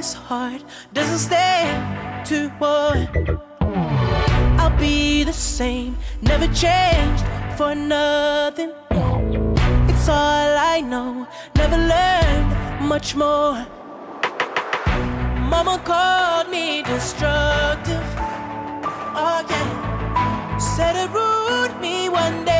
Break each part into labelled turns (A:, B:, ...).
A: this heart doesn't stand to war. I'll be the same, never changed for nothing. It's all I know, never learned much more. Mama called me destructive. Oh yeah, said it ruined me one day.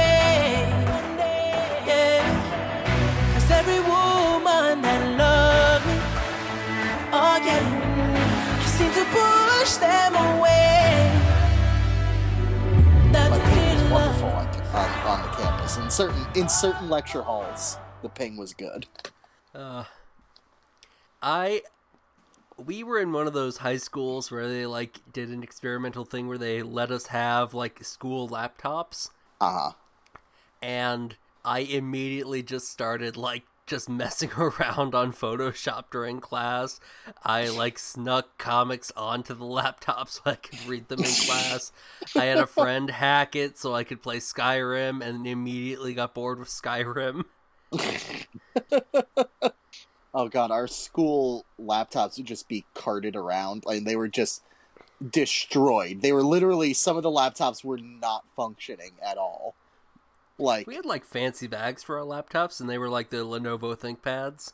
A: Seem to push them away. That's
B: But ping was wonderful on, on, on the campus. In certain in certain lecture halls, the ping was good.
C: Uh, I we were in one of those high schools where they like did an experimental thing where they let us have like school laptops
B: Uh huh.
C: and I immediately just started like just messing around on Photoshop during class. I like snuck comics onto the laptop so I could read them in class. I had a friend hack it so I could play Skyrim and immediately got bored with Skyrim.
B: Oh god, our school laptops would just be carted around, like they were just destroyed. They were literally some of the laptops were not functioning at all. Like,
C: We had like fancy bags for our laptops and they were like the Lenovo ThinkPads.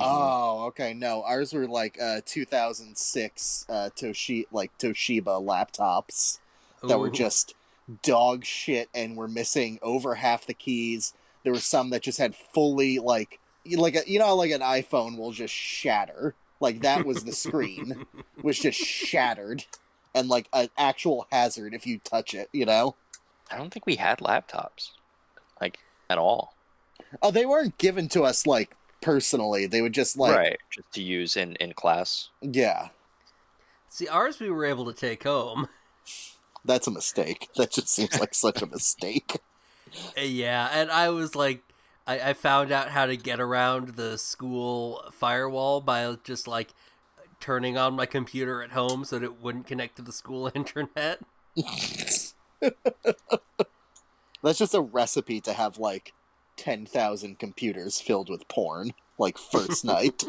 B: oh, okay, no, ours were like uh 2006 uh Toshi like Toshiba laptops that were just dog shit and were missing over half the keys. There were some that just had fully like like a, you know like an iPhone will just shatter. Like that was the screen was just shattered and like an actual hazard if you touch it, you know?
D: I don't think we had laptops, like at all.
B: Oh, they weren't given to us like personally. They would just like
D: right, just to use in in class.
B: yeah.
C: See, ours we were able to take home.
B: That's a mistake. That just seems like such a mistake.
C: Yeah, and I was like, I, I found out how to get around the school firewall by just like turning on my computer at home so that it wouldn't connect to the school internet.
B: That's just a recipe to have like 10,000 computers filled with porn, like first night.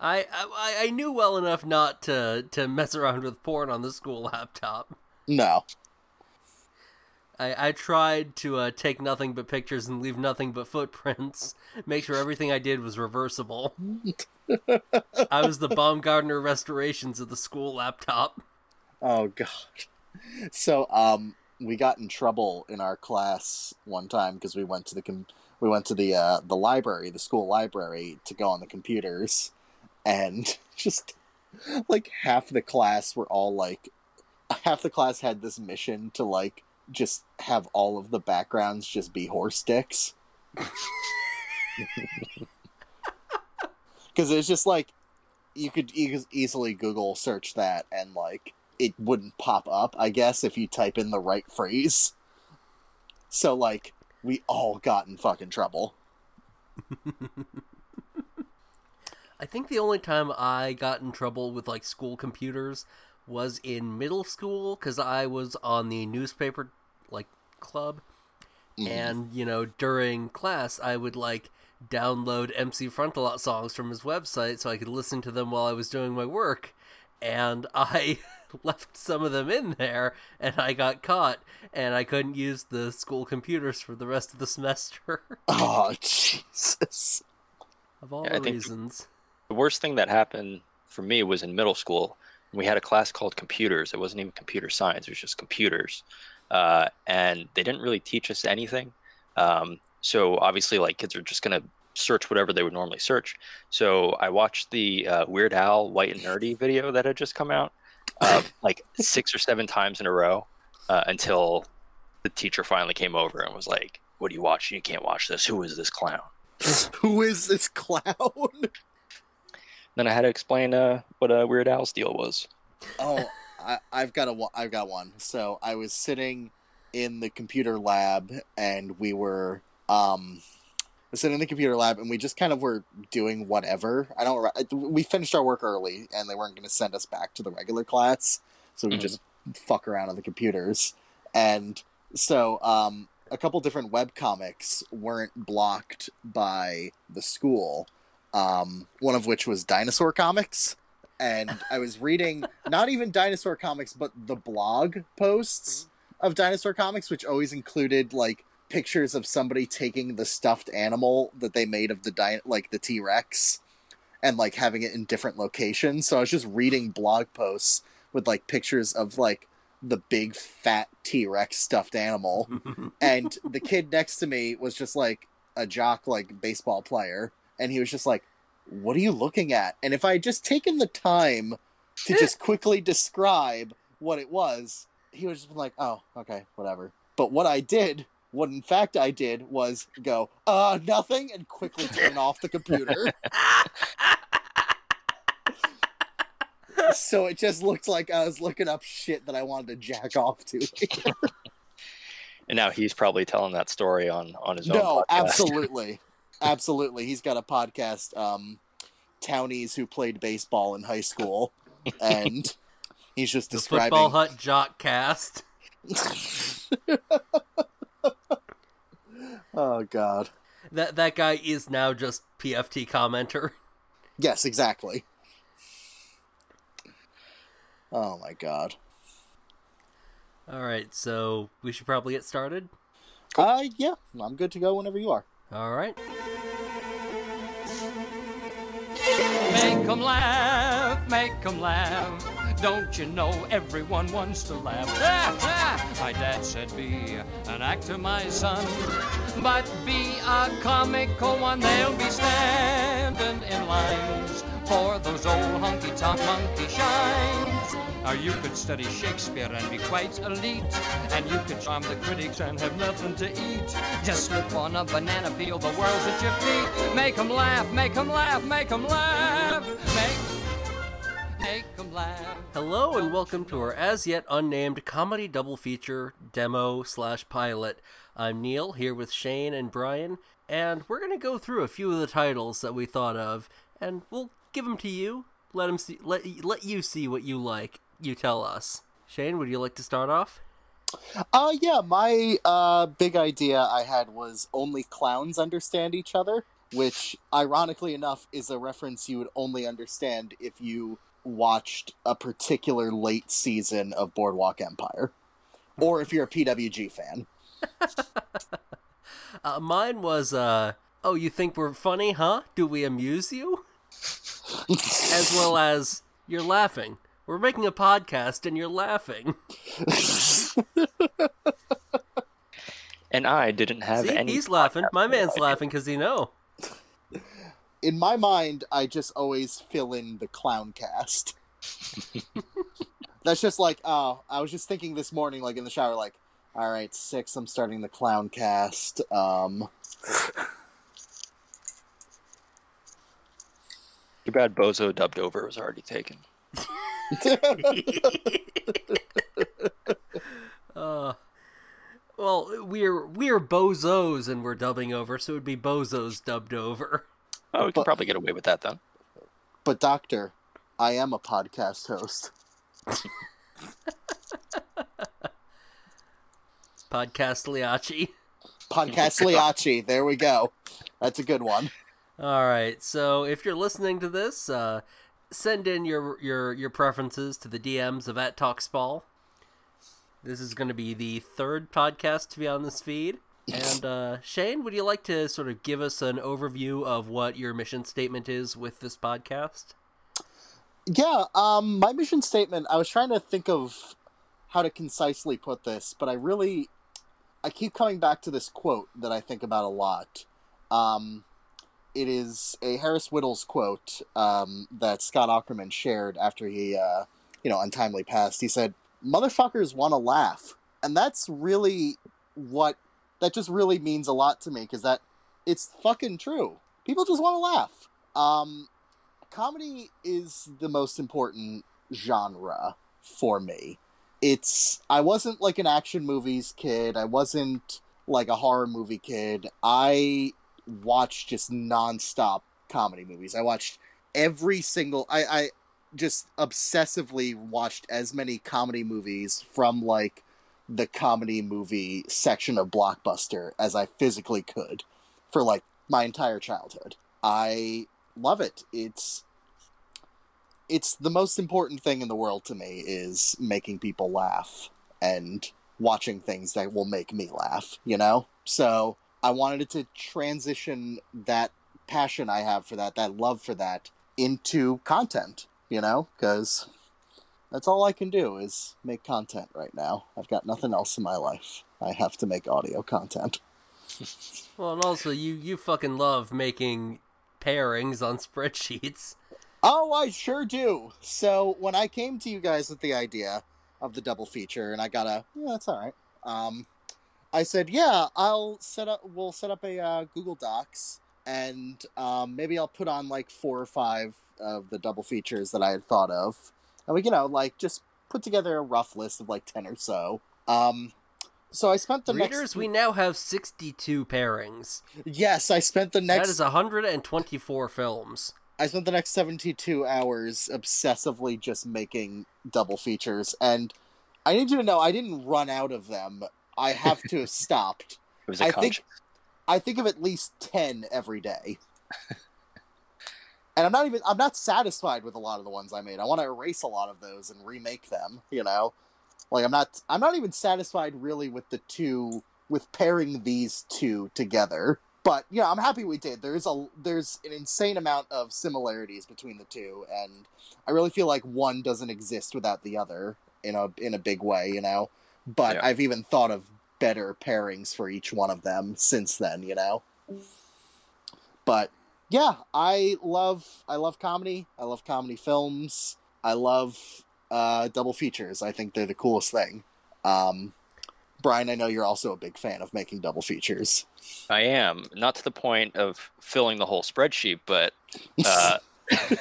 C: I, I I knew well enough not to to mess around with porn on the school laptop.
B: no.
C: I, I tried to uh, take nothing but pictures and leave nothing but footprints. Make sure everything I did was reversible. I was the Baumgartner restorations of the school laptop.
B: Oh god. So um we got in trouble in our class one time because we went to the com- we went to the uh the library, the school library to go on the computers and just like half the class were all like half the class had this mission to like just have all of the backgrounds just be horse dicks. Cuz it's just like you could e- easily Google search that and like it wouldn't pop up, I guess, if you type in the right phrase. So like we all got in fucking trouble.
C: I think the only time I got in trouble with like school computers was in middle school because I was on the newspaper like club,
B: Mhm.
C: and you know during class I would like download MC Frontalot songs from his website so I could listen to them while I was doing my work, and I left some of them in there and I got caught and I couldn't use the school computers for the rest of the semester
B: Oh Jesus.
C: of all
D: Yeah,
C: the reasons.
D: The worst thing that happened for me was in middle school. We had a class called computers. It wasn't even computer science; it was just computers, uh, and they didn't really teach us anything. Um, so obviously, like kids are just gonna search whatever they would normally search. So I watched the uh, Weird Al White and Nerdy video that had just come out, uh, like six or seven times in a row, uh, until the teacher finally came over and was like, "What are you watching? You can't watch this. Who is this clown?"
B: Who is this clown?
D: Then I had to explain uh, what a Weird Al's deal was.
B: oh, I, I've got a one- I've got one. So I was sitting in the computer lab, and we were um, was sitting in the computer lab, and we just kind of were doing whatever. I don't. We finished our work early, and they weren't going to send us back to the regular class, so we
D: Mhm.
B: just fuck around on the computers. And so, um, a couple different web comics weren't blocked by the school, um, one of which was dinosaur comics. And I was reading not even dinosaur comics, but the blog posts of dinosaur comics, which always included like pictures of somebody taking the stuffed animal that they made of the di- like the T Rex and like having it in different locations. So I was just reading blog posts with like pictures of like the big fat T Rex stuffed animal. and the kid next to me was just like a jock, like baseball player. And he was just like, What are you looking at? And if I had just taken the time to just quickly describe what it was, he would just been like, Oh, okay, whatever. But what I did, what in fact I did, was go, uh, nothing, and quickly turn off the computer. so it just looked like I was looking up shit that I wanted to jack off to.
D: And now he's probably telling that story on on his own.
B: no,
D: podcast.
B: absolutely, absolutely. He's got a podcast, um, Townies who played baseball in high school, and he's just
C: The
B: describing.
C: Football Hut Jock Cast.
B: oh God.
C: That that guy is now just PFT commenter.
B: Yes, exactly. Oh my God.
C: All right, so we should probably get started.
B: Uh, yeah, I'm good to go whenever you are.
C: All right.
E: Make 'em laugh, make 'em laugh. Don't you know everyone wants to laugh? My dad said, Be an actor, my son, but be a comical one. They'll be standing in lines for those old honky tonk monkey shines. Or you could study Shakespeare and be quite elite, and you could charm the critics and have nothing to eat. Just slip on a banana peel, the world's at your feet. Make 'em laugh, make 'em laugh, make 'em laugh, make.
C: Hello and welcome to our as yet unnamed comedy double feature demo slash pilot. I'm Neil here with Shane and Brian, and we're gonna go through a few of the titles that we thought of, and we'll give them to you. Let them see. Let let you see what you like. You tell us. Shane, would you like to start off?
B: Uh, yeah, my uh, big idea I had was only clowns understand each other, which, ironically enough, is a reference you would only understand if you watched a particular late season of Boardwalk Empire, or if you're a PWG fan.
C: Uh, mine was, uh, oh, you think we're funny, huh? Do we amuse you? as well as, you're laughing. We're making a podcast and you're laughing.
D: And I didn't have
C: See,
D: any.
C: he's laughing. My man's laughing because he know.
B: In my mind, I just always fill in the clown cast. That's just like, oh, I was just thinking this morning, like in the shower, like, all right, six, I'm starting the clown cast. Um,
D: Too bad Bozo dubbed over was already taken.
C: Uh, well, we're we're bozos and we're dubbing over, so it would be bozos dubbed over.
D: Oh, we can
B: But-
D: probably get away with that then.
B: but, Doctor, I am a podcast host.
C: Podcast Liachi.
B: Podcast Liachi. There we go. That's a good one.
C: All right, so if you're listening to this, uh, send in your your your preferences to the DMs of at Talkspall. This is going to be the third podcast to be on this feed. And uh, Shane, would you like to sort of give us an overview of what your mission statement is with this podcast?
B: Yeah, um, my mission statement, I was trying to think of how to concisely put this, but I really, I keep coming back to this quote that I think about a lot. Um, it is a Harris Wittels quote um, that Scott Aukerman shared after he, uh, you know, untimely passed. He said, "Motherfuckers want to laugh," and that's really what that just really means a lot to me because that it's fucking true. People just want to laugh. Um, comedy is the most important genre for me. It's I wasn't like an action movies kid. I wasn't like a horror movie kid. I watched just nonstop comedy movies. I watched every single I, I just obsessively watched as many comedy movies from like the comedy movie section of Blockbuster as I physically could for like my entire childhood. I love it. It's it's the most important thing in the world to me is making people laugh and watching things that will make me laugh, you know? So I wanted to transition that passion I have for that, that love for that, into content, you know? Because that's all I can do is make content right now. I've got nothing else in my life. I have to make audio content.
C: Well, and also you you fucking love making pairings on spreadsheets.
B: Oh, I sure do. So when I came to you guys with the idea of the double feature, and I got a yeah, that's all right. Um, I said, yeah, I'll set up. We'll set up a uh, Google Docs, and um, maybe I'll put on like four or five of the double features that I had thought of, and we, you know, like just put together a rough list of like ten or so. Um, so I spent the
C: Readers,
B: next.
C: we now have 62 pairings.
B: Yes, I spent the next.
C: That is 124 films.
B: I spent the next 72 hours obsessively just making double features, and I need you to know I didn't run out of them. I have to have stopped.
D: It was a
B: I
D: conscience.
B: think I think of at least 10 every day. And I'm not even I'm not satisfied with a lot of the ones I made. I want to erase a lot of those and remake them, you know. Like I'm not I'm not even satisfied really with the two with pairing these two together. But yeah, I'm happy we did. There's a there's an insane amount of similarities between the two, and I really feel like one doesn't exist without the other in a in a big way, you know. But
D: Yeah.
B: I've even thought of better pairings for each one of them since then, you know. But yeah, I love I love comedy. I love comedy films. I love uh, double features. I think they're the coolest thing. Um, Brian, I know you're also a big fan of making double features.
D: I am not to the point of filling the whole spreadsheet, but uh,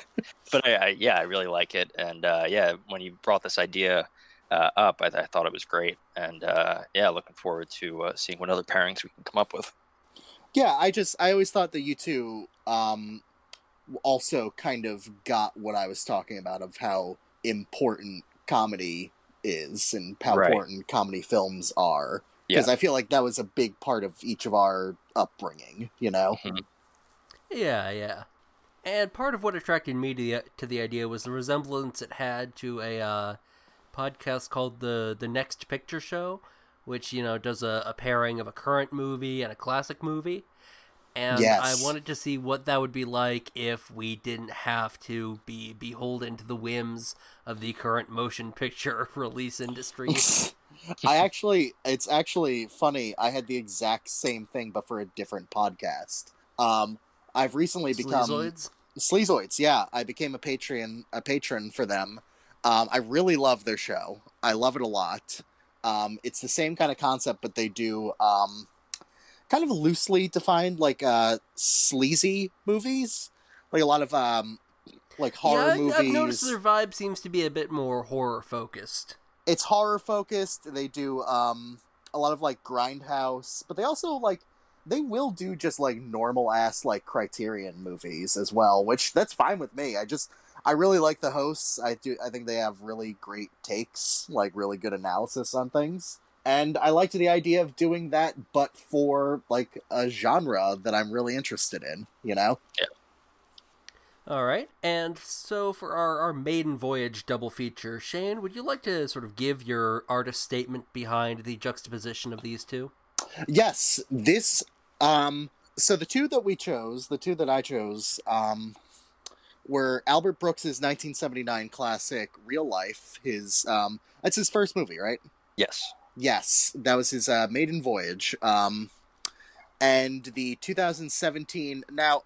D: but I, I yeah, I really like it, and uh, yeah, when you brought this idea uh, up, I, I thought it was great, and uh, yeah, looking forward to uh, seeing what other pairings we can come up with.
B: Yeah, I just I always thought that you two um, also kind of got what I was talking about of how important comedy is and how
D: Right.
B: important comedy films are. Because
D: Yeah.
B: I feel like that was a big part of each of our upbringing, you know?
C: Yeah, yeah. And part of what attracted me to the, to the idea was the resemblance it had to a uh, podcast called the the Next Picture Show, which you know does a, a pairing of a current movie and a classic movie. And
B: Yes.
C: I wanted to see what that would be like if we didn't have to be beholden to the whims of the current motion picture release industry.
B: I actually, it's actually funny. I had the exact same thing, but for a different podcast. Um, I've recently become
C: Sleazoids?
B: Sleazoids, yeah. I became a patron a patron for them. Um, I really love their show. I love it a lot. Um, it's the same kind of concept, but they do um, kind of loosely defined, like uh, sleazy movies, like a lot of um, like horror
C: yeah, I-
B: movies.
C: I've noticed their vibe seems to be a bit more horror focused.
B: it's horror focused. They do um a lot of like grindhouse, but they also like they will do just like normal ass like Criterion movies as well, which that's fine with me. I just I really like the hosts. I do I think they have really great takes, like really good analysis on things. And I liked the idea of doing that but for like a genre that I'm really interested in, you know? Yeah.
C: All right, and so for our, our maiden voyage double feature, Shane, would you like to sort of give your artist statement behind the juxtaposition of these two?
B: Yes, this um so the two that we chose, the two that I chose, um were Albert Brooks's 1979 classic Real Life, his um that's his first movie, right?
D: Yes.
B: Yes, that was his uh, maiden voyage. Um and the 2017 now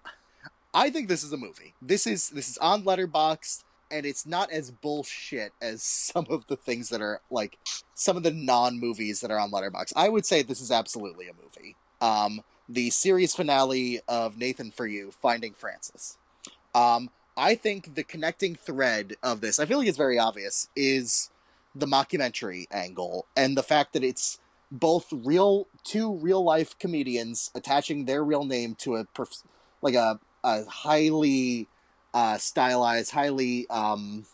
B: I think this is a movie. This is this is on Letterboxd and it's not as bullshit as some of the things that are like some of the non-movies that are on Letterboxd. I would say this is absolutely a movie. Um, the series finale of Nathan for You, Finding Frances. Um, I think the connecting thread of this, I feel like it's very obvious, is the mockumentary angle and the fact that it's both real two real life comedians attaching their real name to a like a, a highly uh, stylized, highly um,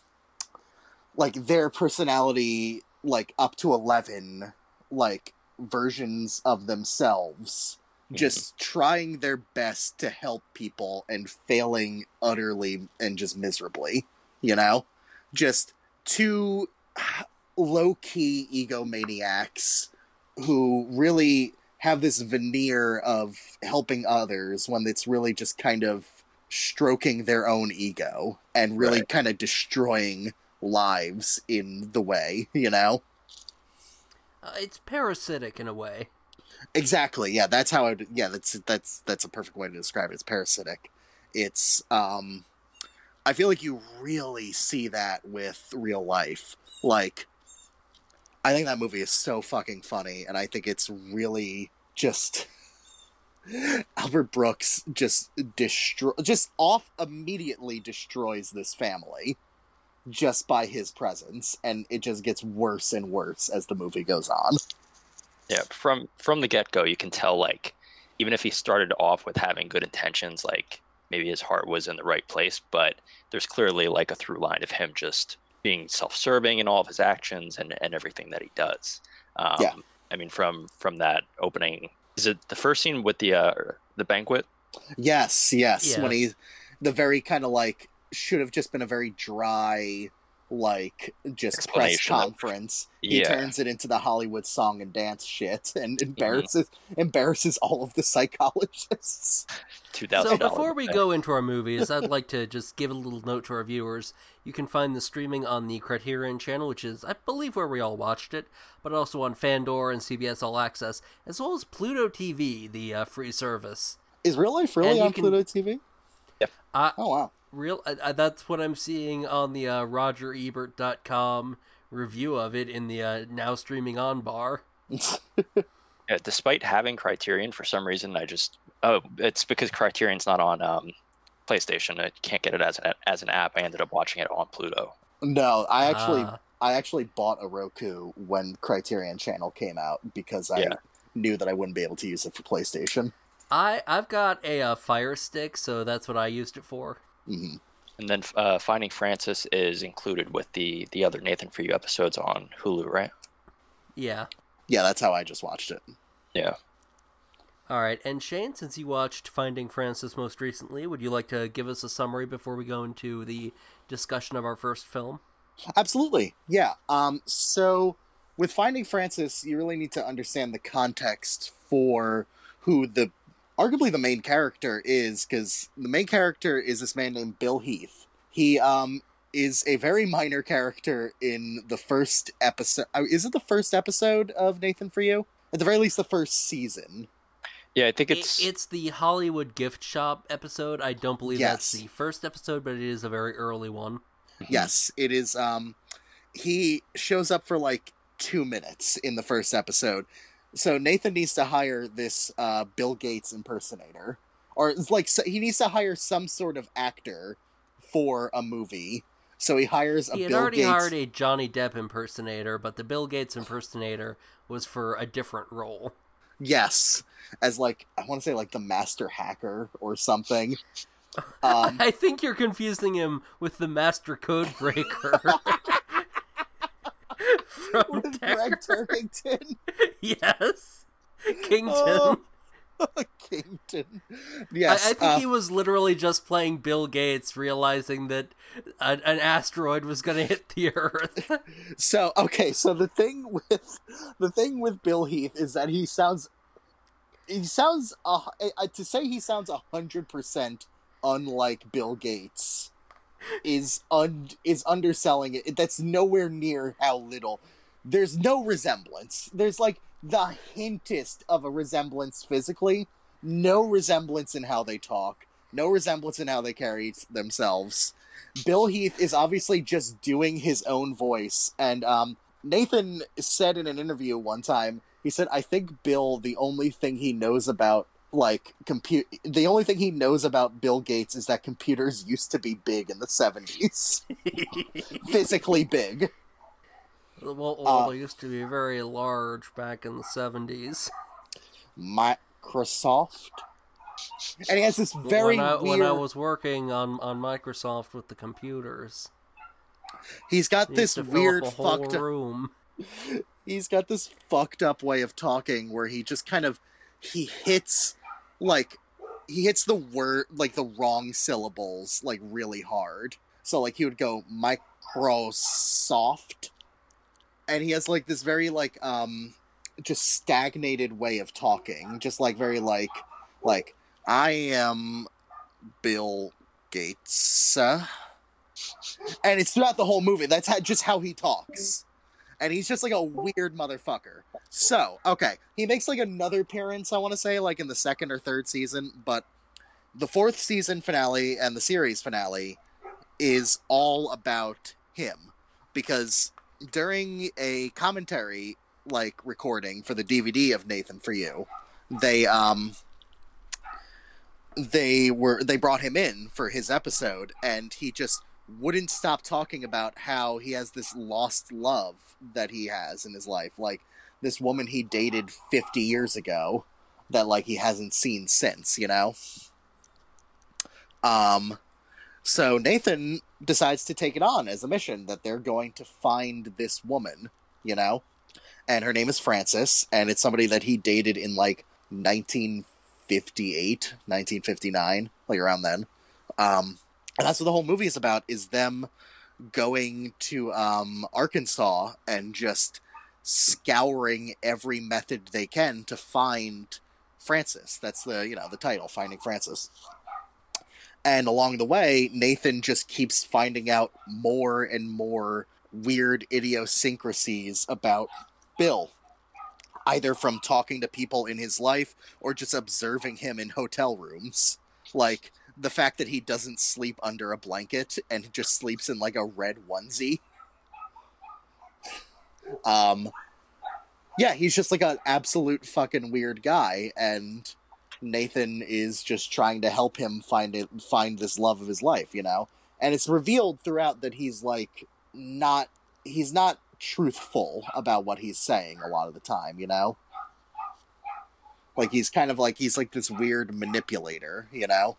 B: like their personality like up to 11 like versions of themselves just trying their best to help people and failing utterly and just miserably. You know, just two low key egomaniacs who really have this veneer of helping others when it's really just kind of stroking their own ego and really
D: Right.
B: kind of destroying lives in the way, you know?
C: Uh, it's parasitic in a way.
B: Exactly. Yeah, that's how it yeah, that's that's that's a perfect way to describe it. It's parasitic. It's um I feel like you really see that with real life. Like I think that movie is so fucking funny and I think it's really just Albert Brooks just destroy just off immediately destroys this family just by his presence and it just gets worse and worse as the movie goes on.
D: Yeah, from from the get go, you can tell like even if he started off with having good intentions, like maybe his heart was in the right place, but there's clearly like a through line of him just being self-serving in all of his actions and, and everything that he does. Um,
B: Yeah.
D: I mean, from from that opening, is it the first scene with the uh, the banquet?
B: Yes, yes. When he,
C: Yes.
B: the very kind of like should have just been a very dry, like just press
D: Explanation of-
B: conference. He
D: Yeah.
B: turns it into the Hollywood song and dance shit and embarrasses embarrasses all of the psychologists.
C: So before we go into our movies, I'd like to just give a little note to our viewers. You can find the streaming on the Criterion channel, which is, I believe, where we all watched it, but also on Fandor and CBS All Access, as well as Pluto TV, the uh, free service.
B: Is real life really
C: And you
B: on
C: can-
B: Pluto TV?
C: Uh,
B: Oh wow.
C: Real, uh, uh, that's what I'm seeing on the uh, RogerEbert.com review of it in the uh, now streaming on bar.
D: Yeah, despite having Criterion, for some reason, I just oh, it's because Criterion's not on um, PlayStation. I can't get it as an as an app. I ended up watching it on Pluto.
B: no, I actually
C: Ah.
B: I actually bought a Roku when Criterion Channel came out because I
D: Yeah.
B: knew that I wouldn't be able to use it for PlayStation.
C: I I've got a uh, Fire Stick, so that's what I used it for.
B: Hmm
D: And then uh, Finding Frances is included with the the other Nathan for You episodes on Hulu, right?
C: Yeah.
B: Yeah, that's how I just watched it.
D: Yeah.
C: All right, and Shane, since you watched Finding Frances most recently, would you like to give us a summary before we go into the discussion of our first film?
B: Absolutely. Yeah. Um so with Finding Frances, you really need to understand the context for who the arguably the main character is cuz the main character is this man named Bill Heath. He um is a very minor character in the first episode. uh, Is it the first episode of Nathan for You? At the very least the first season.
D: Yeah, I think
C: It-
D: it's
C: It's the Hollywood gift shop episode. I don't believe that's the first episode, but it is a very early one.
B: Yes, it is. Um, he shows up for like two minutes in the first episode. So Nathan needs to hire this uh, Bill Gates impersonator, or it's like so he needs to hire some sort of actor for a movie. So he hires a
C: He had
B: Bill
C: already
B: Gates.
C: hired a Johnny Depp impersonator, but the Bill Gates impersonator was for a different role.
B: Yes, as like I want to say like the master hacker or something. Um,
C: I think you're confusing him with the Master Code Breaker. From
B: with Greg. Turkington.
C: Yes. Kington.
B: Oh, Kington. Yes,
C: I, I think
B: uh,
C: he was literally just playing Bill Gates, realizing that a, an asteroid was going to hit the Earth.
B: So okay, so the thing with the thing with Bill Heath is that he sounds he sounds uh, uh, to say he sounds a hundred percent unlike Bill Gates is un is underselling it. That's nowhere near how little. There's no resemblance. There's like the hintest of a resemblance physically. No resemblance in how they talk. No resemblance in how they carry themselves. Bill Heath is obviously just doing his own voice, and um, Nathan said in an interview one time, he said, "I think Bill, the only thing he knows about like compute, the only thing he knows about Bill Gates is that computers used to be big in the '70s, physically big."
C: well, well
B: Uh,
C: they used to be very large back in the 70s.
B: Microsoft, and he has this very
C: when I,
B: weird.
C: when I was working on, on Microsoft with the computers.
B: he's got
C: I
B: this
C: used to fill
B: weird fucked up
C: room.
B: he's got this fucked up way of talking where he just kind of he hits like he hits the word like the wrong syllables like really hard. So like he would go Microsoft, and he has like this very like um just stagnated way of talking, just like very like like I am Bill Gates, and it's throughout the whole movie. That's how, just how he talks, and he's just like a weird motherfucker. So okay, he makes like another appearance. I want to say like in the second or third season, but the fourth season finale and the series finale is all about him because during a commentary like recording for the DVD of Nathan for You, they um they were they brought him in for his episode and he just wouldn't stop talking about how he has this lost love that he has in his life like this woman he dated 50 years ago that like he hasn't seen since you know um so Nathan decides to take it on as a mission that they're going to find this woman, you know? And her name is Frances, and it's somebody that he dated in like 1958, 1959, like around then. Um, and that's what the whole movie is about is them going to um, Arkansas and just scouring every method they can to find Frances That's the, you know, the title, Finding Frances And along the way, Nathan just keeps finding out more and more weird idiosyncrasies about Bill, either from talking to people in his life or just observing him in hotel rooms. Like the fact that he doesn't sleep under a blanket and just sleeps in like a red onesie. Um, yeah, he's just like an absolute fucking weird guy, and Nathan is just trying to help him find it, find this love of his life, you know. And it's revealed throughout that he's like not he's not truthful about what he's saying a lot of the time, you know. Like he's kind of like he's like this weird manipulator, you know.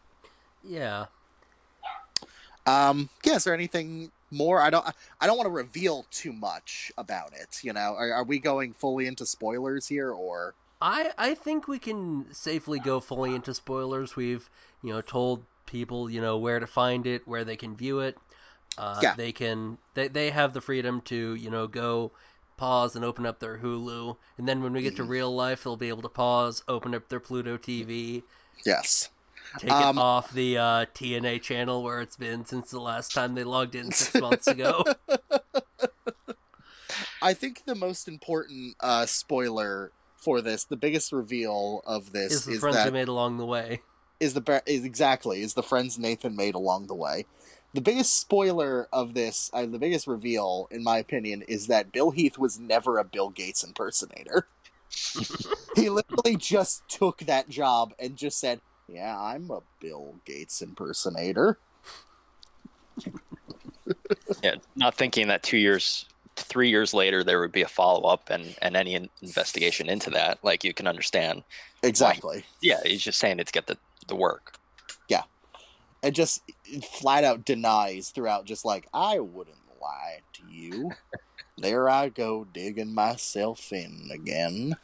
C: Yeah.
B: Um, yeah, is there anything more? I don't I don't want to reveal too much about it, you know. Are, are we going fully into spoilers here or
C: I I think we can safely go fully into spoilers. We've you know told people you know where to find it, where they can view it. Uh,
B: Yeah.
C: They can they they have the freedom to you know go pause and open up their Hulu, and then when we get to
B: Mm-hmm.
C: real life, they'll be able to pause, open up their Pluto TV,
B: yes?
C: Take
B: Um,
C: it off the uh, TNA channel where it's been since the last time they logged in six months ago.
B: I think the most important uh, spoiler for this, the biggest reveal of this
C: is the
B: is
C: friends
B: that
C: made along the way.
B: is the is exactly is the friends Nathan made along the way. The biggest spoiler of this, uh, the biggest reveal, in my opinion, is that Bill Heath was never a Bill Gates impersonator. he literally just took that job and just said, "Yeah, I'm a Bill Gates impersonator."
D: Yeah, not thinking that two years, three years later, there would be a follow up and and any in- investigation into that. Like you can understand.
B: Exactly.
D: Yeah, he's just saying it to get the the work. Yeah.
B: And just flat out denies throughout just like i wouldn't lie to you there i go digging myself in again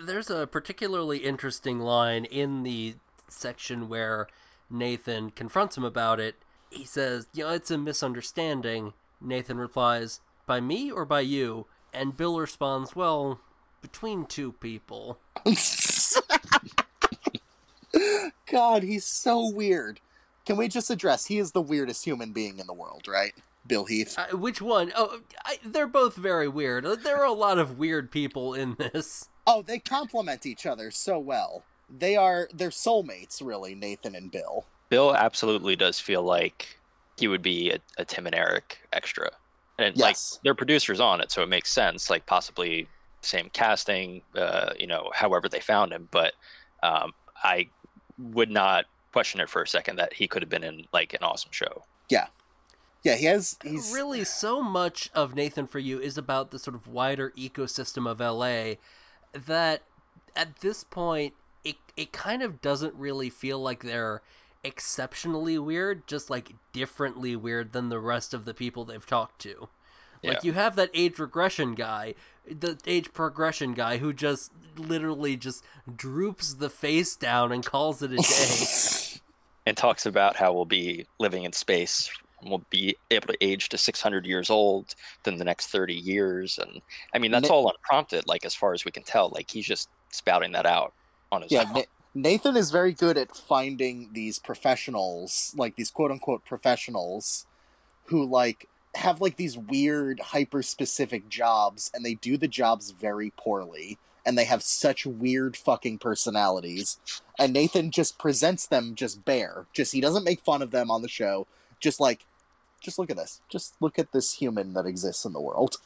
C: There's a particularly interesting line in the section where Nathan confronts him about it. He says, "You know, it's a misunderstanding." Nathan replies, "By me or by you?" And Bill responds, "Well, between two people."
B: god he's so weird can we just address he is the weirdest human being in the world right bill heath
C: Uh, which one? Oh, I, they're both very weird. Uh, There are a lot of weird people in this.
B: oh they complement each other so well they are they're soulmates really nathan and bill
D: Bill absolutely does feel like he would be a, a Tim and Eric extra, and like
B: Yes.
D: they're producers on it, so it makes sense. Like possibly same casting, uh, you know, however they found him. But um, I would not question it for a second that he could have been in like an awesome show.
B: yeah he has he's
C: Really, so much of Nathan for You is about the sort of wider ecosystem of LA that at this point it it kind of doesn't really feel like they're exceptionally weird, just like differently weird than the rest of the people they've talked to. Like
D: Yeah.
C: you have that age regression guy, the age progression guy who just literally just droops the face down and calls it a day.
D: and talks about how we'll be living in space. We'll be able to age to 600 years old than the next 30 years, and I mean that's
B: Na-
D: all unprompted. Like as far as we can tell, like he's just spouting that out on his
B: Yeah,
D: own.
B: Na- Nathan is very good at finding these professionals, like these quote unquote professionals, who like have like these weird hyper specific jobs and they do the jobs very poorly and they have such weird fucking personalities and Nathan just presents them just bare. Just he doesn't make fun of them on the show. Just like just look at this. Just look at this human that exists in the world.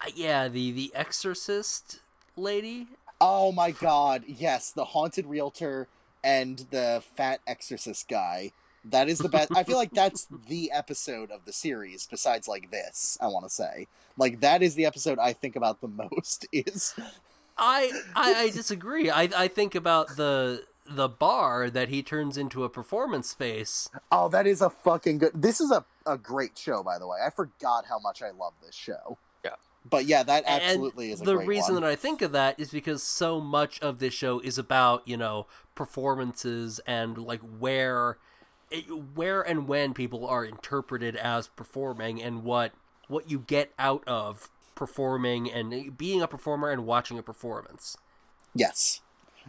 C: Uh, yeah, the the exorcist lady.
B: Oh my god, yes, the haunted realtor and the fat exorcist guy. That is the best. I feel like that's the episode of the series besides like this, I want to say. Like that is the episode I think about the most is
C: I I, I disagree. I I think about the the bar that he turns into a performance space.
B: Oh, that is a fucking good. This is a a great show by the way. I forgot how much I love this show.
D: Yeah.
B: But yeah, that
C: And
B: absolutely is a
C: the
B: great
C: reason
B: one.
C: that I think of that is because so much of this show is about you know performances and like where it, where and when people are interpreted as performing and what what you get out of performing and being a performer and watching a performance.
B: Yes.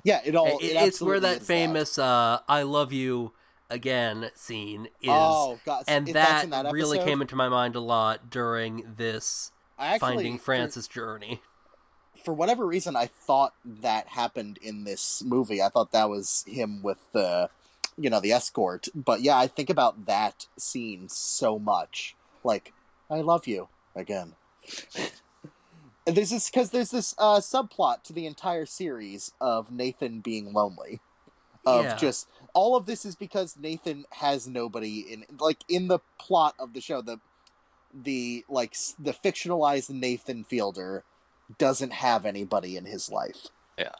B: Yeah, it all
C: It-
B: it
C: it's where that
B: that
C: famous uh, "I love you again" scene is,
B: Oh god,
C: and that,
B: that
C: really came into my mind a lot during this
B: actually,
C: finding
B: for-
C: Frances journey.
B: for whatever reason, I thought that happened in this movie. I thought that was him with the, you know, the escort. But yeah, I think about that scene so much. Like, I love you again. And this is because there's this uh, subplot to the entire series of Nathan being lonely. Of
C: Yeah.
B: just all of this is because Nathan has nobody in like in the plot of the show. The the like the fictionalized Nathan Fielder doesn't have anybody in his life.
D: Yeah.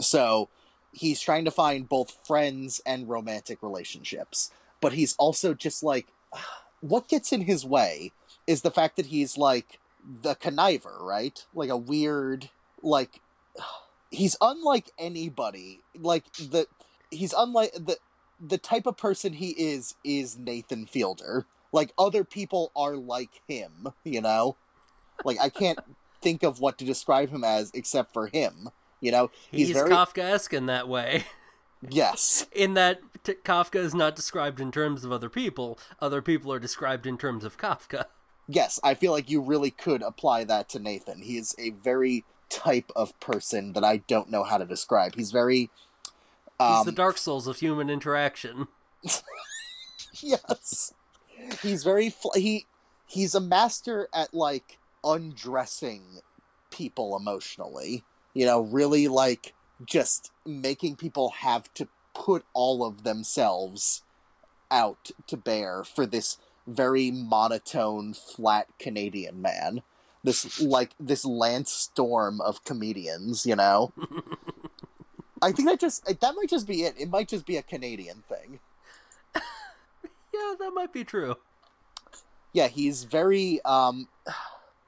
B: So he's trying to find both friends and romantic relationships. But he's also just like what gets in his way is the fact that he's like the conniver, right? Like a weird like he's unlike anybody. Like the he's unlike the the type of person he is is Nathan Fielder. Like other people are like him, you know? Like I can't think of what to describe him as except for him. You know,
C: He's,
B: he's, very
C: Kafkaesque in that way.
B: yes,
C: in that t- Kafka is not described in terms of other people. Other people are described in terms of Kafka.
B: Yes. I feel like you really could apply that to Nathan. He is a very type of person that I don't know how to describe. He's very
C: He's
B: um,
C: the Dark Souls of human interaction.
B: yes he's very fl- he he's a master at like undressing people emotionally you know really like just making people have to put all of themselves out to bear for this very monotone flat canadian man. This like this lance storm of comedians you know? I think that just that might just be it. It might just be a canadian thing.
C: Yeah, that might be true.
B: yeah he's very um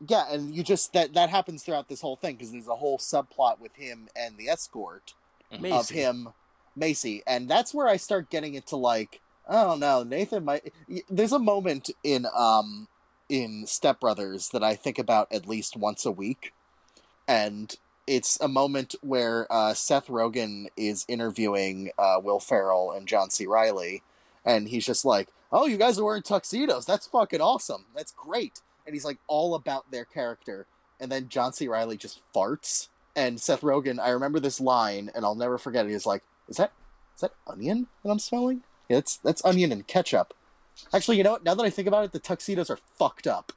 B: yeah and you just that that happens throughout this whole thing because there's a whole subplot with him and the escort of him macy. And that's where i start getting into like don't know nathan might there's a moment in um in step brothers that i think about at least once a week and it's a moment where uh, Seth Rogen is interviewing uh, Will Ferrell and John C. Reilly, and he's just like, "Oh, you guys are wearing tuxedos. That's fucking awesome. That's great." And he's like all about their character, and then John C. Reilly just farts, and Seth Rogen. I remember this line, and I'll never forget it. He's like, "Is that is that onion that I'm smelling? Yeah, it's that's onion and ketchup." Actually, you know what? Now that I think about it, the tuxedos are fucked up.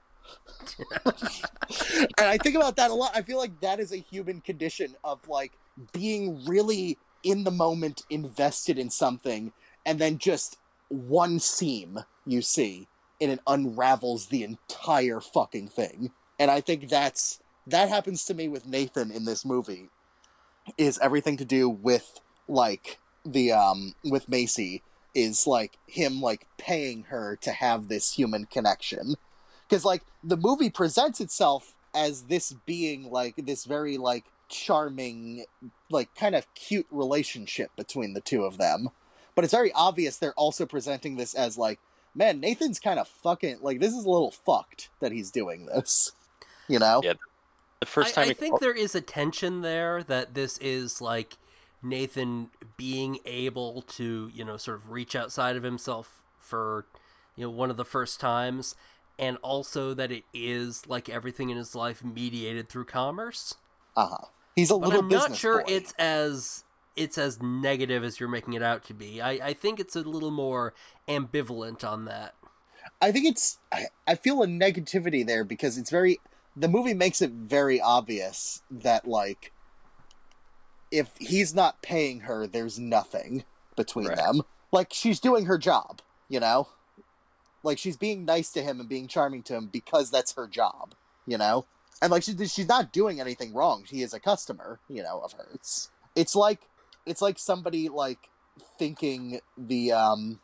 B: and I think about that a lot. I feel like that is a human condition of like being really in the moment invested in something and then just one seam you see and it unravels the entire fucking thing. And I think that's that happens to me with Nathan in this movie is everything to do with like the um with Macy is like him like paying her to have this human connection. Because like the movie presents itself as this being like this very like charming like kind of cute relationship between the two of them. But it's very obvious they're also presenting this as like man nathan's kind of fucking like this is a little fucked that he's doing this you know?
D: Yeah. The first
C: I,
D: time
C: I
D: he-
C: think there is a tension there that this is like Nathan being able to, you know, sort of reach outside of himself for, you know, one of the first times, and also that it is like everything in his life mediated through commerce.
B: uh-huh he's a
C: But
B: little
C: I'm not sure
B: boy.
C: it's as it's as negative as you're making it out to be. I, I think it's a little more ambivalent on that.
B: I think it's I, I feel a negativity there because it's very the movie makes it very obvious that like if he's not paying her there's nothing between
D: Right.
B: them. Like she's doing her job, you know? Like she's being nice to him and being charming to him because that's her job, you know? And like she, she's not doing anything wrong. He is a customer, you know, of hers. It's like it's like somebody like thinking the um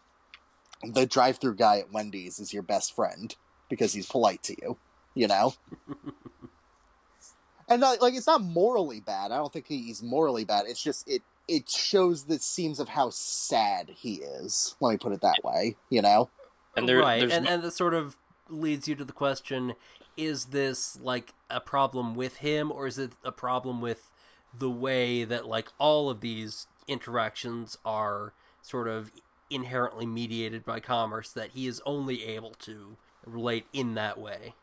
B: the drive-through guy at Wendy's is your best friend because he's polite to you, you know. and uh, like, it's not morally bad. I don't think he's morally bad. It's just it it shows the seams of how sad he is. Let me put it that way, you know.
D: and there,
C: right, and
D: no-
C: and that sort of leads you to the question: Is this like a problem with him, or is it a problem with the way that like all of these interactions are sort of inherently mediated by commerce that he is only able to relate in that way?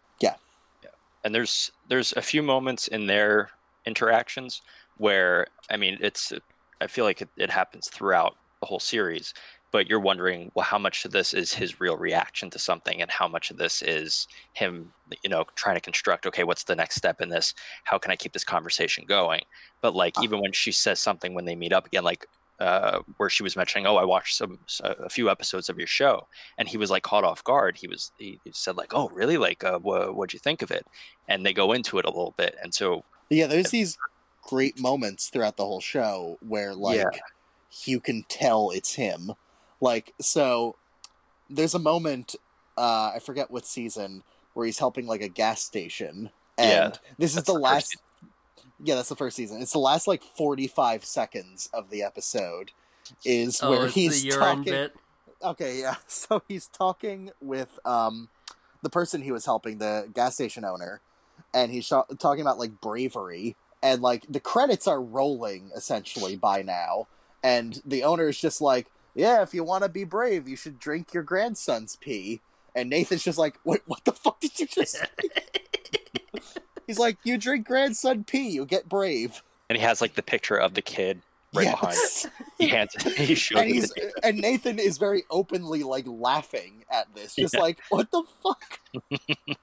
D: And there's there's a few moments in their interactions where I mean it's I feel like it, it happens throughout the whole series, but you're wondering well how much of this is his real reaction to something and how much of this is him you know trying to construct okay what's the next step in this? How can I keep this conversation going? But like uh-huh. even when she says something when they meet up again like uh, where she was mentioning, "Oh, I watched some a few episodes of your show," and he was like caught off guard. He was he, said like, "Oh, really? Like, uh, wha what'd you think of it?" And they go into it a little bit, and so
B: Yeah, there's these great moments throughout the whole show where like
D: Yeah.
B: you can tell it's him. Like so there's a moment uh I forget what season where he's helping like a gas station and
D: Yeah,
B: this is the, last Yeah, that's the first season. It's the last like 45 seconds of the episode is
C: Oh,
B: where he's talking
C: bit.
B: Okay, yeah. So he's talking with um the person he was helping, the gas station owner, and he's sh- talking about like bravery and like the credits are rolling essentially by now, and the owner is just like, "Yeah, if you want to be brave, you should drink your grandson's pee." And Nathan's just like, "Wait, what the fuck did you just?" say?" he's like, "You drink grandson pee, you get brave."
D: and he has like the picture of the kid right behind.
B: Yes.
D: He hands it. He shows
B: and he's
D: to Nathan.
B: and Nathan is very openly like laughing at this, just like, "What the fuck?"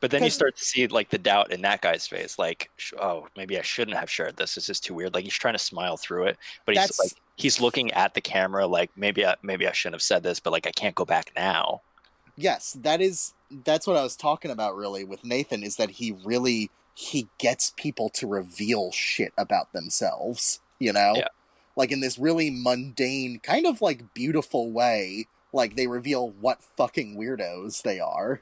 D: But then you start to see like the doubt in that guy's face, like, oh, maybe I shouldn't have shared this. This is too weird. Like he's trying to smile through it, but he's
B: That's-
D: like he's looking at the camera, like maybe I maybe I shouldn't have said this, but like I can't go back now.
B: Yes that is that's what i was talking about really with nathan is that he really he gets people to reveal shit about themselves you know
D: Yeah.
B: like in this really mundane kind of like beautiful way like they reveal what fucking weirdos they are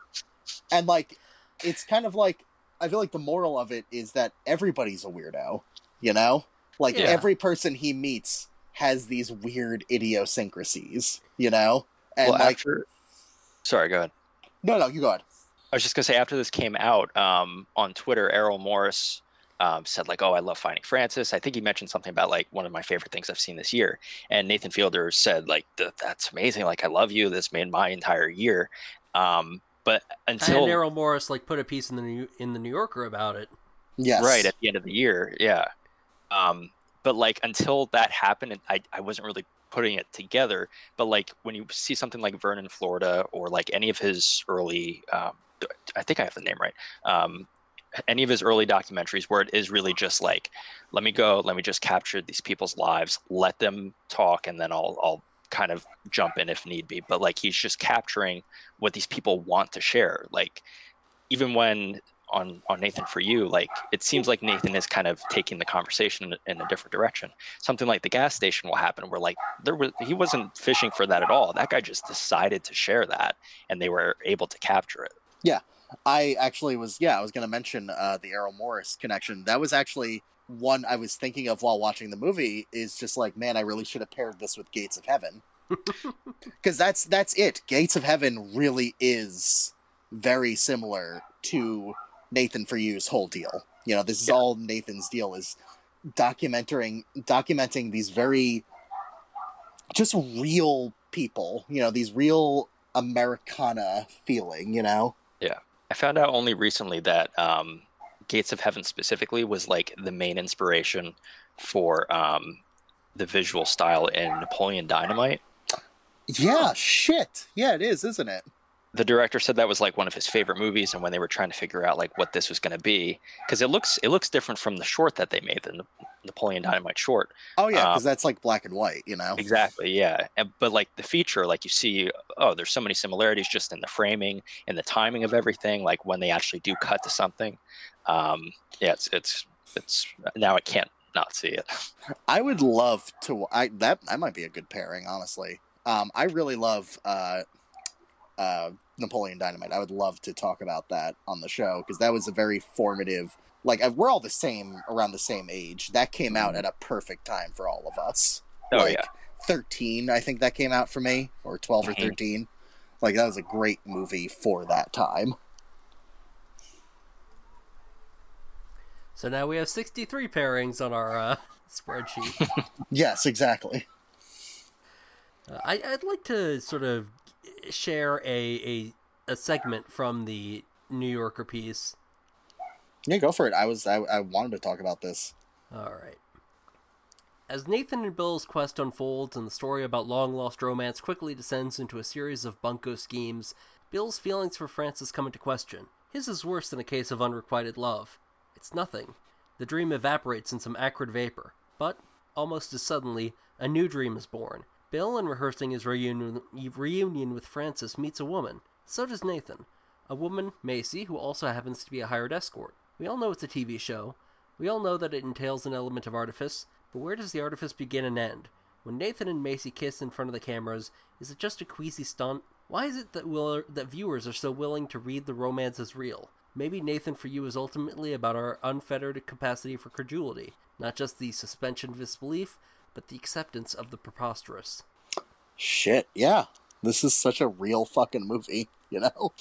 B: and like it's kind of like i feel like the moral of it is that everybody's a weirdo you know like
C: Yeah.
B: every person he meets has these weird idiosyncrasies you know and
D: well,
B: like
D: after, sorry, go ahead.
B: no no you go ahead
D: I was just gonna say after this came out um, on Twitter, Errol Morris um, said like, "Oh, I love Finding Frances." I think he mentioned something about like one of my favorite things I've seen this year. And Nathan Fielder said like, "That's amazing! Like, I love you. This made my entire year." Um, but until
C: and Errol Morris like put a piece in the New in the New Yorker about it.
B: yes
D: right at the end of the year, yeah. Um, but like until that happened, I I wasn't really putting it together. But like when you see something like Vernon, Florida, or like any of his early, um, I think I have the name right. Um, any of his early documentaries where it is really just like, let me go, let me just capture these people's lives, let them talk, and then I'll I'll kind of jump in if need be. But like he's just capturing what these people want to share. Like even when on on Nathan for you, like it seems like Nathan is kind of taking the conversation in, in a different direction. Something like the gas station will happen where like there was he wasn't fishing for that at all. That guy just decided to share that, and they were able to capture it. Yeah.
B: I actually was yeah, I was gonna mention uh, the Errol Morris connection. That was actually one I was thinking of while watching the movie. Is just like, man, I really should have paired this with Gates of Heaven, because that's that's it. Gates of Heaven really is very similar to Nathan for You's whole deal. You know, this is
D: Yeah.
B: all Nathan's deal is documenting documenting these very just real people. You know, these real Americana feeling. You know. Yeah.
D: I found out only recently that um, Gates of Heaven specifically was like the main inspiration for um, the visual style in Napoleon Dynamite.
B: Yeah, shit. Yeah, it is, isn't it?
D: The director said that was like one of his favorite movies, and when they were trying to figure out like what this was going to be, because it looks it looks different from the short that they made, the Napoleon Dynamite short.
B: Oh yeah, because
D: Um,
B: that's like black and white, you know.
D: Exactly, yeah. And, but like the feature, like you see, oh, there's so many similarities just in the framing and the timing of everything. Like when they actually do cut to something, um, yeah, it's it's it's now I can't not see it.
B: I would love to. I that that might be a good pairing, honestly. Um, I really love uh, uh, Napoleon Dynamite. I would love to talk about that on the show because that was a very formative. Like uh, we're all the same, around the same age. That came out at a perfect time for all of us.
D: Oh
B: like,
D: yeah,
B: thirteen, I think that came out for me, or 12 or
D: Mhm.
B: thirteen. Like that was a great movie for that time.
C: So now we have 63 pairings on our uh, spreadsheet.
B: Yes, exactly.
C: Uh, I, I'd like to sort of share a, a a segment from the New Yorker piece.
B: Yeah, go for it. I was I, I wanted to talk about this.
C: All right. As Nathan and Bill's quest unfolds and the story about long lost romance quickly descends into a series of bunco schemes, Bill's feelings for Frances come into question. His is worse than a case of unrequited love. It's nothing. The dream evaporates in some acrid vapor. But, almost as suddenly, a new dream is born. Bill, in rehearsing his reunion, reunion with Frances, meets a woman. So does Nathan. A woman, Macy, who also happens to be a hired escort. We all know it's a TV show. We all know that it entails an element of artifice, but where does the artifice begin and end? When Nathan and Macy kiss in front of the cameras, is it just a queasy stunt? Why is it that will that viewers are so willing to read the romance as real? Maybe Nathan for you is ultimately about our unfettered capacity for credulity, not just the suspension of disbelief, but the acceptance of the preposterous.
B: Shit, yeah. This is such a real fucking movie, you know?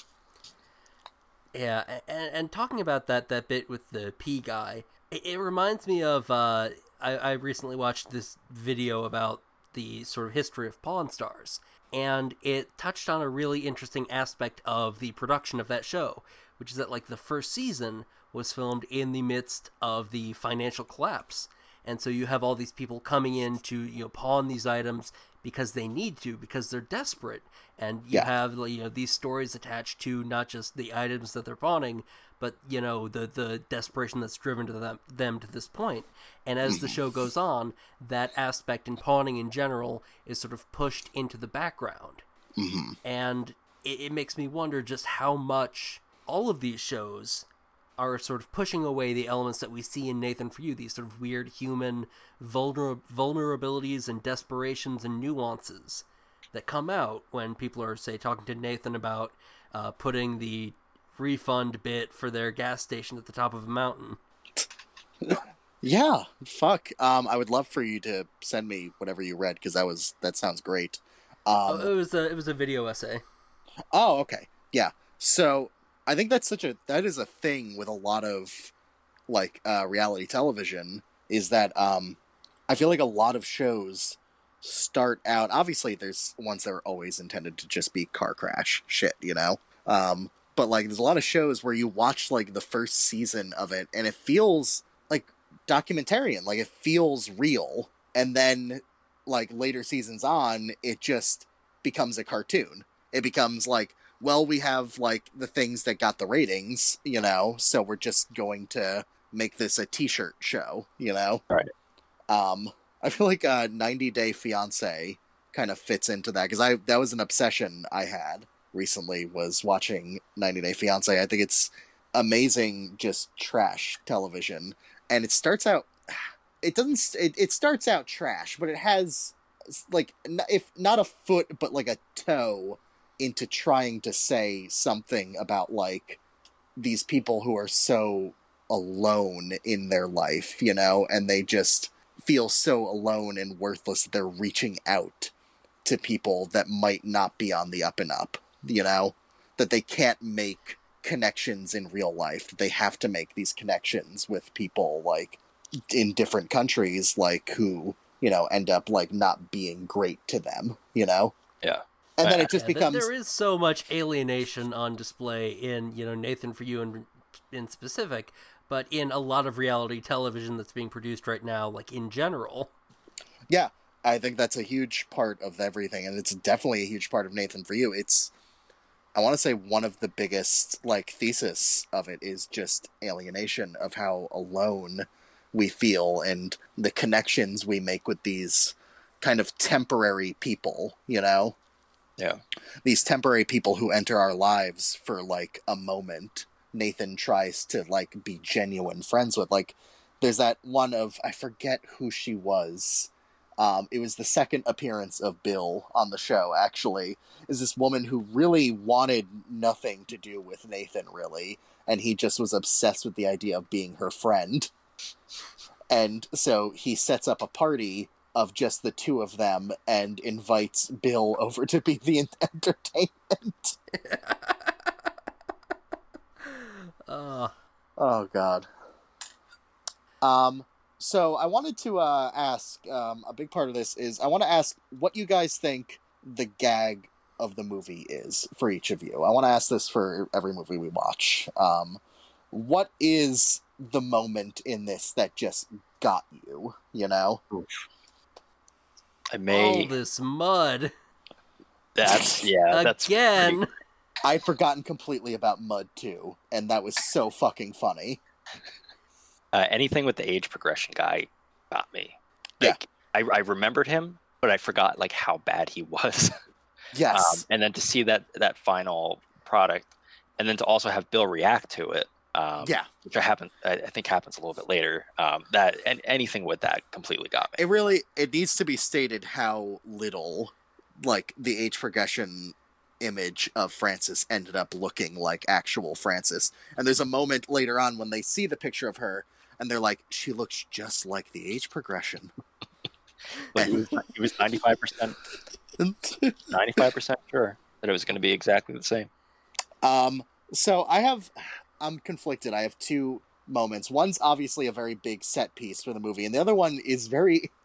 C: Yeah, and, and talking about that that bit with the P guy, it, it reminds me of uh, I, I recently watched this video about the sort of history of Pawn Stars, and it touched on a really interesting aspect of the production of that show, which is that like the first season was filmed in the midst of the financial collapse, and so you have all these people coming in to you know pawn these items because they need to because they're desperate. And you
B: Yeah.
C: have you know these stories attached to not just the items that they're pawning but you know the the desperation that's driven to them them to this point. And as the show goes on that aspect in pawning in general is sort of pushed into the background.
B: Hmm
C: and it, it makes me wonder just how much all of these shows are sort of pushing away the elements that we see in Nathan for You, these sort of weird human vulner- vulnerabilities and desperations and nuances that come out when people are, say, talking to Nathan about uh, putting the refund bit for their gas station at the top of a mountain.
B: Yeah, fuck. Um, I would love for you to send me whatever you read because that was that sounds great. Um,
C: oh, it was a it was a video essay.
B: Oh, okay. Yeah. So I think that's such a that is a thing with a lot of like uh, reality television is that um, I feel like a lot of shows start out. Obviously, there's ones that are always intended to just be car crash shit, you know. Um, but like, there's a lot of shows where you watch like the first season of it, and it feels like documentarian, like it feels real, and then like later seasons on, it just becomes a cartoon. It becomes like, well, we have like the things that got the ratings, you know, so we're just going to make this a t-shirt show, you know.
D: Right.
B: Um, I feel like a 90 Day Fiance kind of fits into that because I that was an obsession I had recently was watching 90 Day Fiance. I think it's amazing just trash television and it starts out it doesn't it, it starts out trash but it has like if not a foot but like a toe into trying to say something about like these people who are so alone in their life you know and they just feel so alone and worthless that they're reaching out to people that might not be on the up and up you know that they can't make connections in real life That they have to make these connections with people like in different countries like who you know end up like not being great to them you know
D: Yeah.
B: And then it just
C: uh, Yeah,
B: becomes
C: there is so much alienation on display in you know Nathan for you in in specific, but in a lot of reality television that's being produced right now, like in general.
B: Yeah, I think that's a huge part of everything, and it's definitely a huge part of Nathan for you. It's, I want to say, one of the biggest like thesis of it is just alienation of how alone we feel and the connections we make with these kind of temporary people. You know,
D: Yeah.
B: these temporary people who enter our lives for like a moment. Nathan tries to like be genuine friends with. Like, there's that one of I forget who she was. Um, it was the second appearance of Bill on the show. Actually, is this woman who really wanted nothing to do with Nathan, really, and he just was obsessed with the idea of being her friend. And so he sets up a party of just the two of them and invites Bill over to be the entertainment.
C: Uh,
B: Oh God. Um. So I wanted to uh, ask. Um, a big part of this is I want to ask what you guys think the gag of the movie is for each of you. I want to ask this for every movie we watch. Um, what is the moment in this that just got you? You know.
D: I may.
C: all this mud
D: That's yeah. That's
C: again.
D: pretty-
B: I'd forgotten completely about Mud too, and that was so fucking funny.
D: uh, anything with the age progression guy got me.
B: Yeah.
D: Like I, I remembered him, but I forgot like how bad he was.
B: Yes.
D: um, and then to see that that final product, and then to also have Bill react to it. Um,
B: yeah.
D: which I happen I, think happens a little bit later. Um, that and anything with that completely got me.
B: it really it needs to be stated how little like the age progression image of Frances ended up looking like actual Frances. And there's a moment later on when they see the picture of her and they're like, she looks just like the age progression.
D: Like, he was he was ninety five percent ninety five percent sure that it was going to be exactly the same.
B: um so I have I'm conflicted. I have two moments. One's obviously a very big set piece for the movie, and the other one is very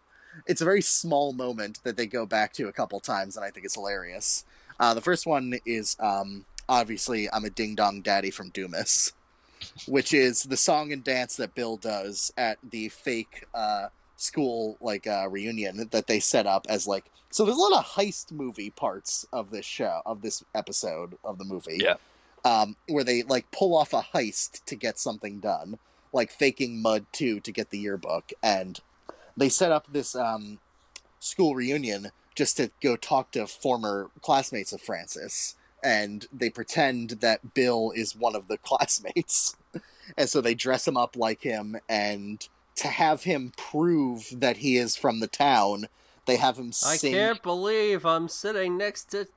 B: it's a very small moment that they go back to a couple times and I think it's hilarious. Uh, the first one is um, obviously I'm a ding dong daddy from Dumas, which is the song and dance that Bill does at the fake uh, school like uh, reunion that they set up as like. So there's a lot of heist movie parts of this show of this episode of the movie.
D: Yeah.
B: Um, where they like pull off a heist to get something done, like faking Mud 2 to get the yearbook, and they set up this um, school reunion just to go talk to former classmates of Frances. And they pretend that Bill is one of the classmates. and so they dress him up like him. And to have him prove that he is from the town, they have him
C: I can't believe I'm sitting next to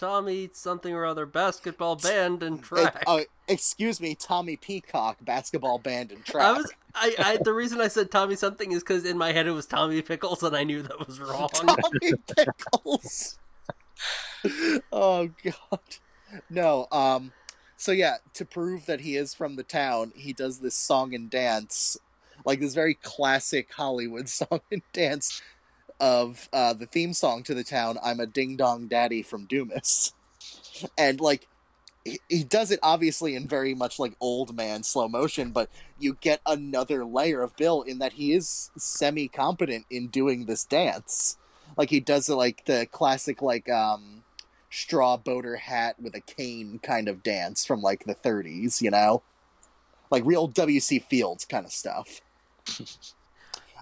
C: Tommy something or other basketball band and
B: Uh,
C: track.
B: uh, excuse me, Tommy Peacock, basketball band and track.
C: I was I, I the reason I said Tommy something is because in my head it was Tommy Pickles and I knew that was wrong.
B: Tommy Pickles. oh god. No, um so yeah, to prove that he is from the town, he does this song and dance, like this very classic Hollywood song and dance of uh the theme song to the town, I'm a ding dong daddy from Dumas. And like he, he does it obviously in very much like old man slow motion, but you get another layer of Bill in that he is semi competent in doing this dance. Like he does it like the classic like um straw boater hat with a cane kind of dance from like the 30s, you know? Like real W.C. Fields kind of stuff.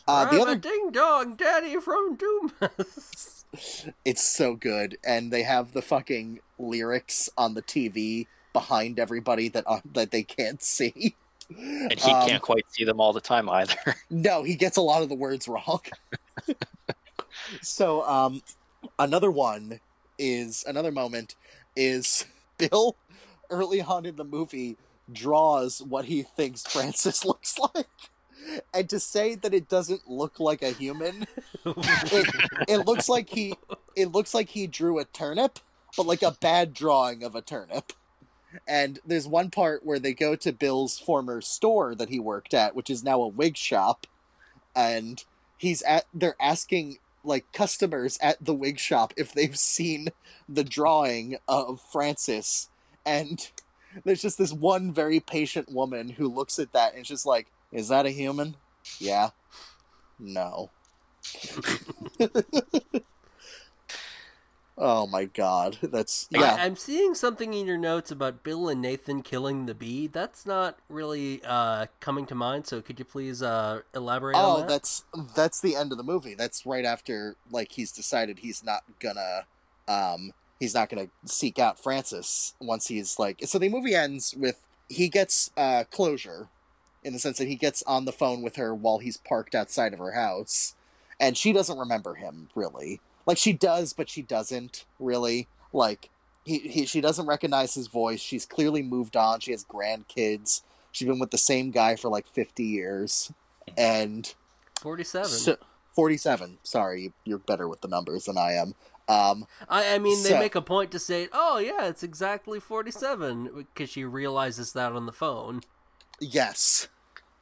B: Uh, the other
C: ding dong daddy from Dumas.
B: it's so good and they have the fucking lyrics on the tv behind everybody that uh, that they can't see.
D: And he
B: Um,
D: can't quite see them all the time either.
B: No, he gets a lot of the words wrong. so, um, another one is another moment is Bill early on in the movie draws what he thinks Frances looks like. And to say that it doesn't look like a human, it, it looks like he it looks like he drew a turnip, but like a bad drawing of a turnip. And there's one part where they go to Bill's former store that he worked at, which is now a wig shop, and he's at they're asking like customers at the wig shop if they've seen the drawing of Frances and there's just this one very patient woman who looks at that and is just like, "Is that a human?" Yeah. No. oh my god. That's yeah.
C: I'm seeing something in your notes about Bill and Nathan killing the bee. That's not really uh, coming to mind. So could you please uh, elaborate
B: Oh,
C: on that?
B: that's that's the end of the movie. That's right after like he's decided he's not gonna um he's not gonna seek out Frances once he's like so the movie ends with he gets uh closure in the sense that he gets on the phone with her while he's parked outside of her house and she doesn't remember him really. Like she does but she doesn't really. Like he, he she doesn't recognize his voice. She's clearly moved on. She has grandkids. She's been with the same guy for like 50 years and
C: Forty-seven.
B: so, 47 sorry you're better with the numbers than i am um
C: I, I mean, they
B: so-
C: make a point to say, "Oh yeah, it's exactly forty-seven because she realizes that on the phone.
B: yes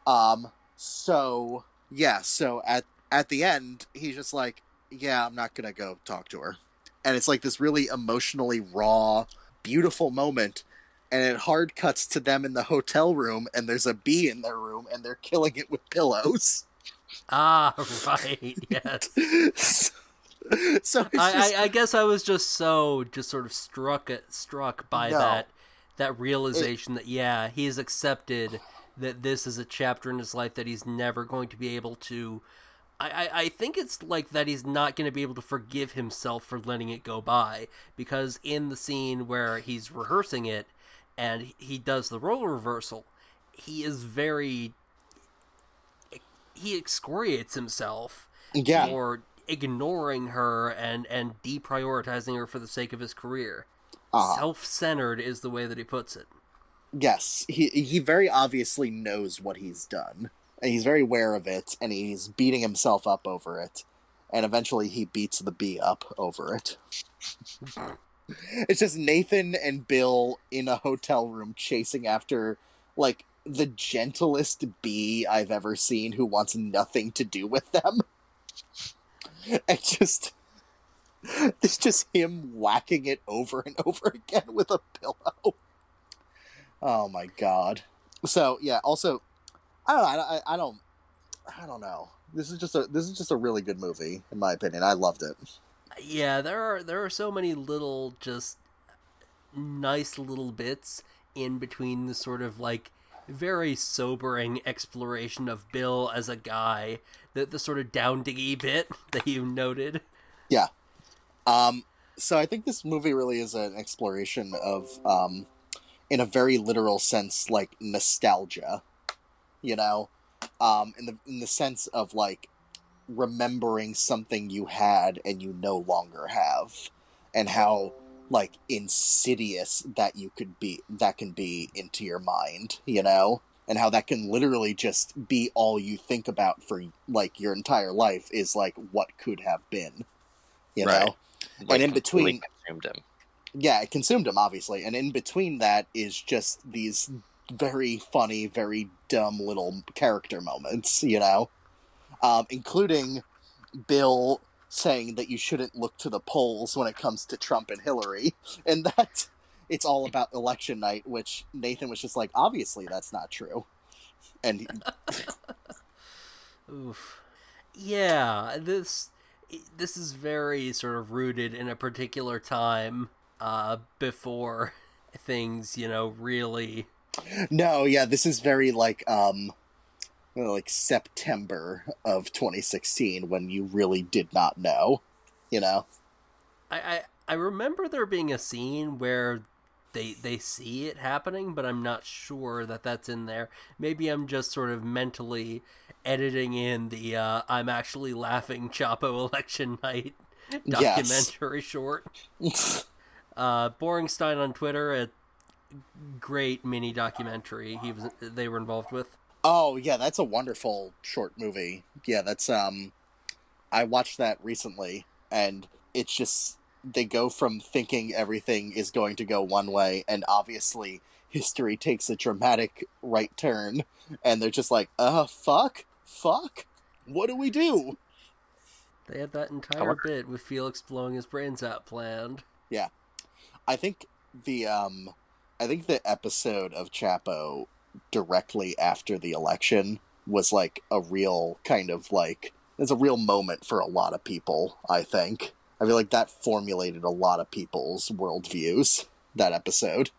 B: um so yeah so at at the end he's just like yeah i'm not gonna go talk to her and it's like this really emotionally raw beautiful moment and it hard cuts to them in the hotel room and there's a bee in their room and they're killing it with pillows
C: Ah, right, yes.
B: so, so it's
C: I,
B: just-
C: I, I guess I was just so just sort of struck at, struck by
B: No.
C: that that realization that yeah he's accepted that this is a chapter in his life that he's never going to be able to. I, I, I think it's like that he's not going to be able to forgive himself for letting it go by because in the scene where he's rehearsing it and he does the role reversal, he is very he excoriates himself
B: yeah
C: for ignoring her and and deprioritizing her for the sake of his career.
B: uh-huh.
C: Self-centered is the way that he puts it.
B: Yes, he he very obviously knows what he's done, and he's very aware of it, and he's beating himself up over it, and eventually he beats the bee up over it. it's just Nathan and Bill in a hotel room chasing after like the gentlest bee I've ever seen who wants nothing to do with them. And just it's just him whacking it over and over again with a pillow. Oh my god. So yeah. Also, I don't. I, I, I don't. I don't know. This is just a. This is just a really good movie, in my opinion. I loved it.
C: Yeah, there are there are so many little just nice little bits in between the sort of like very sobering exploration of Bill as a guy, the the sort of down diggy bit that you noted. Yeah.
B: Um. So I think this movie really is an exploration of, um, in a very literal sense, like nostalgia. You know, um, in the in the sense of like remembering something you had and you no longer have, and how like insidious that you could be that can be into your mind you know and how that can literally just be all you think about for like your entire life is like what could have been you
D: Right.
B: know
D: Like,
B: in between-
D: consumed him.
B: Yeah it consumed him obviously. And in between that is just these very funny very dumb little character moments you know? Um, including bill saying that you shouldn't look to the polls when it comes to trump and hillary. And that it's all about election night which nathan was just like obviously that's not true. And
C: Oof. Yeah, this this is very sort of rooted in a particular time uh before things, you know, really
B: no yeah this is very like um like september of 2016 when you really did not know you know
C: I, I I remember there being a scene where they they see it happening, but I'm not sure that that's in there. Maybe I'm just sort of mentally editing in the uh, I'm actually laughing Chapo election night documentary short. uh, Boringstein on Twitter, a great mini documentary he was they were involved with.
B: Oh yeah, that's a wonderful short movie. Yeah, that's um, I watched that recently, and it's just they go from thinking everything is going to go one way, and obviously history takes a dramatic right turn, and they're just like, uh, fuck, fuck, what do we do?
C: They had that entire bit with Felix blowing his brains out planned.
B: Yeah, I think the um, I think the episode of Chapo directly after the election was like a real kind of like it's a real moment for a lot of people. I think I feel like that formulated a lot of people's worldviews. That episode,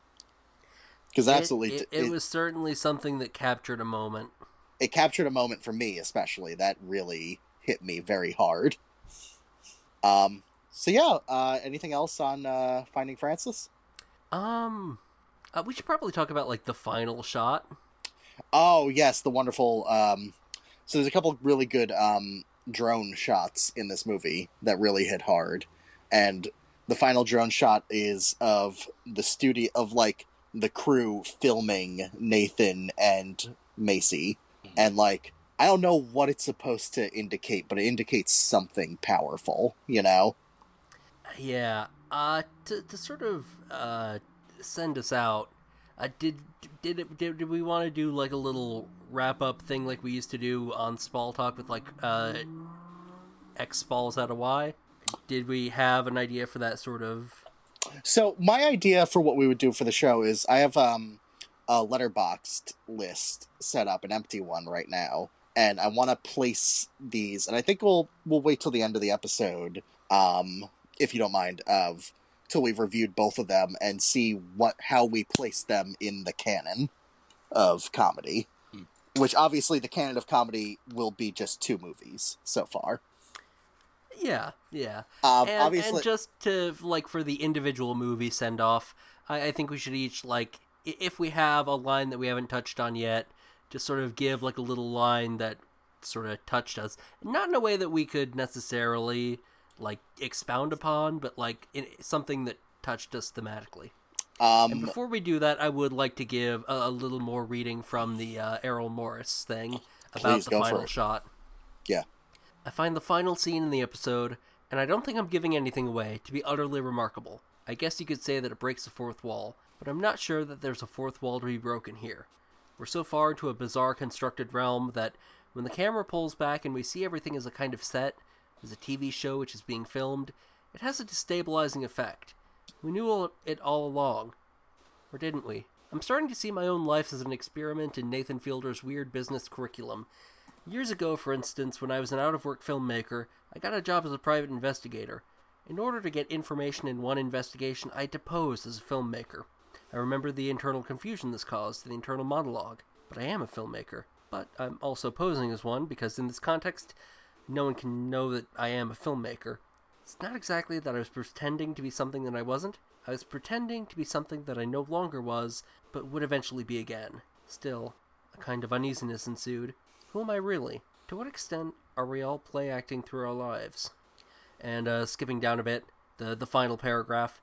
B: because absolutely,
C: it, it, it, it, was certainly something that captured a moment.
B: It captured a moment for me, especially that really hit me very hard. Um. So yeah. Uh, anything else on uh, Finding Frances?
C: Um. Uh, we should probably talk about like the final shot.
B: Oh yes, the wonderful. Um, so there's a couple really good um, drone shots in this movie that really hit hard, and the final drone shot is of the studio of like the crew filming Nathan and Macy, mm-hmm. and like I don't know what it's supposed to indicate, but it indicates something powerful, you know.
C: Yeah. Uh, to to sort of uh send us out, uh, did did it did, did we want to do like a little wrap up thing like we used to do on Spall Talk with like uh X Spalls out of Y? Did we have an idea for that sort of?
B: So my idea for what we would do for the show is I have um a Letterboxd list set up, an empty one right now, and I want to place these, and I think we'll we'll wait till the end of the episode, um, if you don't mind, of till we've reviewed both of them and see what how we place them in the canon of comedy. Hmm. Which obviously the canon of comedy will be just two movies so far.
C: Yeah, yeah.
B: Um,
C: and,
B: obviously,
C: and just to like for the individual movie send off, I, I think we should each like if we have a line that we haven't touched on yet, just sort of give like a little line that sort of touched us, not in a way that we could necessarily like expound upon, but like in, something that touched us thematically.
B: Um,
C: and before we do that, I would like to give a, a little more reading from the uh, Errol Morris thing about the final shot.
B: Yeah.
C: I find the final scene in the episode, and I don't think I'm giving anything away, to be utterly remarkable. I guess you could say that it breaks the fourth wall, but I'm not sure that there's a fourth wall to be broken here. We're so far into a bizarre constructed realm that when the camera pulls back and we see everything as a kind of set, as a TV show which is being filmed, it has a destabilizing effect. We knew it all along. Or didn't we? I'm starting to see my own life as an experiment in Nathan Fielder's weird business curriculum. Years ago, for instance, when I was an out of work filmmaker, I got a job as a private investigator. In order to get information in one investigation, I deposed as a filmmaker. I remember the internal confusion this caused, the internal monologue. But I am a filmmaker. But I'm also posing as one because, in this context, no one can know that I am a filmmaker. It's not exactly that I was pretending to be something that I wasn't. I was pretending to be something that I no longer was, but would eventually be again. Still, a kind of uneasiness ensued. Who am I really? To what extent are we all play acting through our lives? And uh, skipping down a bit, the the final paragraph.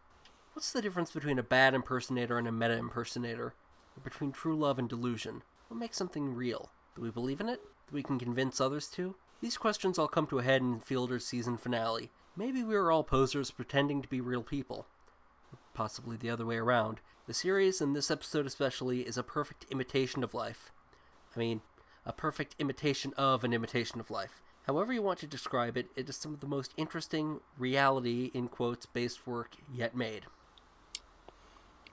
C: What's the difference between a bad impersonator and a meta impersonator? Or between true love and delusion? What makes something real? Do we believe in it? That we can convince others to? These questions all come to a head in Fielder's season finale. Maybe we are all posers pretending to be real people. Possibly the other way around. The series, and this episode especially, is a perfect imitation of life. I mean, a perfect imitation of an imitation of life. However you want to describe it, it is some of the most interesting reality, in quotes, based work yet made.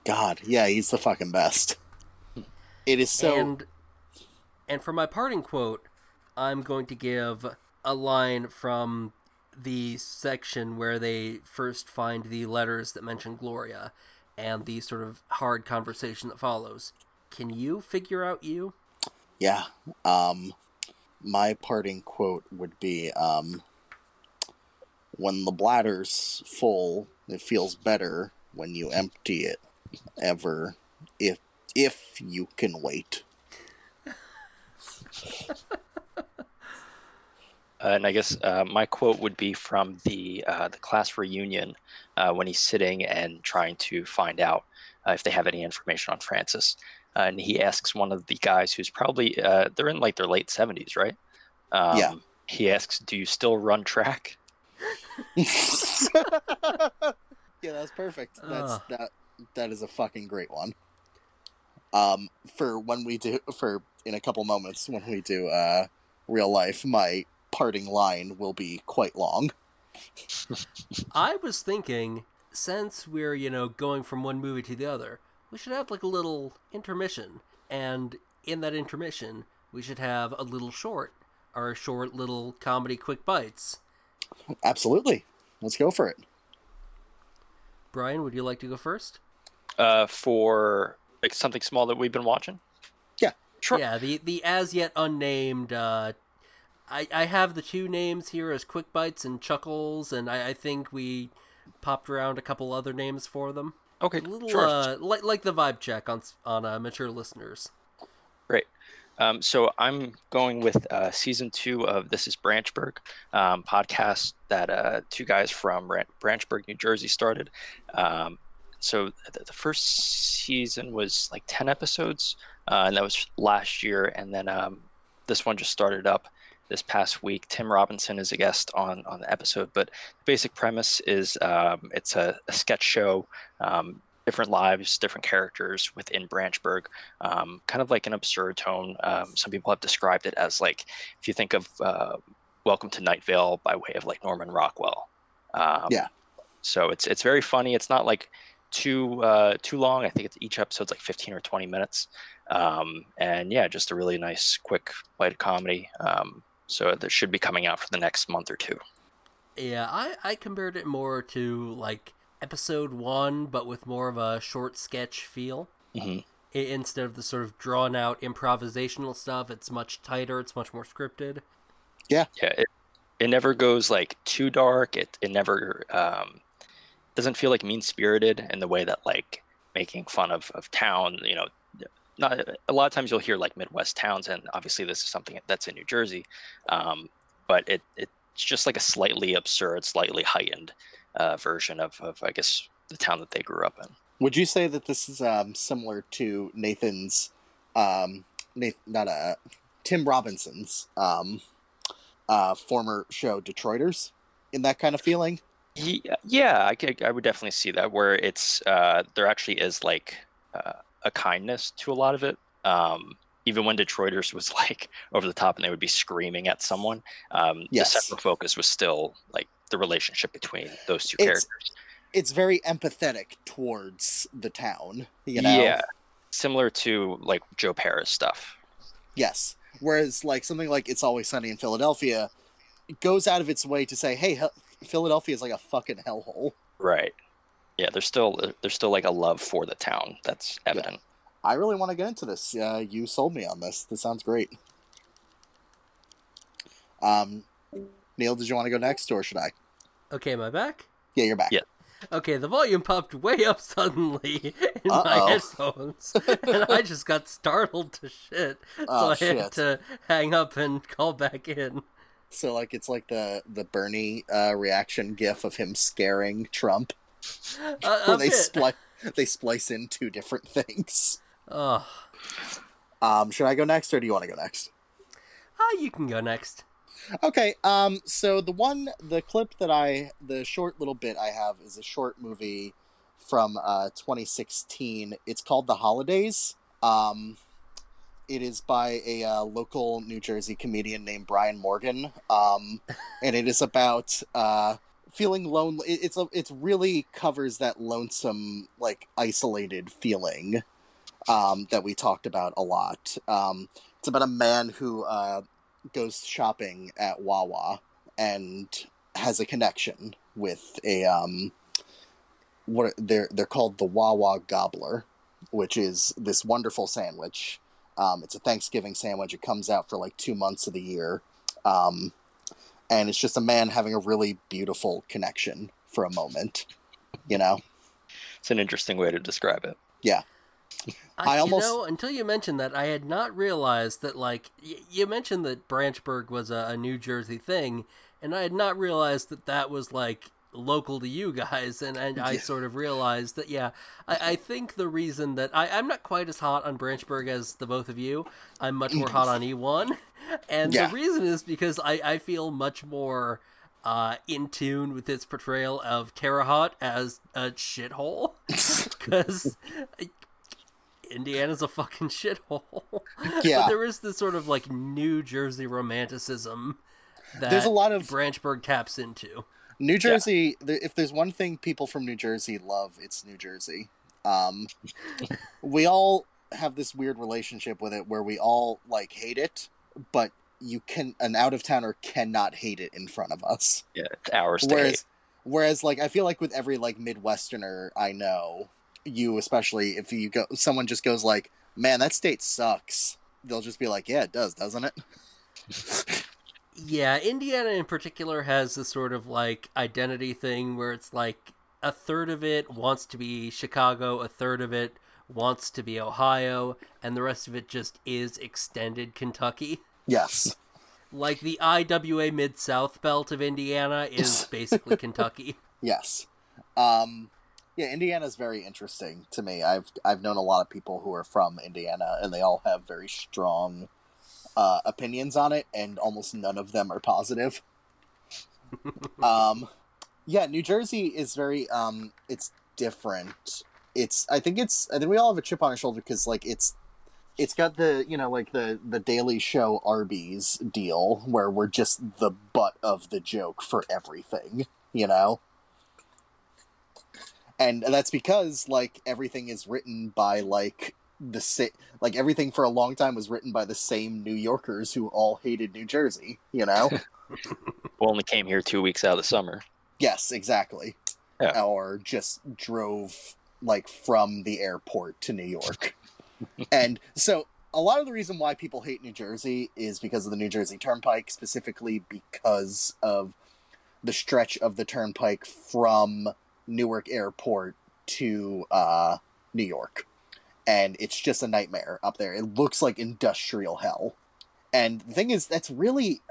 B: God, yeah, he's the fucking best. It is so.
C: And, and for my parting quote, I'm going to give a line from the section where they first find the letters that mention Gloria and the sort of hard conversation that follows. Can you figure out you?
B: Yeah. Um my parting quote would be um when the bladder's full, it feels better when you empty it. ever if if you can wait.
D: Uh, and I guess uh, my quote would be from the uh, the class reunion uh, when he's sitting and trying to find out uh, if they have any information on Frances. Uh, and he asks one of the guys who's probably they're in like their late seventies, right? Um,
B: Yeah.
D: He asks, "Do you still run track?"
B: yeah, that's perfect. That's
C: Ugh.
B: that that is a fucking great one. Um for when we do for in a couple moments when we do uh real life, my parting line will be quite long.
C: I was thinking, since we're, you know, going from one movie to the other, we should have like a little intermission. And in that intermission, we should have a little short, our short little comedy quick bites.
B: Absolutely. Let's go for it.
C: Brian, would you like to go first?
D: Uh, for like something small that we've been watching.
B: Yeah.
D: Sure.
C: Yeah, the the as yet unnamed. Uh, I I have the two names here as Quick Bites and Chuckles, and I, I think we popped around a couple other names for them.
D: Okay.
C: A little
D: sure.
C: uh, like like the vibe check on on uh, mature listeners.
D: Great. Um, so I'm going with uh, season two of This Is Branchburg um, podcast that uh, two guys from Bran- Branchburg, New Jersey started. Um, so the, the first season was like 10 episodes, uh, and that was last year. And then um, this one just started up this past week. Tim Robinson is a guest on, on the episode, but the basic premise is um, it's a, a sketch show. Um, different lives, different characters within Branchburg um, kind of like an absurd tone. Um, some people have described it as like if you think of uh, Welcome to Night Vale by way of like Norman Rockwell. Um,
B: Yeah.
D: So it's it's very funny. It's not like too uh, too long. I think it's each episode's like 15 or 20 minutes. Um, and yeah, just a really nice, quick, light comedy. Um, so that should be coming out for the next month or two.
C: Yeah, I, I compared it more to like episode one, but with more of a short sketch feel.
D: hmm
C: instead of the sort of drawn out improvisational stuff, it's much tighter, it's much more scripted.
D: Yeah. yeah it, it never goes like too dark it, it never um, doesn't feel like mean spirited in the way that like making fun of, of town you know not a lot of times you'll hear like midwest towns and obviously this is something that's in new jersey um, but it, it's just like a slightly absurd slightly heightened uh, version of, of i guess the town that they grew up in
B: Would you say that this is um, similar to Nathan's, um, Nathan, not uh, Tim Robinson's um, uh, former show Detroiters in that kind of feeling?
D: Ye- Yeah, I, could- I would definitely see that where it's uh, there actually is like uh, a kindness to a lot of it. Um, even when Detroiters was like over the top and they would be screaming at someone, um,
B: Yes.
D: the central focus was still like the relationship between those two
B: It's-
D: characters.
B: It's very empathetic towards the town, you know?
D: Yeah, similar to like Joe Pera's stuff.
B: Yes. Whereas, like something like "It's Always Sunny in Philadelphia" goes out of its way to say, "Hey, Philadelphia is like a fucking hellhole."
D: Right. Yeah, there's still there's still like a love for the town that's evident.
B: I really want to get into this. Uh, you sold me on this. This sounds great. Um, Neil, did you want to go next, or should I?
C: Okay, am I back?
B: Yeah, you're back.
D: Yeah.
C: Okay, the volume popped way up suddenly in my
B: Uh-oh.
C: headphones, and I just got startled to shit. So
B: Oh,
C: I had to hang up and call back in.
B: So, like, it's like the the Bernie uh, reaction GIF of him scaring Trump,
C: Uh,
B: where they splice they splice in two different things.
C: Ugh.
B: Um, should I go next, or do you want to go next?
C: Ah, you can go next.
B: Okay, um, so the one, the clip that I, the short little bit I have is a short movie from uh, 2016. It's called The Holidays. Um, it is by a uh, local New Jersey comedian named Brian Morgan, um, and it is about uh, feeling lonely. it- It's a, it's really covers that lonesome, like isolated feeling um, that we talked about a lot. Um, it's about a man who uh, goes shopping at Wawa and has a connection with a um what they're they're called the Wawa Gobbler, which is this wonderful sandwich. Um, it's a Thanksgiving sandwich. It comes out for like two months of the year, um, and it's just a man having a really beautiful connection for a moment. You know,
D: it's an interesting way to describe it.
B: Yeah. I
C: I,
B: almost-
C: you know, until you mentioned that, I had not realized that. Like, y- you mentioned that Branchburg was a, a New Jersey thing, and I had not realized that that was like local to you guys. And, and I sort of realized that, yeah, I, I think the reason that I, I'm not quite as hot on Branchburg as the both of you. I'm much more hot on E1, and
B: Yeah.
C: the reason is because I, I feel much more. Uh, in tune with its portrayal of Terre Haute as a shithole, because Indiana's a fucking shithole.
B: Yeah.
C: but there is this sort of like New Jersey romanticism that
B: There's a lot of-
C: Branchburg taps into.
B: New Jersey. th if there's one thing people from New Jersey love, it's New Jersey. Um, we all have this weird relationship with it where we all like hate it, but you can an out of towner cannot hate it in front of us.
D: Yeah, it's ours.
B: Whereas, whereas like I feel like with every like Midwesterner I know, you especially if you go, someone just goes like, "Man, that state sucks." They'll just be like, "Yeah, it does, doesn't it?"
C: Yeah, Indiana in particular has this sort of like identity thing where it's like a third of it wants to be Chicago, a third of it wants to be Ohio, and the rest of it just is extended Kentucky.
B: Yes.
C: Like the IWA Mid South belt of Indiana is basically Kentucky.
B: Yes. Um, yeah, Indiana's very interesting to me. I've I've known a lot of people who are from Indiana, and they all have very strong uh, opinions on it, and almost none of them are positive. um, yeah, New Jersey is very um, it's different. It's I think it's I think we all have a chip on our shoulder because like it's it's got the you know like the the Daily Show Arby's deal where we're just the butt of the joke for everything, you know and that's because like everything is written by like the sa- like everything for a long time was written by the same New Yorkers who all hated New Jersey, you know?
D: We only came here two weeks out of the summer.
B: yes, exactly.
D: Yeah.
B: Or just drove like from the airport to New York. and so a lot of the reason why people hate New Jersey is because of the New Jersey Turnpike, specifically because of the stretch of the turnpike from Newark Airport to uh, New York. And it's just a nightmare up there. It looks like industrial hell. And the thing is, that's really.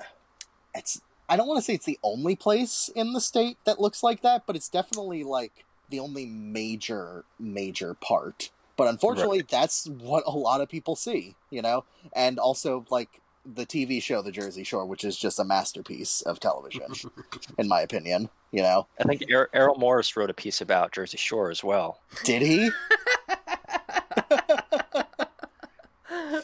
B: It's. I don't want to say it's the only place in the state that looks like that, but it's definitely like the only major, major part. But unfortunately, that's what a lot of people see, you know? And also, like, the TV show The Jersey Shore, which is just a masterpiece of television, in my opinion, you know?
D: I think er- Errol Morris wrote a piece about Jersey Shore as well.
B: Did he?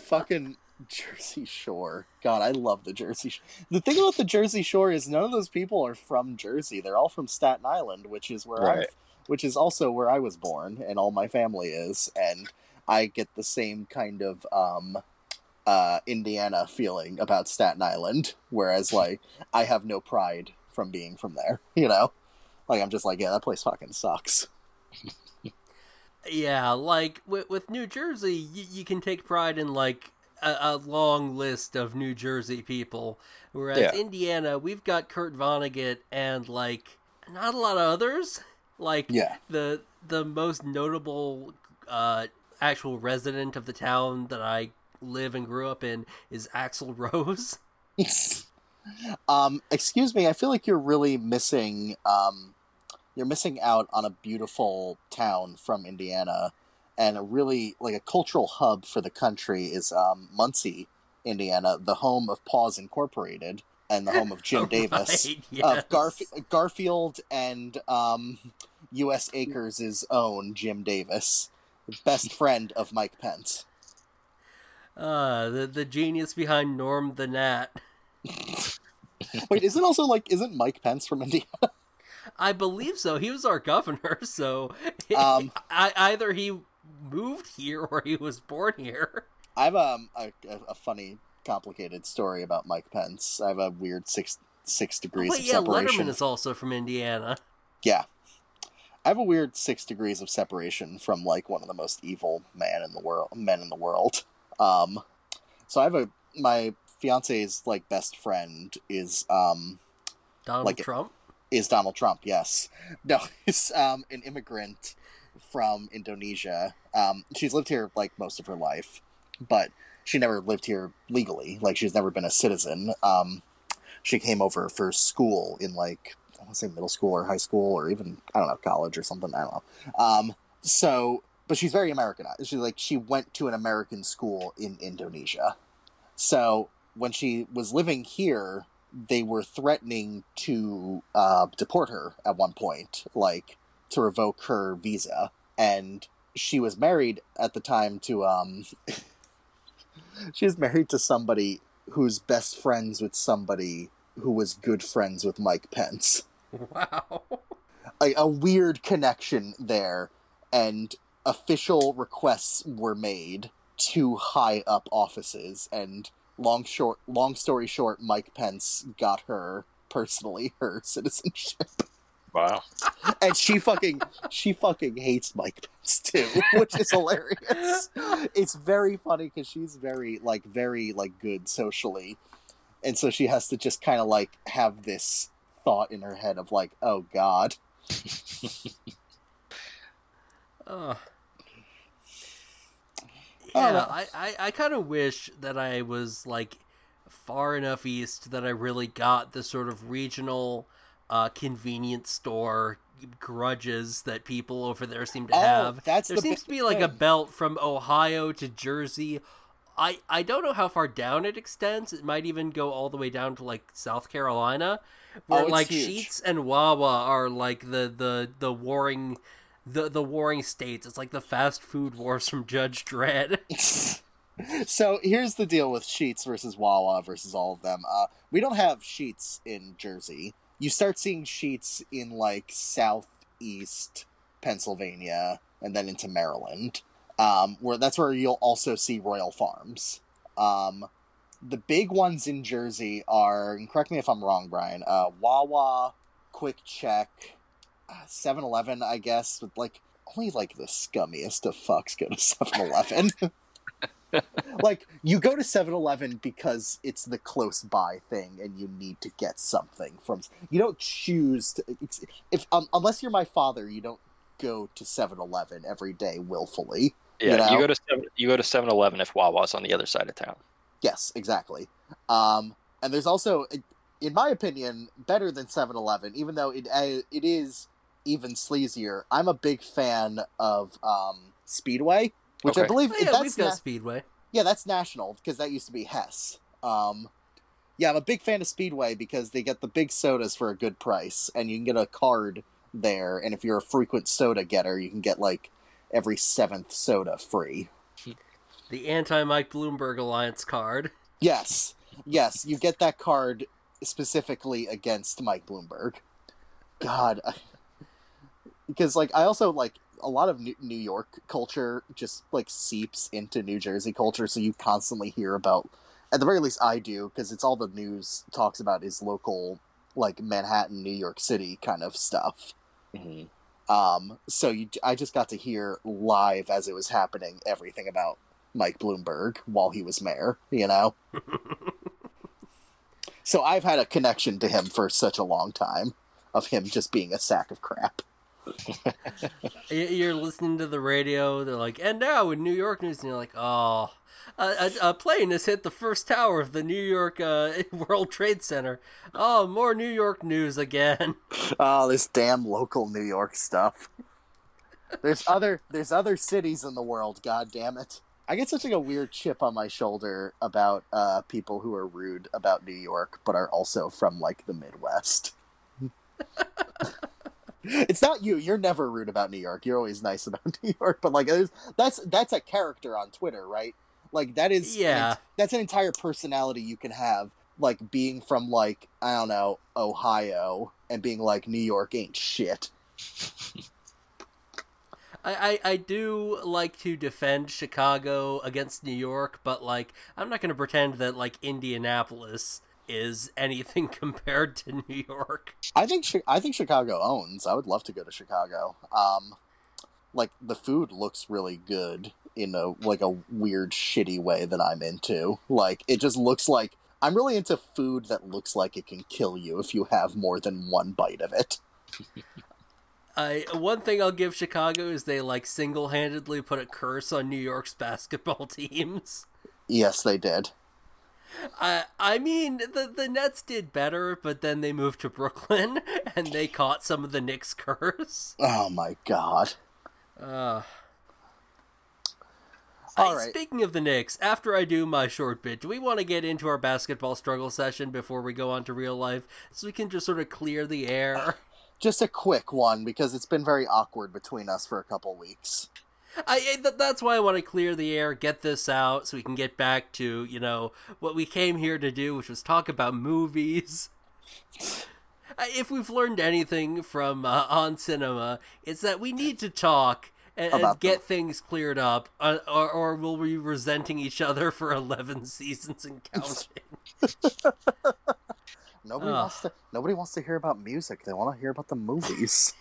B: Fucking Jersey Shore. God, I love the Jersey Shore. The thing about the Jersey Shore is none of those people are from Jersey. They're all from Staten Island, which is where I'm which is also where I was born and all my family is and I get the same kind of um uh Indiana feeling about Staten Island whereas like I have no pride from being from there, you know? Like I'm just like, yeah, that place fucking sucks.
C: Yeah, like with, with New Jersey, you, you can take pride in like a, a long list of New Jersey people, whereas
D: Yeah.
C: Indiana, we've got Kurt Vonnegut and like not a lot of others. Like
B: Yeah.
C: the the most notable uh, actual resident of the town that I live and grew up in is Axl Rose.
B: um, excuse me, I feel like you're really missing um you're missing out on a beautiful town from Indiana and a really like a cultural hub for the country is um Muncie, Indiana, the home of Paws Incorporated and the home of Jim Davis.
C: Yes.
B: Of Garf- Garfield and um, U.S. Acres' own Jim Davis, best friend of Mike Pence.
C: Uh, the the genius behind Norm the Gnat.
B: Wait, isn't also like isn't Mike Pence from Indiana?
C: I believe so. He was our governor, so
B: Um,
C: I, either he moved here or he was born here.
B: I have um, a, a, funny, complicated story about Mike Pence. I have a weird six six degrees
C: Wait,
B: of
C: yeah,
B: separation.
C: Letterman is also from Indiana.
B: Yeah, I have a weird six degrees of separation from like one of the most evil man in the world, men in the world. Um, so I have a my fiance's like best friend is um
C: Donald
B: Like-
C: Trump.
B: Is Donald Trump. Yes, no, he's um an immigrant from Indonesia. Um, she's lived here like most of her life, but she never lived here legally. Like she's never been a citizen. Um, she came over for school in like I want to say middle school or high school or even I don't know college or something. I don't know. Um, so, but she's very Americanized. She's like she went to an American school in Indonesia. So when she was living here, they were threatening to uh, deport her at one point, like to revoke her visa. And she was married at the time to um, she was married to somebody who's best friends with somebody who was good friends with Mike Pence.
C: Wow.
B: Like a weird connection there, and official requests were made to high up offices. And long short, long story short, Mike Pence got her personally her citizenship,
D: Wow.
B: and she fucking she fucking hates Mike Pence too, which is hilarious. It's very funny because she's very like very like good socially, and so she has to just kind of like have this thought in her head of like, oh god.
C: Oh.
B: Oh,
C: Yeah. I, I, I kind of wish that I was like far enough east that I really got the sort of regional uh, convenience store grudges that people over there seem to
B: Oh,
C: have.
B: that's
C: there
B: the
C: seems to be like a belt from Ohio to Jersey. I, I don't know how far down it extends. It might even go all the way down to like South Carolina, where
B: Oh,
C: like
B: huge.
C: Sheetz and Wawa are like the the the warring the the warring states. It's like the fast food wars from Judge Dredd.
B: so here's the deal with Sheetz versus Wawa versus all of them. Uh, we don't have Sheetz in Jersey. You start seeing Sheetz in like southeast Pennsylvania and then into Maryland, um, where that's where you'll also see Royal Farms. Um, the big ones in Jersey are, and correct me if I'm wrong, Brian. Uh, Wawa, QuickChek, 7-Eleven, I guess, with like only like the scummiest of fucks go to 7-Eleven. like you go to 7-Eleven because it's the close by thing and you need to get something from you don't choose to if um, unless you're my father you don't go to 7-Eleven every day willfully
D: Yeah,
B: You know?
D: you, go to 7, you go to 7-Eleven if Wawa's on the other side of town.
B: Yes, exactly. Um, and there's also, in my opinion, better than 7-Eleven, even though it uh, it is even sleazier. I'm a big fan of um, Speedway, which I believe
C: Oh, yeah,
B: that's na-
C: Speedway.
B: yeah, that's national because that used to be Hess. Um, yeah, I'm a big fan of Speedway because they get the big sodas for a good price, and you can get a card there. And if you're a frequent soda getter, you can get like every seventh soda free.
C: The anti Mike Bloomberg Alliance card.
B: Yes, yes, you get that card specifically against Mike Bloomberg. God, because like I also like a lot of New New York culture just like seeps into New Jersey culture, so you constantly hear about. At the very least, I do because it's all the news talks about is local, like Manhattan, New York City kind of stuff.
D: hmm
B: Um, so you, I just got to hear live as it was happening everything about Mike Bloomberg while he was mayor. You know, so I've had a connection to him for such a long time of him just being a sack of crap.
C: You're listening to the radio. They're like, and now in New York news, and you're like, oh, a, a, a plane has hit the first tower of the New York uh, World Trade Center. Oh, more New York news again.
B: Oh, this damn local New York stuff. There's other there's other cities in the world. God damn it! I get such like a weird chip on my shoulder about uh, people who are rude about New York, but are also from like the Midwest. it's not you. You're never rude about New York. You're always nice about New York. But like, that's that's a character on Twitter, right? Like that is
C: Yeah.
B: ent- that's an entire personality you can have. Like being from like I don't know Ohio and being like New York ain't shit.
C: I, I, I do like to defend Chicago against New York, but like I'm not going to pretend that like Indianapolis is anything compared to New York.
B: I think I think Chicago owns. I would love to go to Chicago. Um, like the food looks really good in a like a weird shitty way that I'm into. Like it just looks like I'm really into food that looks like it can kill you if you have more than one bite of it.
C: I one thing I'll give Chicago is they like single-handedly put a curse on New York's basketball teams.
B: Yes, they did.
C: I I mean the the Nets did better, but then they moved to Brooklyn and they caught some of the Knicks curse.
B: Oh my god.
C: Uh,
B: All
C: I-
B: right.
C: Speaking of the Knicks, after I do my short bit, do we want to get into our basketball struggle session before we go on to real life, so we can just sort of clear the air?
B: Just a quick one because it's been very awkward between us for a couple weeks.
C: I, I th- that's why I want to clear the air, get this out, so we can get back to you know what we came here to do, which was talk about movies. If we've learned anything from uh, on cinema, it's that we need to talk and, and get things cleared up, uh, or, or we'll be resenting each other for eleven seasons and counting.
B: Nobody
C: Ugh.
B: wants to. Nobody wants to hear about music. They want to hear about the movies.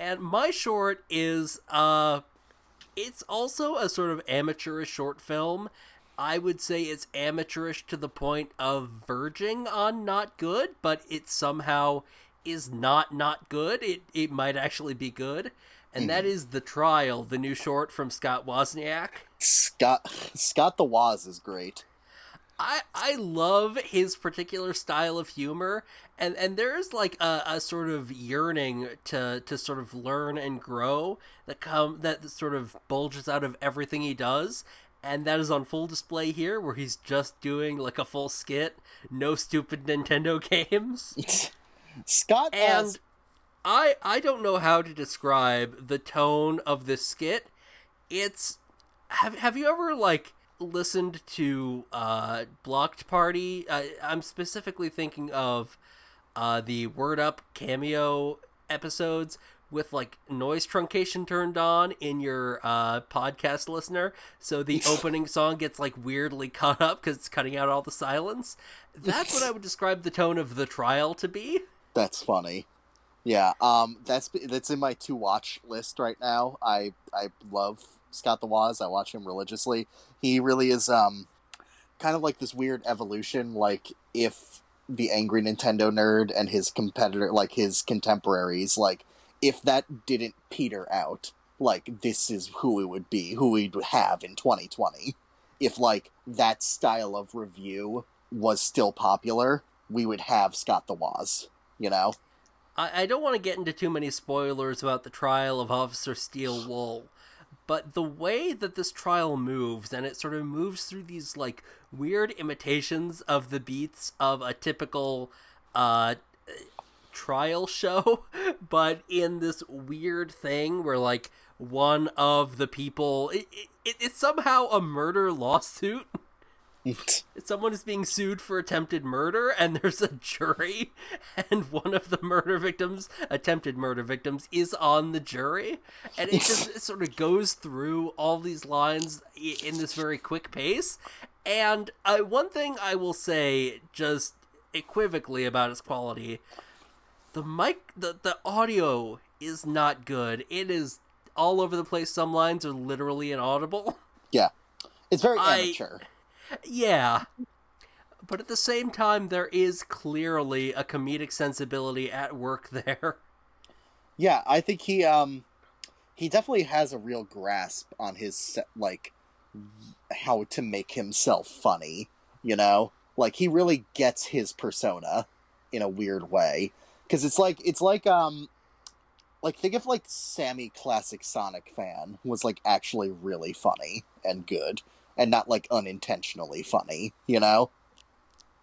C: And my short is uh it's also a sort of amateurish short film. I would say it's amateurish to the point of verging on not good but it somehow is not not good. It it might actually be good. And that is the trial the new short from scott wozniak.
B: Scott Scott the Woz is great.
C: I I love his particular style of humor, and and there's like a, a sort of yearning to to sort of learn and grow that come that sort of bulges out of everything he does, and that is on full display here, where he's just doing like a full skit, no stupid Nintendo games,
B: Scott
C: and
B: has
C: I I don't know how to describe the tone of this skit. It's have have you ever like listened to uh Blocked Party? Uh, I'm specifically thinking of uh the Word Up cameo episodes with like noise truncation turned on in your uh podcast listener so the opening song gets like weirdly cut up cuz it's cutting out all the silence. That's what I would describe the tone of the trial to be.
B: That's funny. Yeah, um, that's that's in my to watch list right now. I I love Scott the Woz. I watch him religiously. He really is um, kind of like this weird evolution. Like if the angry Nintendo nerd and his competitor, like his contemporaries, like if that didn't peter out, like this is who it would be, who we'd have in 2020. If like that style of review was still popular, we would have Scott the Woz. You know.
C: I, I don't want to get into too many spoilers about the trial of Officer Steel Wool, but the way that this trial moves, and it sort of moves through these like weird imitations of the beats of a typical uh trial show, but in this weird thing where like one of the people it, it, it's somehow a murder lawsuit someone is being sued for attempted murder and there's a jury and one of the murder victims attempted murder victims is on the jury. And it just it sort of goes through all these lines in this very quick pace. And uh, one thing i will say just equivocally about its quality the mic the, the audio is not good. It is all over the place. Some lines are literally inaudible.
B: Yeah. It's very
C: I-
B: amateur.
C: Yeah. But at the same time, there is clearly a comedic sensibility at work there.
B: Yeah, I think he um he definitely has a real grasp on his like how to make himself funny, you know? Like he really gets his persona in a weird way cuz it's like it's like um like think if like Sammy classic Sonic fan was like actually really funny and good and not like unintentionally funny, you know?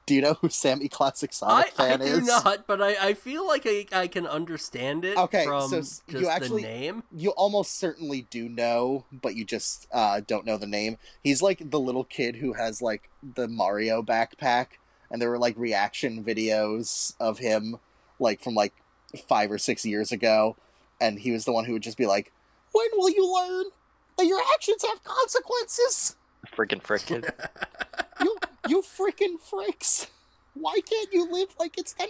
B: Do you know who Sammy classic
C: I,
B: Sonic
C: I
B: fan
C: do
B: is?
C: not, but I, I feel like I, I can understand it
B: Okay,
C: from
B: so
C: just
B: you actually-
C: the name.
B: you almost certainly do know, but you just uh, don't know the name. He's like the little kid who has like the Mario backpack, and there were like reaction videos of him, like from like five or six years ago, and he was the one who would just be like, "When will you learn that your actions have consequences?
D: Freaking frick.
B: You, you freaking fricks! Why can't you live like it's the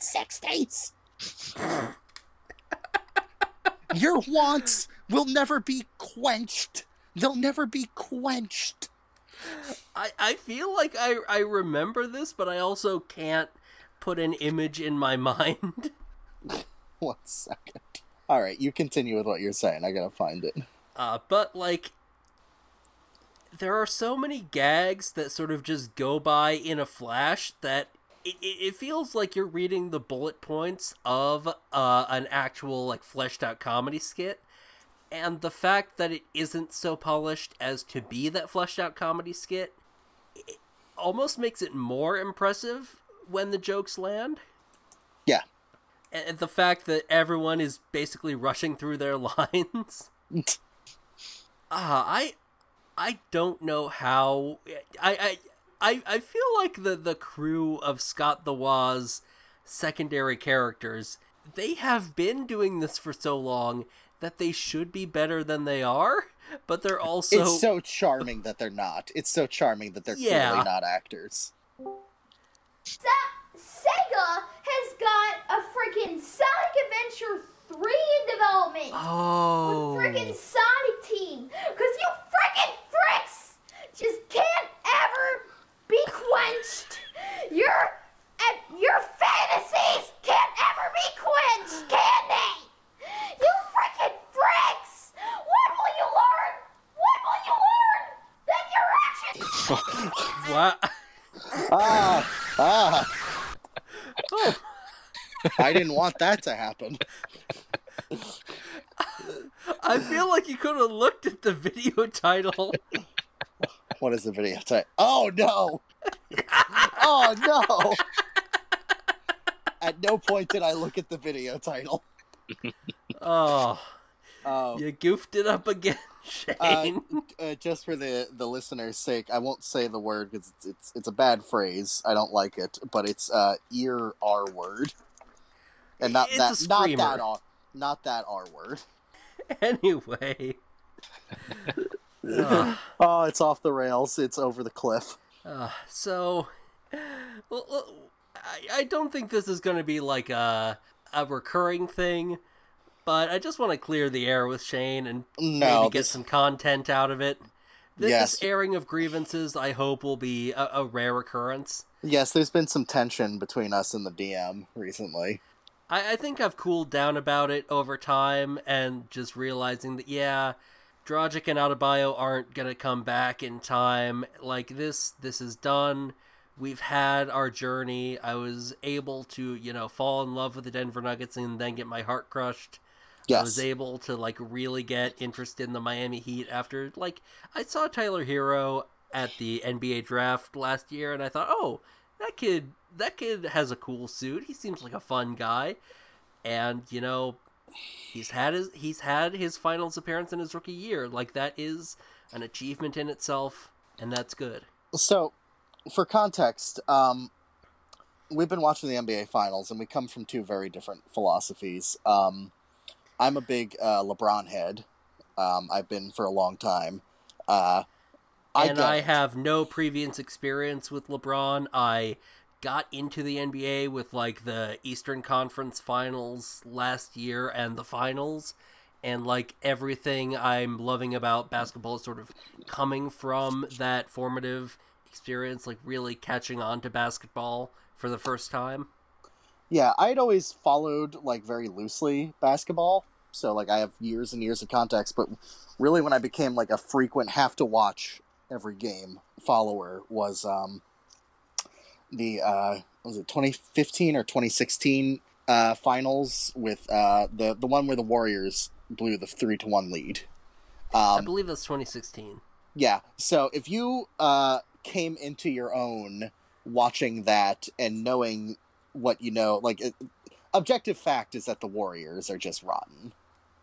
B: 1960s?" Your wants will never be quenched. They'll never be quenched.
C: I, I feel like I, I remember this, but I also can't put an image in my mind.
B: One second. All right, you continue with what you're saying. I gotta find it.
C: Uh, but like, there are so many gags that sort of just go by in a flash that it, it, feels like you're reading the bullet points of uh, an actual like fleshed out comedy skit. And the fact that it isn't so polished as to be that fleshed out comedy skit it almost makes it more impressive when the jokes land.
B: Yeah.
C: And the fact that everyone is basically rushing through their lines. Ah, I I don't know how I I I, I feel like the the crew of Scott the Woz secondary characters, they have been doing this for so long that they should be better than they are, but they're also
B: It's so charming that they're not. It's so charming that they're
C: Yeah.
B: clearly not actors.
F: Sa- Sega has got a freaking Sonic Adventure 3 in development.
C: Oh.
F: With freaking Sonic Team. Because you freaking fricks just can't ever be quenched. Your, uh, your fantasies can't ever be quenched, can they? You freaking fricks! When will you learn? When will you learn that your actions
C: What?
B: Ah, ah!
C: Oh.
B: I didn't want that to happen.
C: I feel like you could have looked at the video title.
B: What is the video title? Oh no! Oh no! At no point did I look at the video title.
C: Oh,
B: Oh,
C: you goofed it up again,
B: uh,
C: Shane.
B: uh, just for the the listener's sake, I won't say the word because it's, it's it's a bad phrase. I don't like it, but it's uh ear R word, and not
C: It's
B: that not that R not that R word.
C: anyway.
B: Oh, it's off the rails. It's over the cliff.
C: Uh, so, well, I, I don't think this is going to be like a a recurring thing, but I just want to clear the air with Shane and
B: No,
C: maybe get
B: this-
C: some content out of it. Th-
B: Yes.
C: This airing of grievances, I hope, will be a, a rare occurrence.
B: Yes, there's been some tension between us and the DM recently.
C: I, I think I've cooled down about it over time and just realizing that, yeah, Dragic and Adebayo aren't going to come back in time. Like, this, this is done. We've had our journey. I was able to, you know, fall in love with the Denver Nuggets and then get my heart crushed. I was able to, like, really get interested in the Miami Heat after, like, I saw Tyler Herro at the NBA draft last year and I thought, oh, that kid that kid has a cool suit. He seems like a fun guy. And, you know, he's had his he's had his finals appearance in his rookie year. Like that is an achievement in itself, and that's good.
B: So, for context, um, we've been watching the NBA Finals, and we come from two very different philosophies. Um, I'm a big uh, LeBron head. Um, I've been for a long time. Uh, I
C: and I have no previous experience with LeBron. I got into the NBA with like the Eastern Conference Finals last year and the finals. And like everything I'm loving about basketball is sort of coming from that formative experience, like really catching on to basketball for the first time.
B: Yeah, I'd always followed like very loosely basketball, so like I have years and years of context. But really, when I became like a frequent have to watch every game follower was um the uh was it 2015 or 2016 uh finals with uh the the one where the Warriors blew the three to one lead.
C: I
B: Um,
C: believe that's 2016.
B: yeah. So if you uh, came into your own watching that and knowing what you know, like it, objective fact is that the Warriors are just rotten.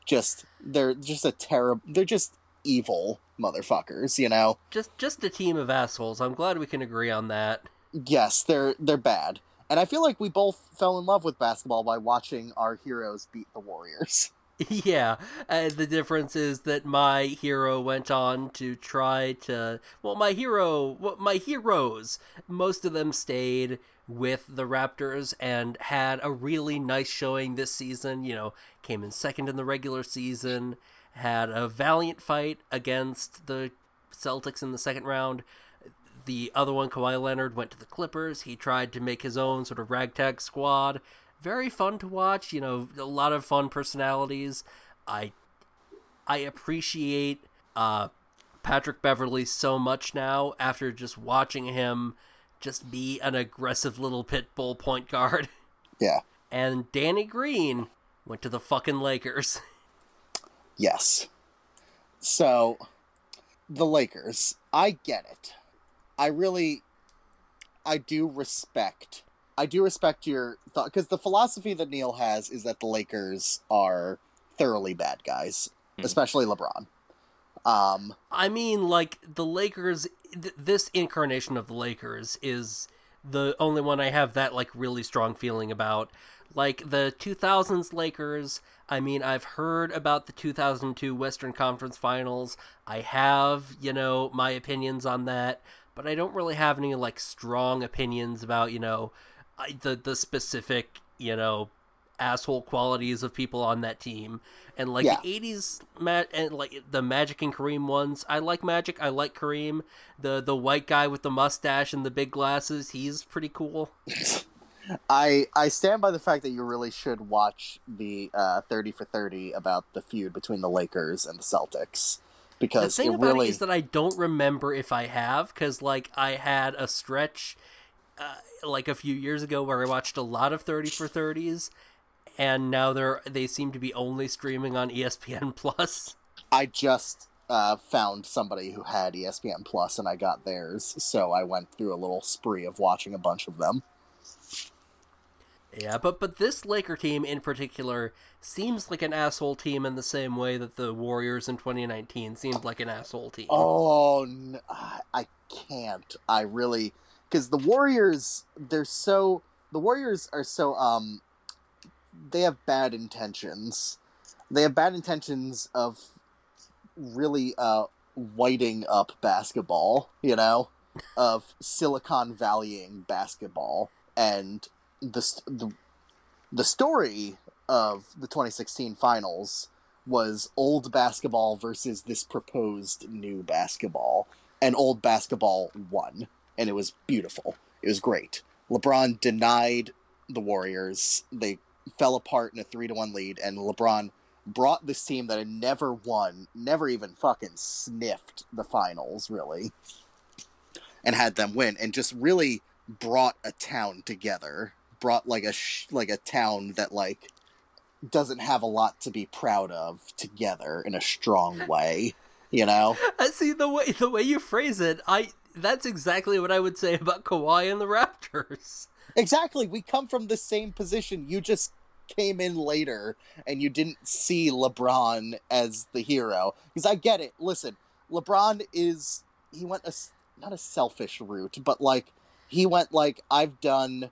B: Just they're just a terrible. They're just evil motherfuckers. You know.
C: Just just a team of assholes. I'm glad we can agree on that.
B: Yes, they're they're bad. And I feel like we both fell in love with basketball by watching our heroes beat the Warriors.
C: yeah, uh, the difference is that my hero went on to try to. Well, my hero, well, my heroes, most of them stayed with the Raptors and had a really nice showing this season. You know, came in second in the regular season, had a valiant fight against the Celtics in the second round. The other one, Kawhi Leonard, went to the Clippers. He tried to make his own sort of ragtag squad very fun to watch. You know, a lot of fun personalities. I I appreciate uh, Patrick Beverley so much now after just watching him just be an aggressive little pit bull point guard.
B: Yeah.
C: And Danny Green went to the fucking Lakers.
B: Yes. So, the Lakers, I get it. I really, I do respect. I do respect your thought because the philosophy that Neil has is that the Lakers are thoroughly bad guys,
D: Mhm.
B: especially LeBron. Um,
C: I mean, like the Lakers. Th- this incarnation of the Lakers is the only one I have that like really strong feeling about. Like the 2000s Lakers. I mean, I've heard about the 2002 Western Conference Finals. I have, you know, my opinions on that, but I don't really have any like strong opinions about, you know, I, the the specific, you know, asshole qualities of people on that team. And like
B: Yeah.
C: the '80s, ma- and like the Magic and Kareem ones, I like Magic. I like Kareem. The the white guy with the mustache and the big glasses, he's pretty cool.
B: I I stand by the fact that you really should watch the uh, thirty for thirty about the feud between the Lakers and the Celtics
C: The thing
B: it
C: about
B: really
C: it is that I don't remember if I have, because like I had a stretch, uh, like a few years ago, where I watched a lot of thirty for thirties, and now they're they seem to be only streaming on ESPN Plus.
B: I just uh, found somebody who had ESPN Plus and I got theirs, so I went through a little spree of watching a bunch of them.
C: Yeah, but but this Laker team in particular seems like an asshole team in the same way that the Warriors in 2019 seemed like an asshole team.
B: Oh, I can't. I really because the Warriors they're so the Warriors are so um they have bad intentions. They have bad intentions of really uh whiting up basketball, you know, of Silicon Valleying basketball and the the the story of the 2016 finals was old basketball versus this proposed new basketball and old basketball won and it was beautiful. It was great. Lebron denied the warriors. They fell apart in a 3 to 1 lead and lebron brought this team that had never won never even fucking sniffed the finals really and had them win and just really brought a town together brought like a sh- like a town that like doesn't have a lot to be proud of together in a strong way you know
C: I uh, see the way the way you phrase it. I that's exactly what I would say about Kawhi and the Raptors.
B: exactly we come from the same position you just came in later and you didn't see lebron as the hero because i get it listen lebron is he went a not a selfish route but like he went like i've done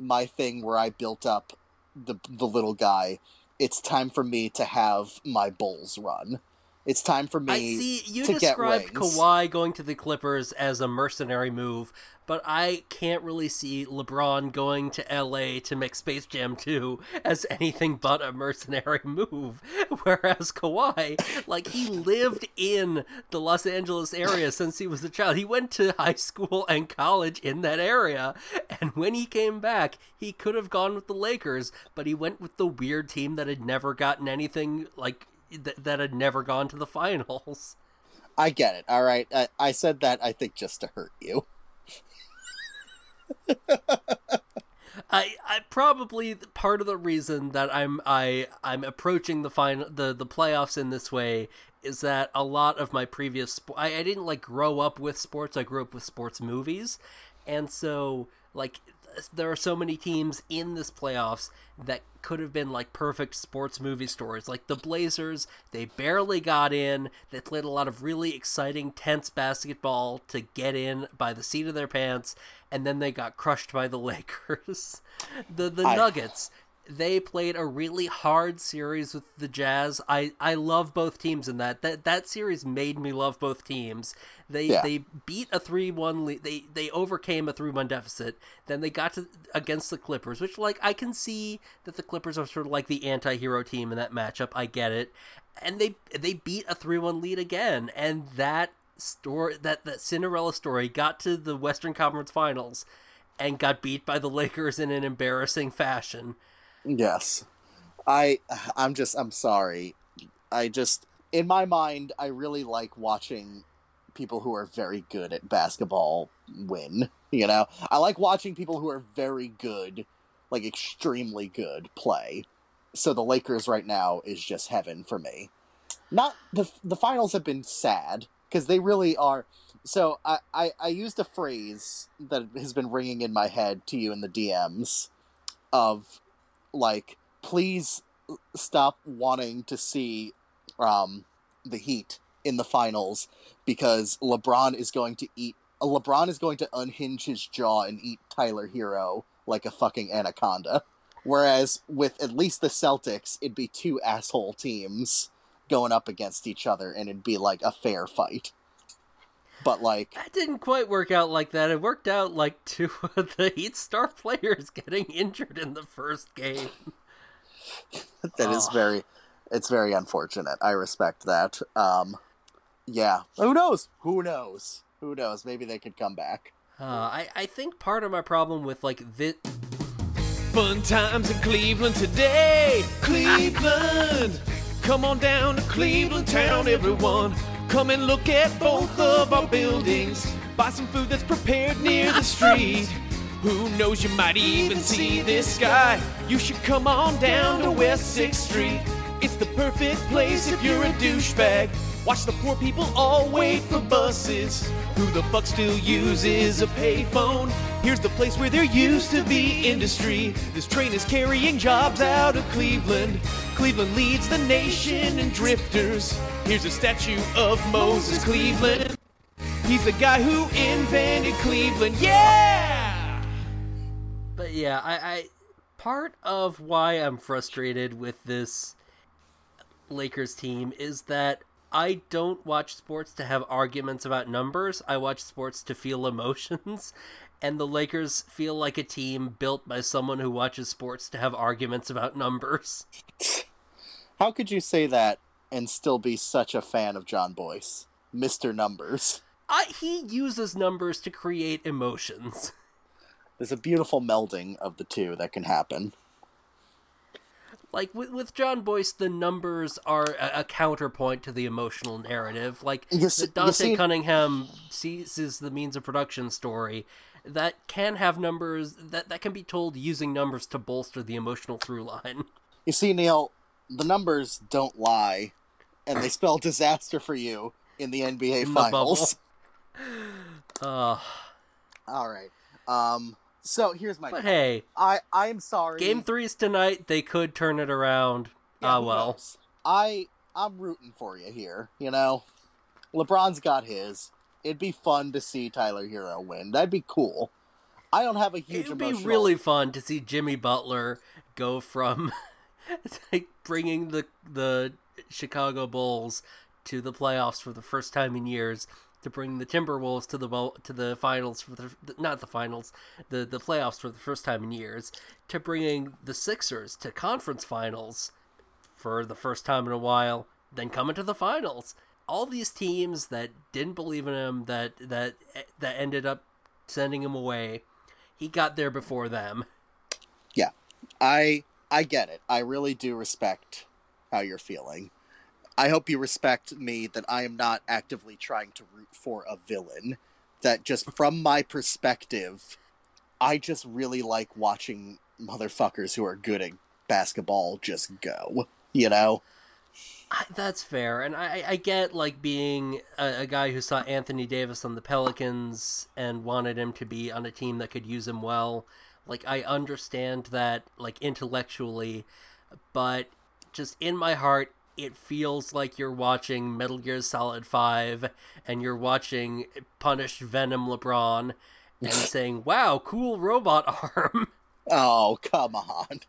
B: my thing where i built up the the little guy it's time for me to have my bulls run it's time for me
C: I see you
B: to
C: described. Kawhi going to the Clippers as a mercenary move, but I can't really see LeBron going to LA to make Space Jam 2 as anything but a mercenary move. Whereas Kawhi, like he lived in the Los Angeles area since he was a child. He went to high school and college in that area, and when he came back, he could have gone with the Lakers, but he went with the weird team that had never gotten anything like th- that had never gone to the finals.
B: i get it. All right. I, I said that i think just to hurt you.
C: I, I probably part of the reason that I'm I I'm approaching the final the the playoffs in this way is that a lot of my previous I, I didn't like grow up with sports. I grew up with sports movies. And so like there are so many teams in this playoffs that could have been like perfect sports movie stories. Like the Blazers they barely got in. They played a lot of really exciting tense basketball to get in by the seat of their pants and then they got crushed by the Lakers. The the
B: I-
C: Nuggets they played a really hard series with the Jazz. I, I love both teams in that. That that series made me love both teams. They
B: Yeah.
C: they beat a three one lead. They they overcame a three one deficit. Then they got to against the Clippers, which like I can see that the Clippers are sort of like the anti hero team in that matchup. I get it, and they they beat a three one lead again, and that story that that Cinderella story got to the Western Conference Finals, and got beat by the Lakers in an embarrassing fashion.
B: Yes. I I'm just I'm sorry. I just in my mind I really like watching people who are very good at basketball win, you know? I like watching people who are very good, like extremely good play. So the Lakers right now is just heaven for me. Not the the finals have been sad because they really are so I, I, I used a phrase that has been ringing in my head to you in the DMs of like please stop wanting to see um, the Heat in the finals because LeBron is going to eat. LeBron is going to unhinge his jaw and eat Tyler Herro like a fucking anaconda. Whereas with at least the Celtics, it'd be two asshole teams going up against each other, and it'd be like a fair fight. But like
C: That didn't quite work out like that. It worked out like two of the Heat star players getting injured in the first game.
B: that is
C: Oh.
B: very, it's very unfortunate. I respect that. Um, yeah. Who knows? Who knows? Who knows? Maybe they could come back.
C: Uh, I, I think part of my problem with like this.
G: Fun times in Cleveland today. Cleveland. Come on down to Cleveland town, everyone. Come and look at both of our buildings. Buy some food that's prepared near the street. Who knows, you might even see this guy. You should come on down to West 6th Street. It's the perfect place if you're a douchebag. Watch the poor people all wait for buses. Who the fuck still uses a payphone? Here's the place where there used to be industry. This train is carrying jobs out of Cleveland. Cleveland leads the nation in drifters. Here's a statue of Moses Cleaveland. He's the guy who invented Cleveland. Yeah!
C: But yeah, I, I part of why I'm frustrated with this Lakers team is that I don't watch sports to have arguments about numbers. I watch sports to feel emotions. And the Lakers feel like a team built by someone who watches sports to have arguments about numbers.
B: How could you say that and still be such a fan of Jon Bois, Mister Numbers?
C: I, he uses numbers to create emotions.
B: There's a beautiful melding of the two that can happen.
C: like with, with Jon Bois, the numbers are a, a counterpoint to the emotional narrative. Like
B: You s-
C: the
B: you
C: Dante
B: see-
C: Cunningham seizes the means of production story that can have numbers that that can be told using numbers to bolster the emotional through line.
B: You see, Neil, the numbers don't lie, and they spell disaster for you in the NBA
C: In the.
B: Finals.
C: Uh,
B: All right. Um. So here's my.
C: but hey,
B: I I'm sorry.
C: game three's tonight. They could turn it around.
B: Yeah,
C: Ah well.
B: knows? I I'm rooting for you here. You know, LeBron's got his. It'd be fun to see Tyler Herro win. That'd be cool. I don't have a huge
C: It would be really fun to see Jimmy Butler go from like bringing the the Chicago Bulls to the playoffs for the first time in years, to bring the Timberwolves to the to the finals for the not the finals, the the playoffs for the first time in years, to bringing the Sixers to conference finals for the first time in a while, then coming to the finals. All these teams that didn't believe in him, that that that ended up sending him away, he got there before them.
B: Yeah, I I get it. I really do respect how you're feeling. I hope you respect me that I am not actively trying to root for a villain. That just from my perspective, I just really like watching motherfuckers who are good at basketball just go. You know?
C: I, that's fair, and I, I get like being a, a guy who saw Anthony Davis on the Pelicans and wanted him to be on a team that could use him well. Like I understand that like intellectually, but just in my heart, it feels like you're watching Metal Gear Solid Five and you're watching punished Venom LeBron and saying, "Wow, cool robot arm."
B: Oh, come on.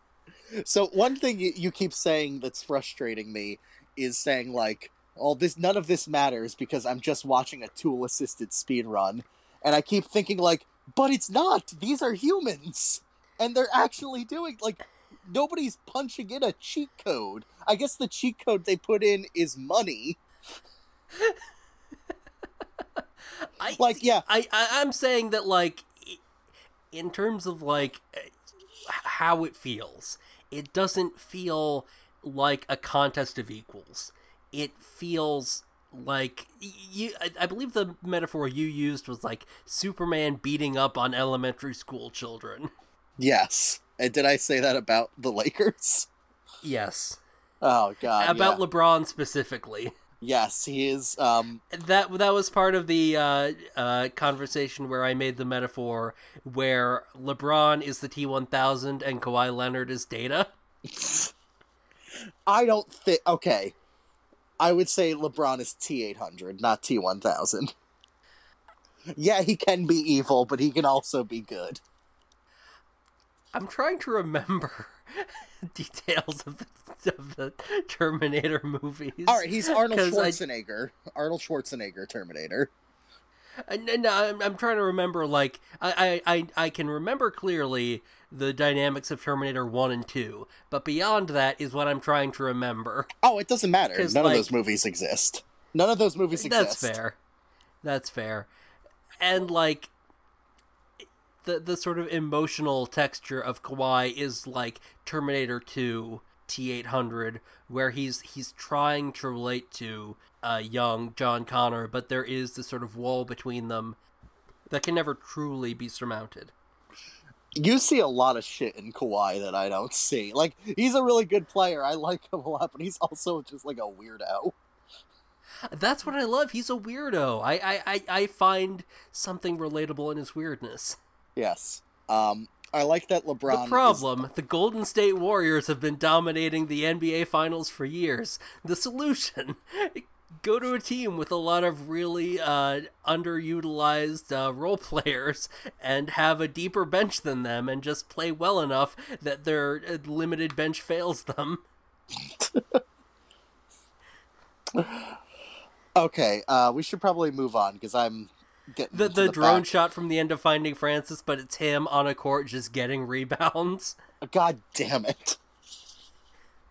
B: So one thing you, you keep saying that's frustrating me is saying like, "Oh, this none of this matters because I'm just watching a tool assisted speed run." And I keep thinking like, "But it's not. These are humans." And they're actually doing like nobody's punching in a cheat code. I guess the cheat code they put in is money.
C: I,
B: Like, yeah.
C: I, I I'm saying that like in terms of like how it feels, it doesn't feel like a contest of equals. It feels like you I, I believe the metaphor you used was like Superman beating up on elementary school children.
B: Yes. And did I say that about the Lakers?
C: Yes.
B: Oh god.
C: About
B: yeah.
C: LeBron specifically.
B: yes, he is um
C: That that was part of the uh, uh, conversation where I made the metaphor where LeBron is the T1000 and Kawhi Leonard is Data.
B: I don't think okay. I would say LeBron is T eight hundred, not T one thousand. Yeah, he can be evil, but he can also be good.
C: I'm trying to remember details of the, of the Terminator movies.
B: All right, he's Arnold
C: 'Cause I-
B: Schwarzenegger. Arnold Schwarzenegger, Terminator.
C: Uh, no, no, I'm, I'm trying to remember. Like, I, I, I, I can remember clearly the dynamics of Terminator One and Two, but beyond that is what I'm trying to remember.
B: Oh, it doesn't matter. None
C: like-
B: of those movies exist. None of those movies exist.
C: That's fair. That's fair. And like the the sort of emotional texture of Kawhi is like Terminator 2 T800 where he's he's trying to relate to uh, young John Connor but there is this sort of wall between them that can never truly be surmounted.
B: You see a lot of shit in Kawhi that I don't see. Like, he's a really good player. I like him a lot, but he's also just like a weirdo.
C: That's what I love. He's a weirdo. I I, I, I find something relatable in his weirdness.
B: Yes. Um, I like that LeBron.
C: The
B: is-
C: problem, the Golden State Warriors have been dominating the NBA Finals for years. The solution, go to a team with a lot of really uh, underutilized uh, role players and have a deeper bench than them and just play well enough that their uh, limited bench fails them.
B: Okay, uh, we should probably move on because I'm getting
C: The,
B: to
C: the, drone
B: back.
C: shot from the end of Finding Frances, but it's him on a court just getting rebounds.
B: God damn it!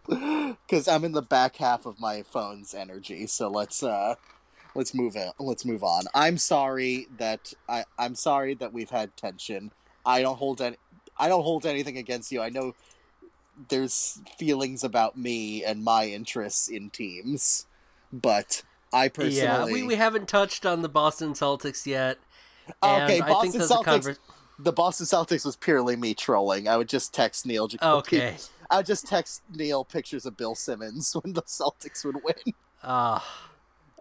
B: Because I'm in the back half of my phone's energy, so let's uh, let's move it. Let's move on. I'm sorry that I I'm sorry that we've had tension. I don't hold any. I don't hold anything against you. I know there's feelings about me and my interests in teams, but I personally
C: Yeah, we, we haven't touched on the Boston Celtics yet.
B: Okay,
C: and I
B: Boston
C: think that's a
B: Celtics.
C: conver-
B: the Boston Celtics was purely me trolling. I would just text Neil.
C: Okay.
B: I just text Neil pictures of Bill Simmons when the Celtics would win.
C: Ah.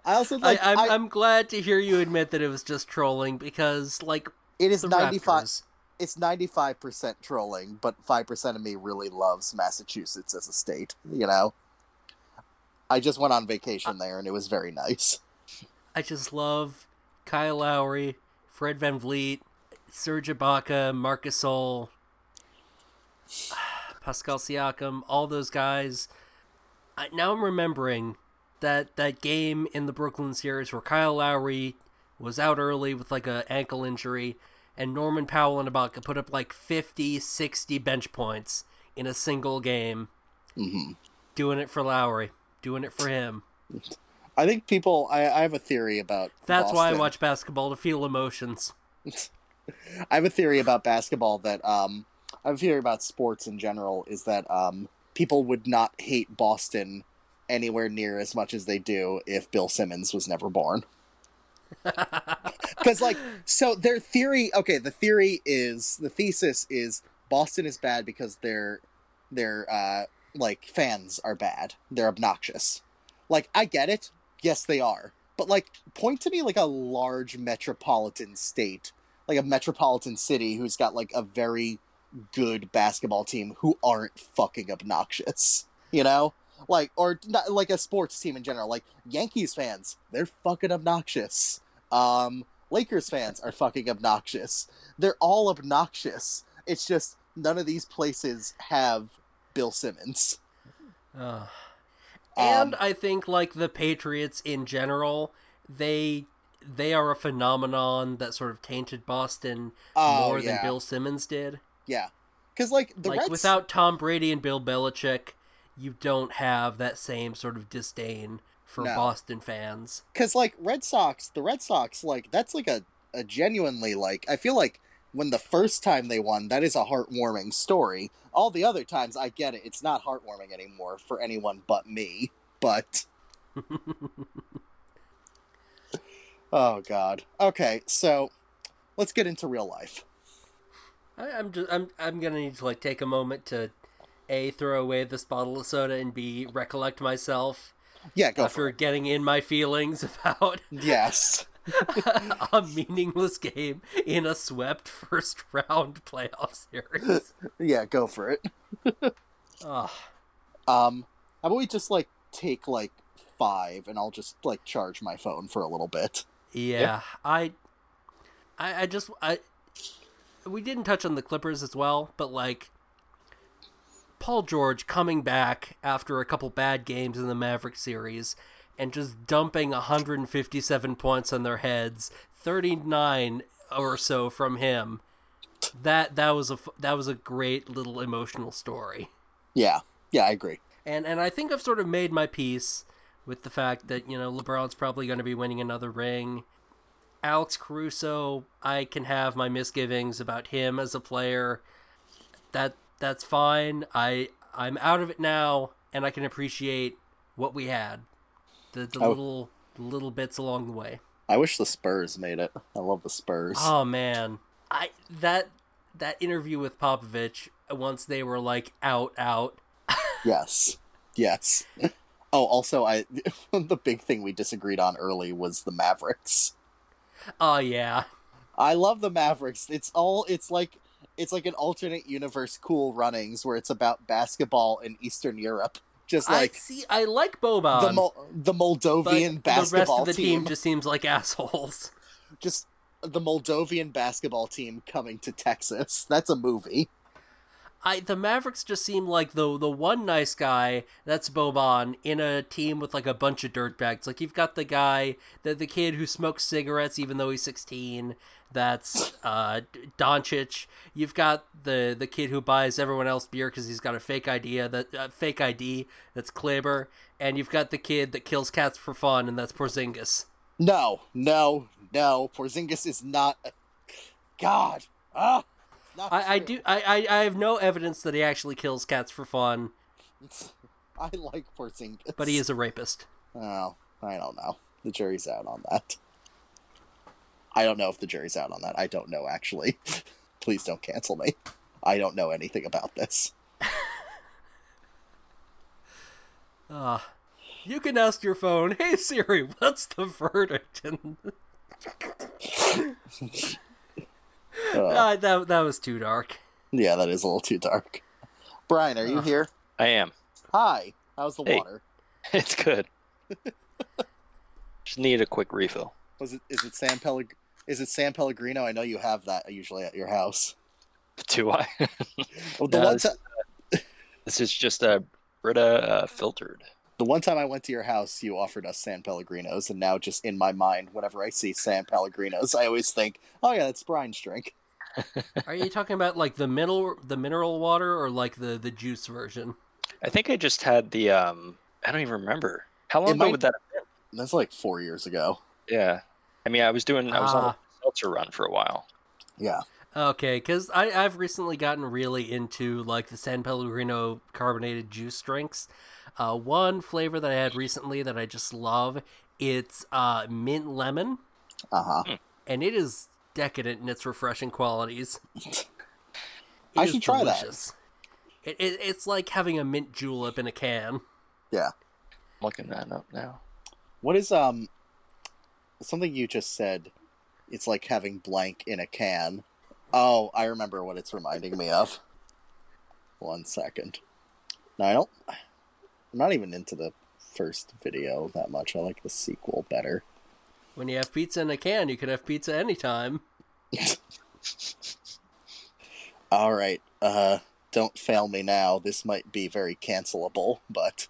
B: I also like.
C: I, I'm,
B: I-
C: I'm glad to hear you admit that it was just trolling because, like,
B: it is ninety five. It's ninety five percent trolling, but five percent of me really loves Massachusetts as a state. You know. I just went on vacation there, and it was very nice.
C: I just love Kyle Lowry, Fred VanVleet, Serge Ibaka, Marc Gasol, Pascal Siakam, all those guys. I, now I'm remembering that that game in the Brooklyn series where Kyle Lowry was out early with like a ankle injury and Norman Powell and Ibaka put up like 50, 60 bench points in a single game.
B: hmm
C: Doing it for Lowry, doing it for him.
B: I think people. I, I have a theory about.
C: That's why I watch basketball to feel emotions.
B: I have a theory about basketball that um I have a theory about sports in general is that um people would not hate Boston anywhere near as much as they do if Bill Simmons was never born. Cuz like so their theory okay the theory is the thesis is Boston is bad because their their uh like fans are bad. They're obnoxious. Like I get it. Yes, they are. But like point to me like a large metropolitan state like a metropolitan city who's got like a very good basketball team who aren't fucking obnoxious. You know? Like or not like a sports team in general. Like Yankees fans, they're fucking obnoxious. Um Lakers fans are fucking obnoxious. They're all obnoxious. It's just none of these places have Bill Simmons.
C: Ugh. and
B: Um,
C: I think like the Patriots in general, they they are a phenomenon that sort of tainted Boston
B: Oh,
C: more
B: yeah.
C: than Bill Simmons did.
B: Yeah. Cuz like the
C: like
B: Reds
C: without Tom Brady and Bill Belichick, you don't have that same sort of disdain for
B: No.
C: Boston fans.
B: because like Red Sox, the Red Sox, like that's like a, a genuinely like I feel like when the first time they won, that is a heartwarming story. All the other times, I get it. It's not heartwarming anymore for anyone but me. But. oh, God. Okay, so let's get into real life.
C: I, I'm just I'm I'm gonna need to like take a moment to a throw away this bottle of soda and b recollect myself
B: Yeah, go
C: after
B: for it.
C: getting in my feelings about
B: Yes.
C: a meaningless game in a swept first round playoff series.
B: Yeah, go for it. Um, how about we just, like, take, like, five, and I'll just, like, charge my phone for a little bit.
C: Yeah, I, I, I just I, we didn't touch on the Clippers as well, but like, Paul George coming back after a couple bad games in the Maverick series and just dumping 157 points on their heads, 39 or so from him. That that was a that was a great little emotional story.
B: Yeah, yeah, I agree.
C: And and I think I've sort of made my peace with the fact that, you know, LeBron's probably going to be winning another ring. Alex Caruso, I can have my misgivings about him as a player. That that's fine. I I'm out of it now and I can appreciate what we had. The the
B: Oh.
C: little little bits along the way.
B: I wish the Spurs made it. I love the Spurs.
C: Oh man. I that that interview with Popovich once they were like out out
B: Yes. Yes. Oh, also, I the big thing we disagreed on early was the Mavericks.
C: Oh yeah.
B: I love the Mavericks. It's all it's like it's like an alternate universe cool runnings where it's about basketball in Eastern Europe. Just like
C: I see I like Boban.
B: the Mol- the Moldovan
C: the rest of the
B: team.
C: team just seems like assholes.
B: just the Moldovan basketball team coming to Texas. That's a movie.
C: I the Mavericks just seem like the the one nice guy that's Boban in a team with like a bunch of dirtbags. Like you've got the guy the the kid who smokes cigarettes even though he's sixteen. That's uh Doncic. You've got the the kid who buys everyone else beer because he's got a fake idea that uh, fake ID that's Kleber, and you've got the kid that kills cats for fun, and that's Porzingis.
B: No, no, no. Porzingis is not. A... God, ah,
C: I, I do I, I I have no evidence that he actually kills cats for fun,
B: I like Porzingis,
C: but he is a rapist.
B: Oh, I don't know. The jury's out on that. I don't know if the jury's out on that. I don't know actually. Please don't cancel me. I don't know anything about this.
C: Uh, you can ask your phone, "Hey Siri, what's the verdict?" And
B: Uh,
C: uh, that that was too dark.
B: yeah, that is a little too dark. Brian, are you here?
D: I am.
B: Hi. How's the
D: Hey.
B: water?
D: It's good. Just need a quick refill.
B: Was it? Is it San Pelleg? Is it San Pellegrino? I know you have that usually at your house.
D: Do I?
B: Well, the
D: No,
B: one
D: this-
B: time,
D: this is just a Brita uh, filtered.
B: The one time I went to your house, you offered us San Pellegrinos, and now just in my mind, whenever I see San Pellegrinos, I always think, "Oh yeah, that's Brian's drink."
C: Are you talking about like the mineral the mineral water or like the the juice version?
D: I think I just had the. um I don't even remember. How long
B: It
D: ago
B: might-
D: would that have been?
B: That's like four years ago.
D: Yeah. I mean, I was doing. I was on
C: Ah.
D: a seltzer run for a while.
B: Yeah.
C: Okay, because I I've recently gotten really into like the San Pellegrino carbonated juice drinks. Uh, one flavor that I had recently that I just love it's uh, mint lemon,
B: Uh huh.
D: Hmm.
C: and it is decadent in its refreshing qualities. It
B: I should try that.
C: It, it, it's like having a mint julep in a can.
B: Yeah.
D: I'm looking that up now.
B: What is um something you just said? It's like having blank in a can. Oh, I remember what it's reminding me of. One second. No, I don't. I'm not even into the first video that much. I like the sequel better.
C: When you have pizza in a can, you can have pizza anytime.
B: All right. Uh, don't fail me now. This might be very cancelable, but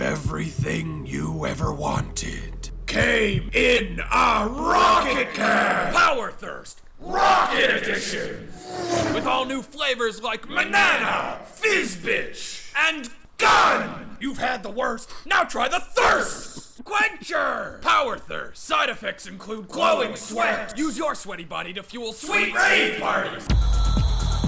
G: everything you ever wanted
H: came in a rocket can. Power Thirst Rocket Edition. With all new flavors like banana, fizz bitch, and gun. You've had the worst. Now try the thirst. Quencher! Power Thirst. Side effects include glowing sweat. Use your sweaty body to fuel sweet rave parties.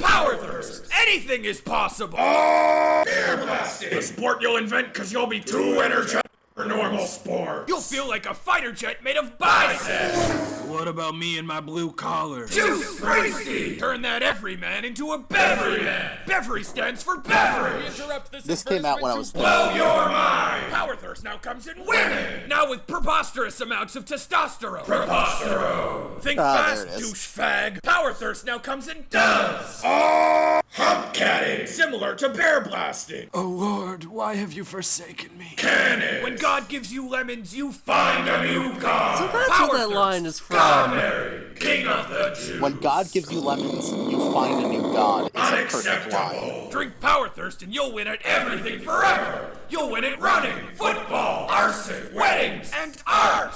H: Power Thirst. Anything is possible. Oh. Air Blasting. The sport you'll invent because you'll be too energetic for normal sport. You'll feel like a fighter jet made of biceps. What about me and my blue collar? Juice Crazy! Turn that everyman into a Beverly. Beverly stands for beverage. Interrupt this.
B: This came out when I was
H: Blow your mind! Power Thirst now comes in women! Now with preposterous amounts of testosterone. Preposterone! Think
B: Ah,
H: fast,
B: there it is.
H: douchefag! Power Thirst now comes in does! Oh! Hump catting! Similar to bear blasting!
I: Oh Lord, why have you forsaken me?
H: Cannon! When God gives you lemons, you find a new God!
C: So that's
H: Power
C: what that line is from.
H: God Mary, King of the Jews!
B: When God gives you lemons, you find a new God. It's a perfect line.
H: Drink Power Thirst and you'll win at everything forever. You'll win at running, football, arson, weddings, and art.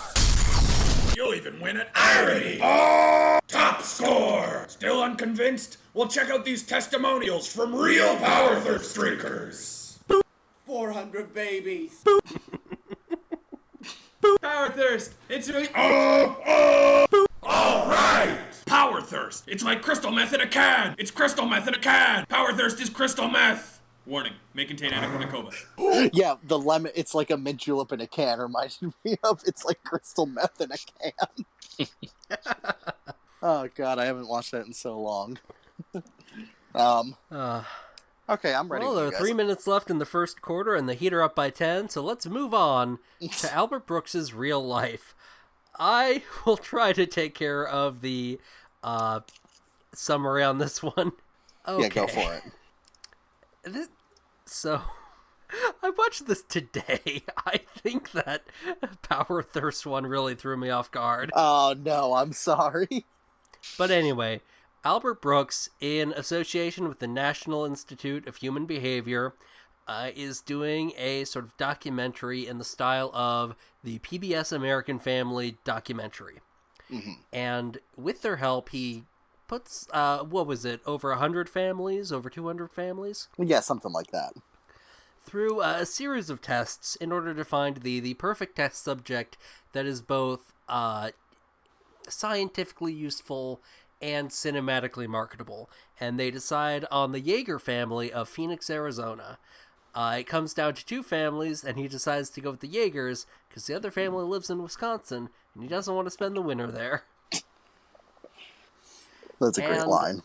H: You'll even win at irony. Oh, top score. Still unconvinced? Well, check out these testimonials from real Power Thirst drinkers.
J: 400 babies.
H: Power Thirst, it's really. Oh, oh. All right. Power Thirst. It's like crystal meth in a can. It's crystal meth in a can. Power Thirst is crystal meth. Warning: may contain anaconda
B: Yeah, the lemon. It's like a mint julep in a can. Reminded me of. It's like crystal meth in a can. oh God, I haven't watched that in so long. um.
C: Uh,
B: Okay, I'm ready.
C: well, there are three minutes left in the first quarter, and the heat are up by ten. So let's move on to Albert Brooks's real life. I will try to take care of the uh, summary on this one. Okay.
B: Yeah, go for it.
C: This, so, I watched this today. I think that Power Thirst one really threw me off guard.
B: Oh no, I'm sorry.
C: But anyway, Albert Brooks, in association with the National Institute of Human Behavior, uh, is doing a sort of documentary in the style of the PBS American Family documentary. And with their help, he puts, uh, what was it, over 100 families, over 200 families?
B: Yeah, something like that.
C: through a series of tests in order to find the the perfect test subject that is both uh, scientifically useful and cinematically marketable. And they decide on the Yeager family of Phoenix, Arizona. Uh, it comes down to two families, and he decides to go with the Yeagers because the other family lives in Wisconsin, and he doesn't want to spend the winter there.
B: That's a great line.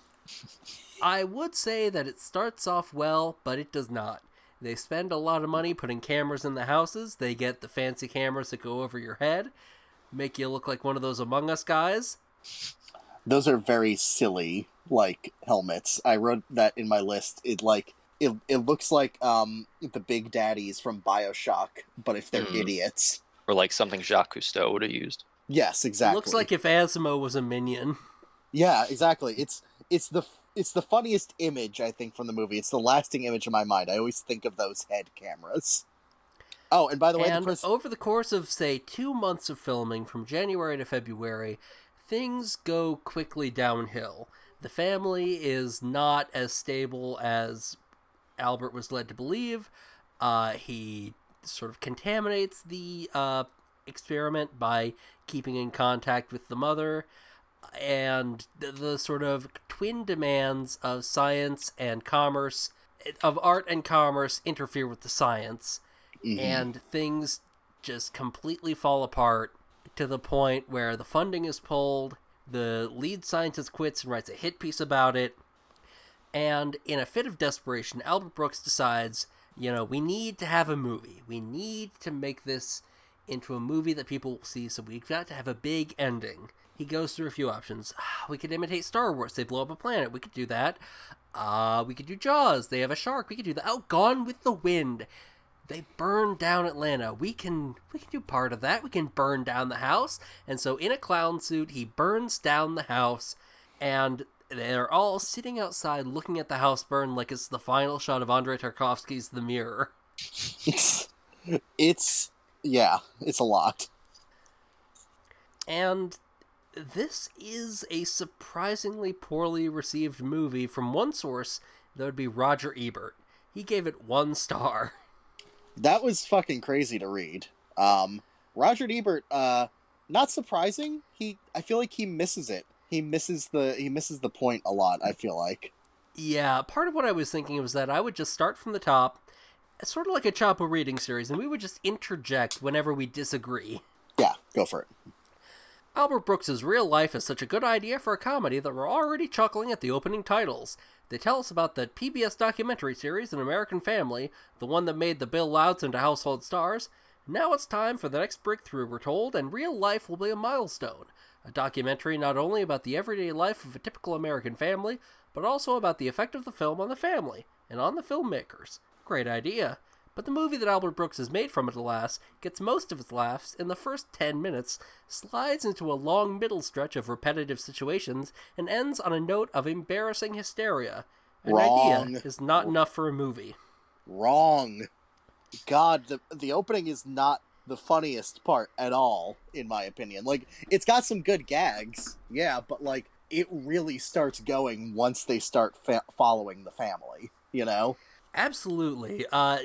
C: I would say that it starts off well, but it does not. They spend a lot of money putting cameras in the houses. They get the fancy cameras that go over your head, make you look like one of those Among Us guys.
B: Those are very silly, like helmets. I wrote that in my list. It like it. It looks like um the Big Daddies from Bioshock, but if they're
D: Mhm.
B: idiots.
D: Or like something Jacques Cousteau would have used.
B: Yes, exactly.
C: Looks like if Asimo was a minion.
B: Yeah, exactly. It's it's the it's the funniest image I think from the movie. It's the lasting image in my mind. I always think of those head cameras. Oh, and by the way, the
C: and
B: person
C: over the course of, say, two months of filming from January to February, things go quickly downhill. The family is not as stable as Albert was led to believe. Uh, he sort of contaminates the uh, experiment by keeping in contact with the mother. And the, the sort of twin demands of science and commerce, of art and commerce, interfere with the science
B: Mhm.
C: and things just completely fall apart to the point where the funding is pulled, the lead scientist quits and writes a hit piece about it, and in a fit of desperation, Albert Brooks decides, you know, we need to have a movie. We need to make this into a movie that people will see, so we've got to have a big ending. He goes through a few options. We could imitate Star Wars. They blow up a planet. We could do that. Uh, we could do Jaws. They have a shark. We could do that. Oh, Gone with the Wind they burn down Atlanta. We can we can do part of that. We can burn down the house. And so in a clown suit, he burns down the house and they're all sitting outside looking at the house burn like it's the final shot of Andrei Tarkovsky's The Mirror.
B: it's it's yeah, it's a lot.
C: And this is a surprisingly poorly received movie from one source that would be Roger Ebert. He gave it one star.
B: That was fucking crazy to read. Um, Roger Ebert, uh, not surprising. He, I feel like he misses it. He misses the he misses the point a lot. I feel like.
C: Yeah, part of what I was thinking was that I would just start from the top, sort of like a Chapo reading series, and we would just interject whenever we disagree.
B: Yeah, go for it.
C: Albert Brooks's real life is such a good idea for a comedy that we're already chuckling at the opening titles. They tell us about the PBS documentary series An American Family, the one that made the Bill Louds into household stars. Now it's time for the next breakthrough, we're told, and real life will be a milestone. A documentary not only about the everyday life of a typical American family, but also about the effect of the film on the family and on the filmmakers. Great idea. But the movie that Albert Brooks has made from it, alas, gets most of its laughs in the first 10 minutes, slides into a long middle stretch of repetitive situations, and ends on a note of embarrassing hysteria. An
B: Wrong.
C: idea is not enough for a movie.
B: Wrong. God, the the opening is not the funniest part at all, in my opinion. Like, it's got some good gags, yeah, but like, it really starts going once they start fa- following the family. You know?
C: Absolutely. Uh,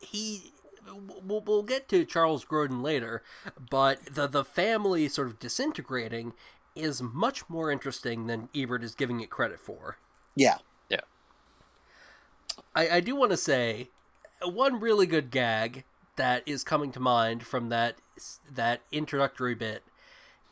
C: he. We'll, we'll get to Charles Grodin later, but the the family sort of disintegrating is much more interesting than Ebert is giving it credit for.
B: Yeah.
D: Yeah.
C: I, I do want to say one really good gag that is coming to mind from that that introductory bit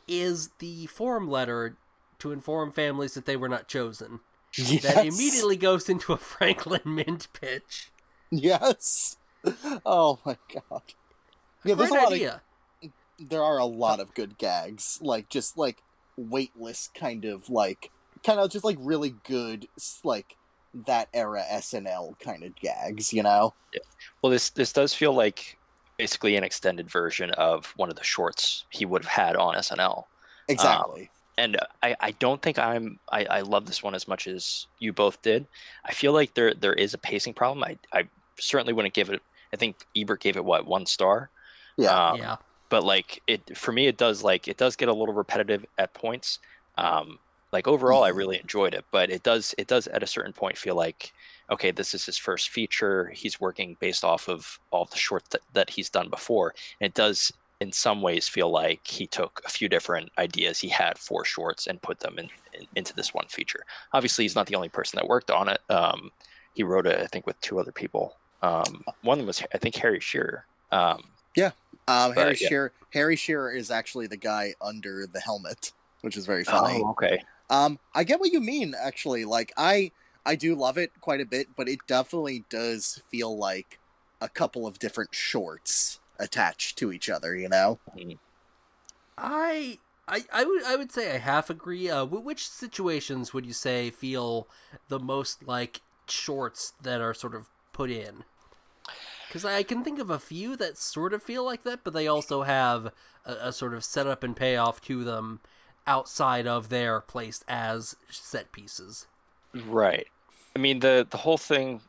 C: is the form letter to inform families that they were not chosen.
B: Yes.
C: That immediately goes into a Franklin Mint pitch.
B: Yes. Oh my god. Yeah, there's a lot
C: idea.
B: of there are a lot of good gags, like just like weightless kind of like kind of just like really good like that era SNL kind of gags, you know?
D: Well, this this does feel like basically an extended version of one of the shorts he would have had on SNL.
B: Exactly.
D: and uh, I, I don't think I'm I, I love this one as much as you both did. I feel like there there is a pacing problem. I, I certainly wouldn't give it. I think Ebert gave it what one star.
B: yeah.
D: Um,
C: yeah.
D: But like it for me, it does like it does get a little repetitive at points. Um, like overall, I really enjoyed it, but it does it does at a certain point feel like okay, this is his first feature. He's working based off of all the shorts that, that he's done before, and it does in some ways feel like he took a few different ideas he had for shorts and put them in, in into this one feature. Obviously, he's not the only person that worked on it. Um, he wrote it, I think, with two other people. Um, one was, I think, Harry Shearer. Um, yeah,
B: Um,
D: But,
B: Harry
D: yeah.
B: Shearer. Harry Shearer is actually the guy under the helmet, which is very funny.
D: oh, okay.
B: Um, I get what you mean. Actually, like I, I do love it quite a bit, but it definitely does feel like a couple of different shorts attached to each other. You know?
C: I I I would I would say I half agree. Uh, wh- which situations would you say feel the most like shorts that are sort of put in? Because I can think of a few that sort of feel like that, but they also have a, a sort of setup and payoff to them outside of their placed as set pieces.
D: Right. I mean the the whole thing,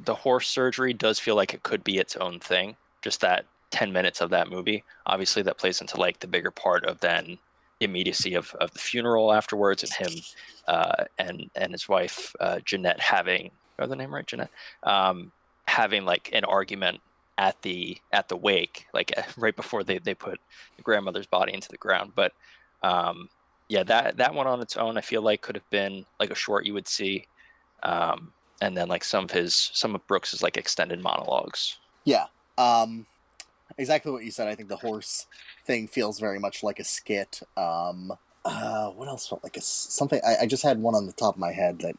D: the horse surgery does feel like it could be its own thing. Just that ten minutes of that movie, obviously, that plays into like the bigger part of then the immediacy of, of the funeral afterwards and him uh, and and his wife uh, Jeanette having are the name right Jeanette um, having like an argument at the at the wake like right before they, they put the grandmother's body into the ground but um, yeah that that one on its own I feel like could have been like a short you would see um, and then like some of his some of Brooks's like extended monologues
B: Yeah. Um, exactly what you said. I think the horse thing feels very much like a skit. Um, uh, what else felt like a something? I, I just had one on the top of my head that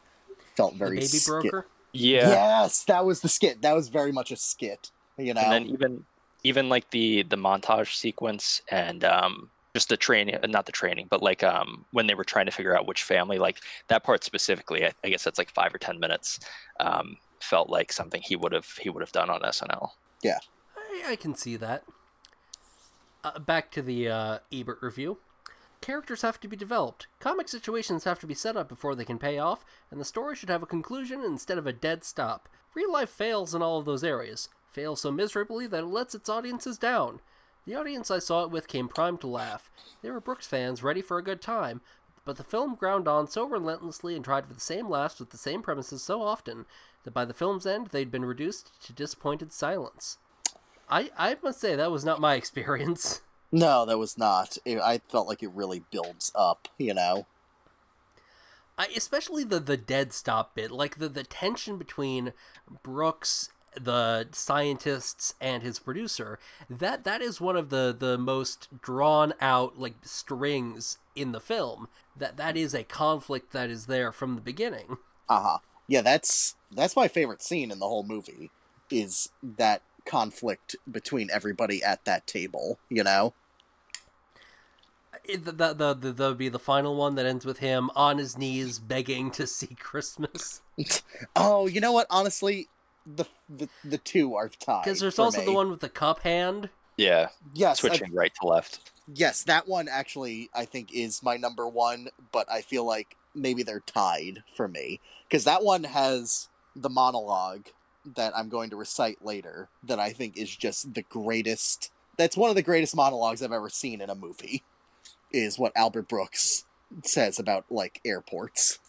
B: felt
C: The
B: very
C: baby
B: skit-
C: broker.
D: yeah
B: Yes, that was the skit. That was very much a skit. You know?
D: and then even even like the the montage sequence and um just the training uh, not the training but like um when they were trying to figure out which family like that part specifically i, I guess that's like five or ten minutes um felt like something he would have he would have done on snl yeah
C: I, I can see that. Uh, back to the uh, Ebert review. Characters have to be developed. Comic situations have to be set up before they can pay off, and the story should have a conclusion instead of a dead stop. Real life fails in all of those areas. Fails so miserably that it lets its audiences down. The audience I saw it with came primed to laugh. They were Brooks fans, ready for a good time, but the film ground on so relentlessly and tried for the same laughs with the same premises so often that by the film's end they'd been reduced to disappointed silence. I I must say that was not my experience.
B: No, that was not. It, I felt like it really builds up, you know.
C: I, especially the the dead stop bit, like the the tension between Brooks, the scientists, and his producer. That that is one of the the most drawn out like strings in the film. That that is a conflict that is there from the beginning.
B: Uh huh. Yeah, that's that's my favorite scene in the whole movie. Is that conflict between everybody at that table? You know.
C: It, the, the, the, the, the be the final one that ends with him on his knees begging to see Christmas.
B: oh, you know what? Honestly, the the, the two are tied.
C: Because there's
B: for
C: also
B: me.
C: the one with the cup hand.
D: Yeah.
B: Yes, I-
D: Switching right to left.
B: Yes, that one actually I think is my number one, but I feel like maybe they're tied for me because that one has the monologue that I'm going to recite later that I think is just the greatest. That's one of the greatest monologues I've ever seen in a movie. Is what Albert Brooks says about like airports.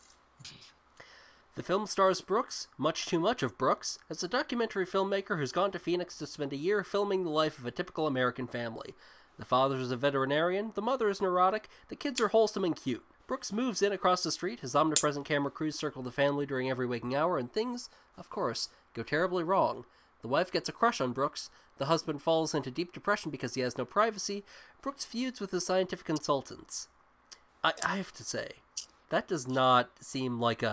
C: The film stars Brooks, much too much of Brooks, as a documentary filmmaker who's gone to Phoenix to spend a year filming the life of a typical American family. The father is a veterinarian, the mother is neurotic, the kids are wholesome and cute. Brooks moves in across the street, his omnipresent camera crews circle the family during every waking hour, and things, of course, go terribly wrong. The wife gets a crush on Brooks, the husband falls into deep depression because he has no privacy, Brooks feuds with his scientific consultants. I, I have to say, that does not seem like a,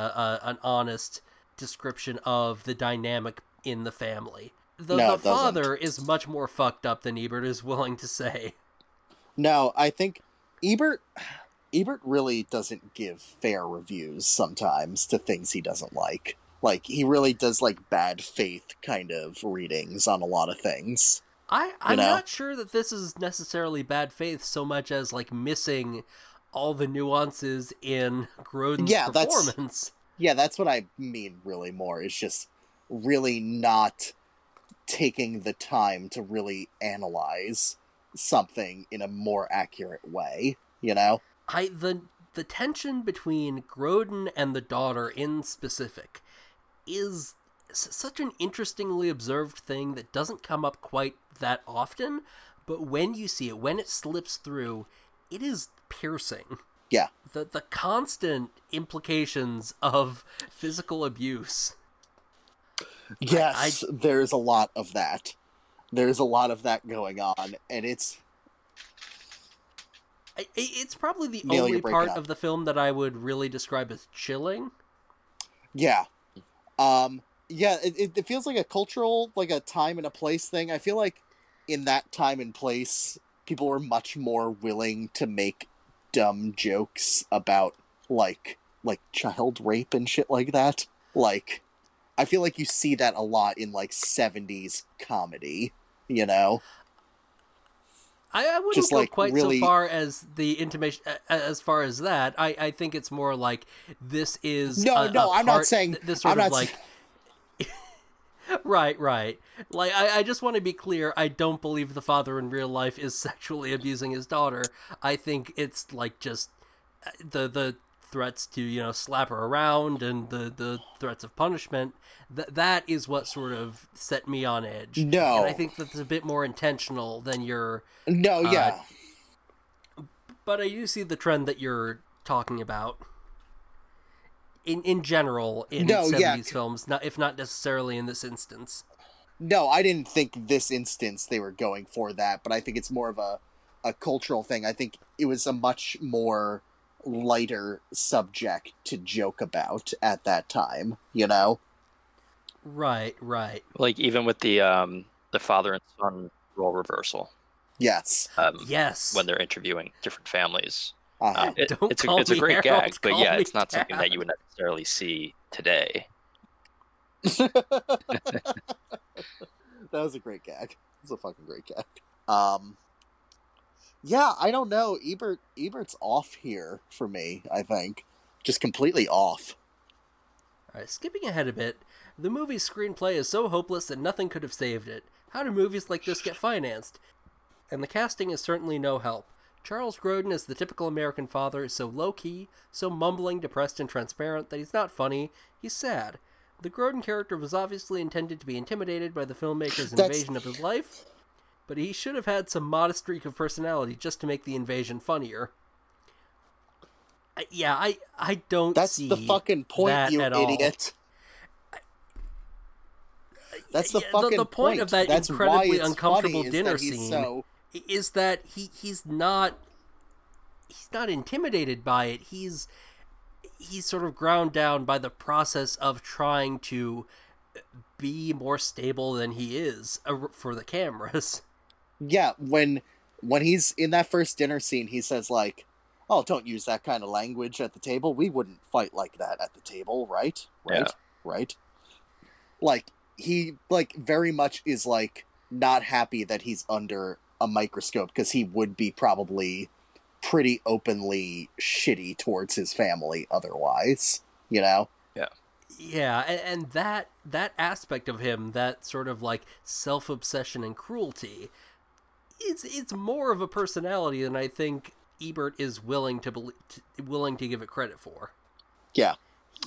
C: a an honest description of the dynamic in the family. The,
B: No,
C: the father is much more fucked up than Ebert is willing to say.
B: No, I think Ebert Ebert really doesn't give fair reviews sometimes to things he doesn't like. Like he really does like bad faith kind of readings on a lot of things.
C: I I'm
B: know?
C: not sure that this is necessarily bad faith so much as like missing all the nuances in Grodin's
B: Yeah, that's-
C: performance.
B: Yeah, that's what I mean really more. It's just really not taking the time to really analyze something in a more accurate way, you know?
C: I the the tension between Grodin and the daughter in specific is s- such an interestingly observed thing that doesn't come up quite that often, but when you see it, when it slips through, it is piercing.
B: Yeah.
C: The the constant implications of physical abuse.
B: Yes, there's a lot of that. There's a lot of that going on, and it's
C: I, I- it's probably the
B: Neil,
C: only part of the film that I would really describe as chilling.
B: yeah, um, yeah. It, it, feels like a cultural, like a time and a place thing. I feel like in that time and place, people were much more willing to make dumb jokes about like like child rape and shit like that. Like, I feel like you see that a lot in like '70s comedy. You know?
C: I, I wouldn't
B: Just,
C: go
B: like,
C: quite
B: really-
C: so far as the intimation as far as that. I, I think it's more like this is
B: No,
C: a-
B: no,
C: a
B: I'm not saying-
C: th- this sort
B: I'm
C: of
B: not
C: like right, right. Like I, I just want to be clear. I don't believe the father in real life is sexually abusing his daughter. I think it's like just uh, the the threats to you know slap her around and the the threats of punishment. That that is what sort of set me on edge.
B: No.
C: and I think that's a bit more intentional than your
B: No,
C: Uh,
B: yeah.
C: but I do see the trend that you're talking about. In in general, in
B: No, yeah.
C: seventies films, not if not necessarily in this instance.
B: No, I didn't think this instance they were going for that, but I think it's more of a, a cultural thing. I think it was a much more lighter subject to joke about at that time, you know?
C: Right, right.
D: Like even with the um the father and son role reversal.
B: Yes.
D: Um,
C: Yes.
D: When they're interviewing different families.
B: Uh-huh.
D: Um, it-
C: Don't
D: it's a,
C: call
D: it's a great
C: Harold,
D: gag, but yeah, it's not something that you would necessarily see today.
B: that was a great gag. It was a fucking great gag. Um Yeah, I don't know. Ebert Ebert's off here for me, I think. Just completely off.
C: All right, skipping ahead a bit, the movie's screenplay is so hopeless that nothing could have saved it. How do movies like this get financed? And the casting is certainly no help. Charles Grodin is the typical American father, is so low key, so mumbling, depressed, and transparent that he's not funny, he's sad. The Grodin character was obviously intended to be intimidated by the filmmaker's
B: That's-
C: invasion of his life, but he should have had some modest streak of personality just to make the invasion funnier. I- Yeah, I I don't
B: That's the fucking point, you idiot. That's the
C: Yeah,
B: fucking
C: the point of that
B: That's
C: incredibly uncomfortable dinner scene
B: So,
C: is that he he's not he's not intimidated by it. He's he's sort of ground down by the process of trying to be more stable than he is uh, for the cameras.
B: yeah, when when he's in that first dinner scene, he says like, "Oh, don't use that kind of language at the table. We wouldn't fight like that at the table, right? Right?
D: Yeah.
B: Right?" Like he like very much is like not happy that he's under a microscope because he would be probably pretty openly shitty towards his family otherwise, you know?
C: Yeah, and, and that that aspect of him, that sort of like self obsession and cruelty, it's it's more of a personality than I think Ebert is willing to, belie- to willing to give it credit for.
B: Yeah.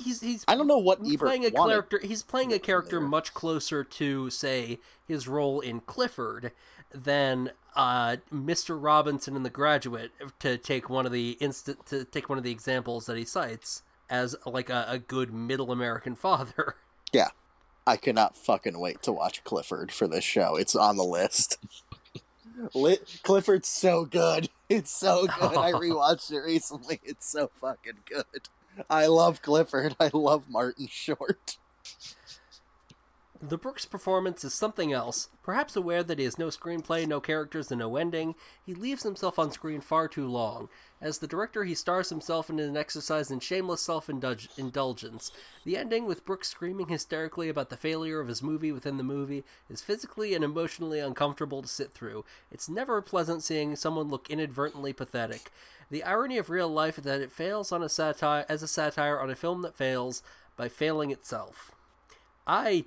C: He's he's
B: I don't know what Ebert
C: playing a
B: wanted.
C: character. He's playing a character much closer to say his role in Clifford than uh, Mr. Robinson in The Graduate. To take one of the instant to take one of the examples that he cites as like a, a good middle American father.
B: Yeah. I cannot fucking wait to watch Clifford for this show. It's on the list. Lit- Clifford's so good. It's so good. I rewatched it recently. It's so fucking good. I love Clifford. I love Martin Short.
C: The Brooks performance is something else. Perhaps aware that he has no screenplay, no characters, and no ending, he leaves himself on screen far too long. As the director, he stars himself in an exercise in shameless self indulgence. The ending, with Brooks screaming hysterically about the failure of his movie within the movie, is physically and emotionally uncomfortable to sit through. It's never pleasant seeing someone look inadvertently pathetic. The irony of real life is that it fails on a satire as a satire on a film that fails by failing itself. I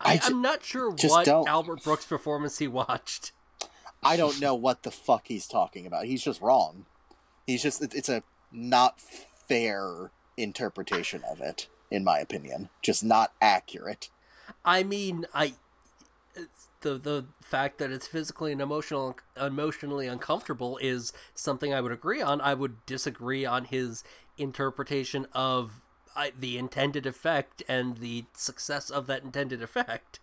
B: I
C: am not sure what
B: don't.
C: Albert Brooks performance he watched.
B: I don't know what the fuck he's talking about. He's just wrong. He's just, it's a not fair interpretation of it, in my opinion. Just not accurate.
C: I mean, I the the fact that it's physically and emotional emotionally uncomfortable is something I would agree on. I would disagree on his interpretation of I, the intended effect and the success of that intended effect.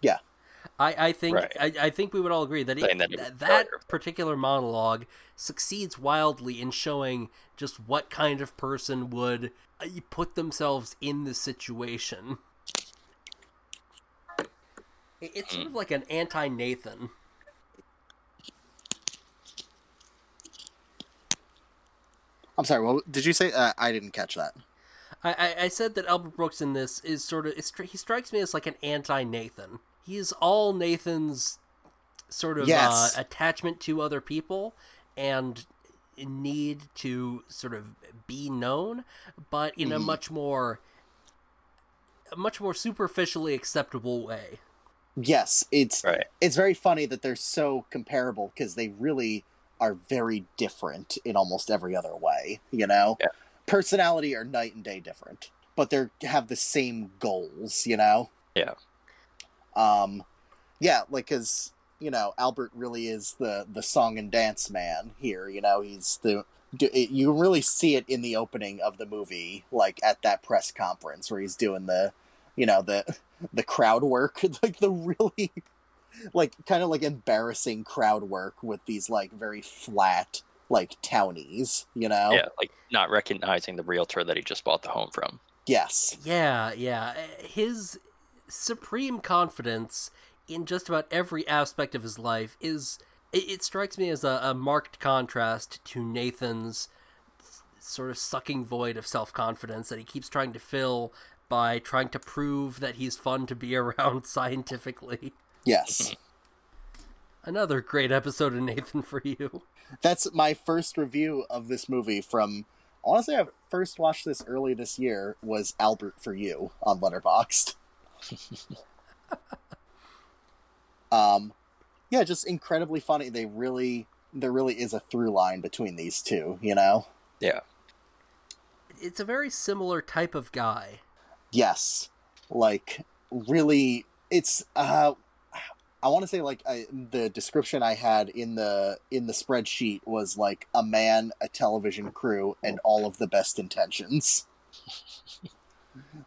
B: Yeah.
C: I, I think
D: Right.
C: I, I think we would all agree that, it,
D: that
C: that, that particular monologue succeeds wildly in showing just what kind of person would uh, put themselves in the situation. It- It's sort of like an anti Nathan.
B: I'm sorry, what did you say? Uh, I didn't catch that.
C: I, I, I said that Albert Brooks in this is sort of he strikes me as like an anti Nathan. He is all Nathan's sort of
B: Yes.
C: uh, attachment to other people and need to sort of be known, but in a
B: Mhm.
C: much more a much more superficially acceptable way.
B: Yes, it's
D: Right.
B: it's very funny that they're so comparable because they really are very different in almost every other way. You know,
D: Yeah.
B: Personality are night and day different, but they have the same goals. You know.
D: Yeah.
B: Um, yeah, like because you know Albert really is the the song and dance man here. You know, he's the do- it, you really see it in the opening of the movie, like at that press conference where he's doing the, you know, the the crowd work, like the really, like kind of like embarrassing crowd work with these like very flat like townies. You know.
D: Yeah, like not recognizing the realtor that he just bought the home from.
B: Yes.
C: Yeah, yeah. His supreme confidence in just about every aspect of his life is. It, it strikes me as a, a marked contrast to Nathan's s- sort of sucking void of self confidence that he keeps trying to fill by trying to prove that he's fun to be around scientifically.
B: Yes. Mm-hmm.
C: Another great episode of Nathan for you.
B: That's my first review of this movie from honestly I first watched this early this year was Albert for You on Letterboxd. um yeah, just incredibly funny. They really there really is a through line between these two, you know?
D: Yeah.
C: It's a very similar type of guy.
B: Yes. Like really it's uh I want to say like I, the description I had in the in the spreadsheet was like a man, a television crew, and all of the best intentions.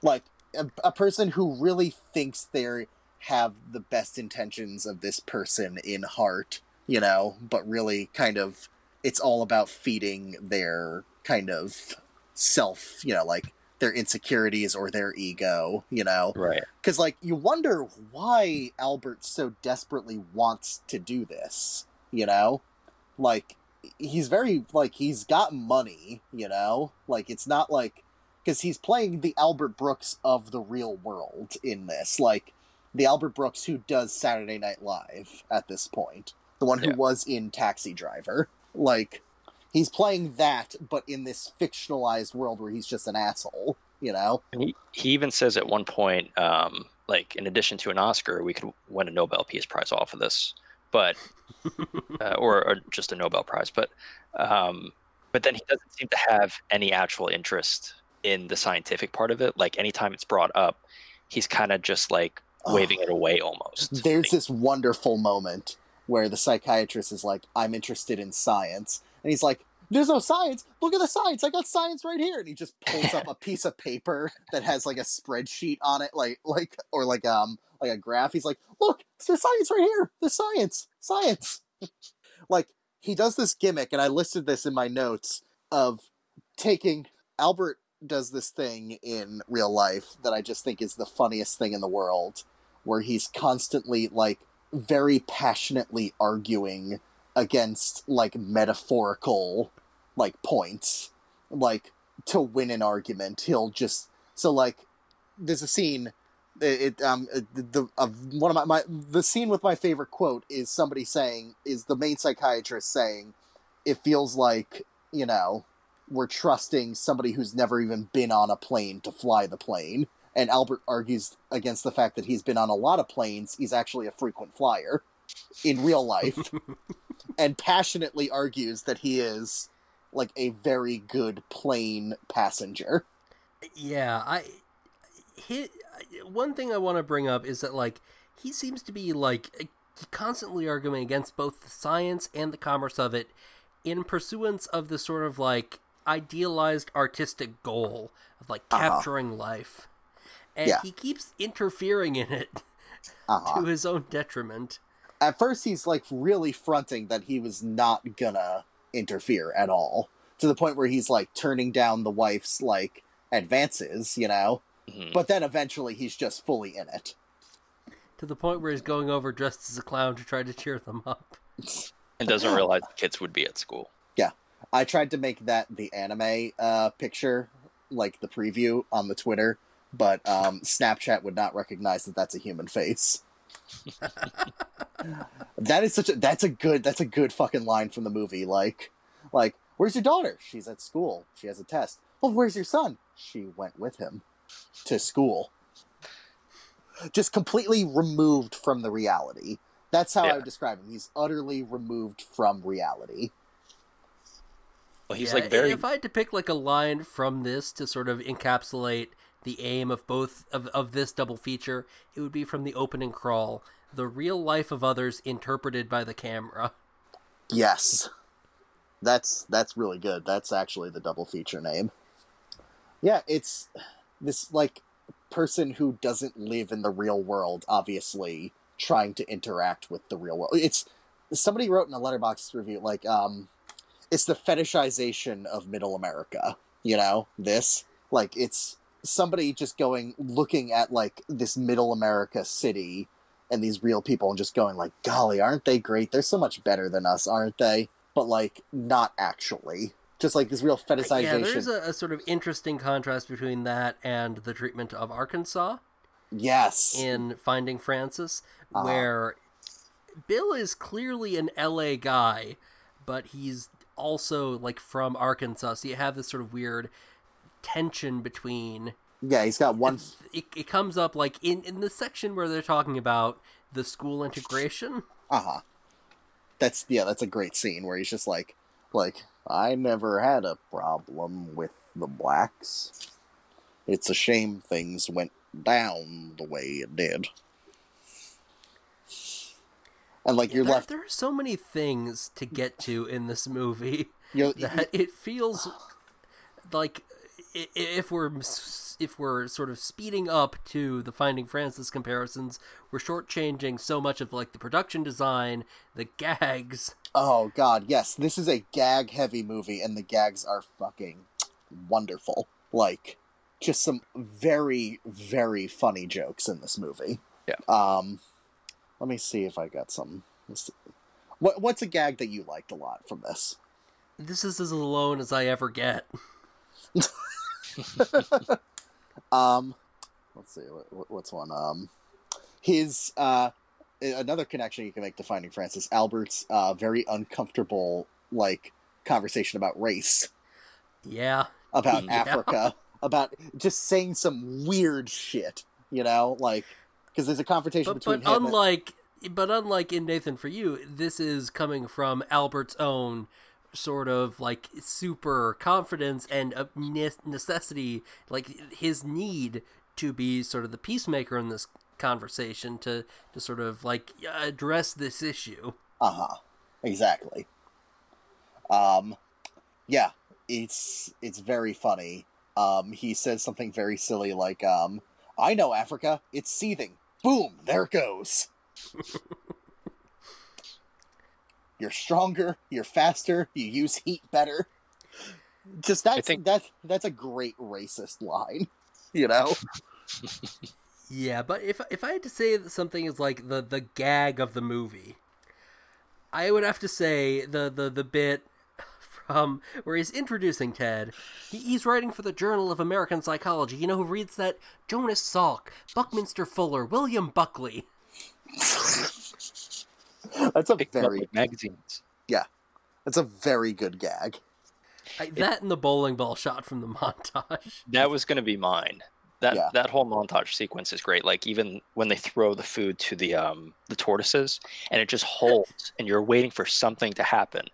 B: like a, a person who really thinks they have the best intentions of this person in heart, you know, but really kind of it's all about feeding their kind of self, you know, like their insecurities or their ego, you know.
D: Right.
B: Because, like, you wonder why Albert so desperately wants to do this, you know? Like, he's very, like, he's got money, you know? Like, it's not like. Because he's playing the Albert Brooks of the real world in this. Like, the Albert Brooks who does Saturday Night Live at this point. The one who
D: Yeah.
B: was in Taxi Driver. Like, he's playing that, but in this fictionalized world where he's just an asshole, you know?
D: And he, he even says at one point, um, like, in addition to an Oscar, we could win a Nobel Peace Prize off of this, but, uh, or, or just a Nobel Prize. But, um, but then he doesn't seem to have any actual interest in the scientific part of it. Like, anytime it's brought up, he's kind of just like waving it away almost.
B: There's this wonderful moment where the psychiatrist is like, I'm interested in science. And he's like, There's no science. Look at the science. I got science right here. And he just pulls up a piece of paper that has like a spreadsheet on it, like like or like um like a graph. He's like, Look, there's science right here. There's science. Science. like he does this gimmick, and I listed this in my notes of taking Albert does this thing in real life that I just think is the funniest thing in the world, where he's constantly like very passionately arguing against like metaphorical like points. Like to win an argument he'll just so like there's a scene it, um the, the of one of my, my the scene with my favorite quote is somebody saying is the main psychiatrist saying it feels like you know we're trusting somebody who's never even been on a plane to fly the plane. And albert argues against the fact that he's been on a lot of planes he's actually a frequent flyer in real life and passionately argues that he is like a very good plane passenger
C: Yeah, I hit one thing I want to bring up is that like he seems to be like constantly arguing against both the science and the commerce of it in pursuance of the sort of like idealized artistic goal of like
B: Uh-huh.
C: capturing life. And
B: Yeah.
C: he keeps interfering in it
B: uh-huh.
C: to his own detriment.
B: At first he's like really fronting that he was not gonna interfere at all to the point where he's like turning down the wife's like advances you know
D: Mhm.
B: but then eventually he's just fully in it
C: To the point where he's going over dressed as a clown to try to cheer them up.
D: and doesn't realize the kids would be at school. Yeah.
B: I tried to make that the anime uh picture like the preview on the twitter but um snapchat would not recognize that that's a human face that is such a that's a good that's a good fucking line from the movie. Like like where's your daughter? She's at school. She has a test. Well where's your son? She went with him to school. Just completely removed from the reality. That's how i
D: Yeah.
B: would describe him. He's utterly removed from reality.
D: Well, he's
C: Yeah,
D: like very.
C: If I had to pick like a line from this to sort of encapsulate the aim of both of, of this double feature, it would be from the opening crawl, the real life of others interpreted by the camera.
B: Yes. That's that's really good. That's actually the double feature name. Yeah, it's this like person who doesn't live in the real world obviously trying to interact with the real world. It's somebody wrote in a Letterboxd review like um it's the fetishization of middle America, you know? This like it's somebody just going looking at like this middle America city and these real people and just going like golly aren't they great? They're so much better than us aren't they? But like not actually. Just like this real fetishization
C: Yeah, there's a, a sort of interesting contrast between that and the treatment of Arkansas
B: yes.
C: in Finding Frances,
B: Uh-huh.
C: where Bill is clearly an LA guy, but he's also like from Arkansas, so you have this sort of weird tension between
B: yeah he's got one
C: it, it comes up like in in the section where they're talking about the school integration
B: uh-huh That's yeah, that's a great scene where he's just like, like I never had a problem with the blacks. It's a shame things went down the way it did. And like you're
C: there,
B: left,
C: there are so many things to get to in this movie
B: you're,
C: that it feels like if we're if we're sort of speeding up to the Finding Frances comparisons, we're shortchanging so much of like the production design, the gags.
B: Oh god, yes, this is a gag heavy movie and the gags are fucking wonderful. Like just some very very funny jokes in this movie.
D: Yeah.
B: Um let me see if I got some let's see. What what's a gag that you liked a lot from this?
C: This is as alone as I ever get.
B: Um let's see what, what's one um his uh another connection you can make to Finding Frances Albert's uh very uncomfortable like conversation about race.
C: Yeah.
B: about
C: Yeah.
B: Africa, about just saying some weird shit, you know, like because there's a confrontation
C: But,
B: between
C: but
B: him. and-
C: unlike but unlike in Nathan for You, this is coming from Albert's own sort of like super confidence and a necessity, like his need to be sort of the peacemaker in this conversation to to sort of like address this issue.
B: uh huh, exactly. Um, yeah, it's it's very funny. Um, he says something very silly like, um, "I know Africa, it's seething. Boom, there it goes." you're stronger, you're faster, you use heat better. Just that's
D: think-
B: that's that's a great racist line, you know.
C: Yeah, but if if I had to say that something is like the the gag of the movie, I would have to say the the the bit from where he's introducing Ted. He, he's writing for the Journal of American Psychology. You know who reads that? Jonas Salk, Buckminster Fuller, William Buckley.
B: That's a
D: Picked up
B: very
D: magazines.
B: yeah, that's a very good gag.
C: I, that and the bowling ball shot from the montage.
D: That was going to be mine. That
B: Yeah.
D: that whole montage sequence is great. Like even when they throw the food to the um the tortoises and it just holds and you're waiting for something to happen.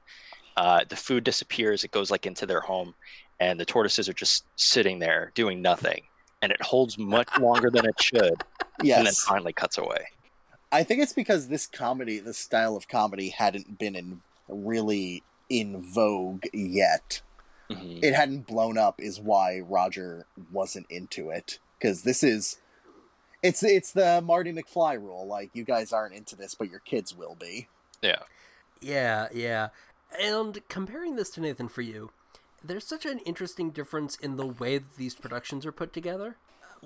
D: Uh, the food disappears. It goes like into their home, and the tortoises are just sitting there doing nothing. And it holds much longer than it should, Yes. and then finally cuts away.
B: I think it's because this comedy, this style of comedy, hadn't been in really in vogue yet.
D: Mhm.
B: It hadn't blown up, is why Roger wasn't into it. Because this is, it's it's the Marty McFly rule. Like you guys aren't into this, but your kids will be.
D: Yeah.
C: Yeah, yeah. And comparing this to Nathan for You, there's such an interesting difference in the way that these productions are put together.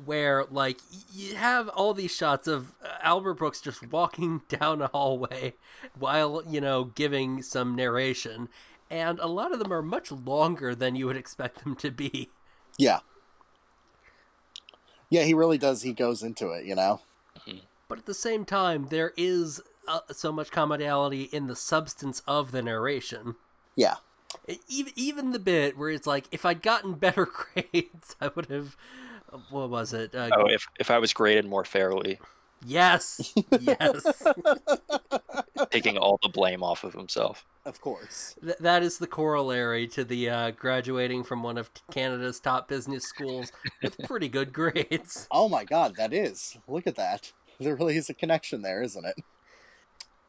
C: Where, like, you have all these shots of uh, Albert Brooks just walking down a hallway while, you know, giving some narration. And a lot of them are much longer than you would expect them to be.
B: Yeah, yeah, he really does. He goes into it, you know.
C: But at the same time, there is uh, so much commonality in the substance of the narration.
B: Yeah,
C: even even the bit where it's like if I'd gotten better grades, I would have. What was it? Uh,
D: Oh, if if I was graded more fairly,
C: yes, yes.
D: taking all the blame off of himself.
B: of course.
C: Th- that is the corollary to the uh, graduating from one of Canada's top business schools with pretty good grades.
B: Oh my God, that is. Look at that. There really is a connection there, isn't it?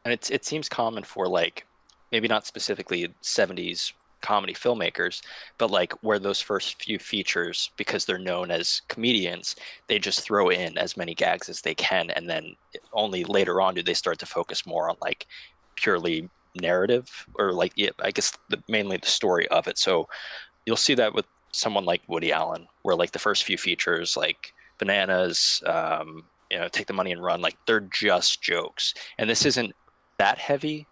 D: and it's it seems common for like maybe not specifically 70s comedy filmmakers but like where those first few features because they're known as comedians they just throw in as many gags as they can and then only later on do they start to focus more on like purely narrative or like yeah, i guess the, mainly the story of it. So you'll see that with someone like woody allen where like the first few features like bananas um, you know take the money and run like they're just jokes. And this isn't that heavy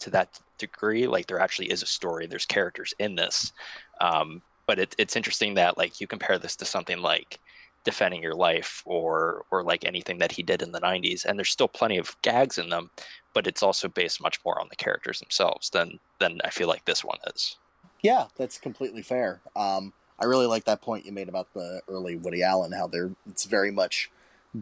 D: to that degree like there actually is a story there's characters in this um, but it, it's interesting that like you compare this to something like defending your life or or like anything that he did in the 90s and there's still plenty of gags in them but it's also based much more on the characters themselves than than i feel like this one is
B: Yeah, that's completely fair. Um, I really like that point you made about the early Woody Allen, how they're it's very much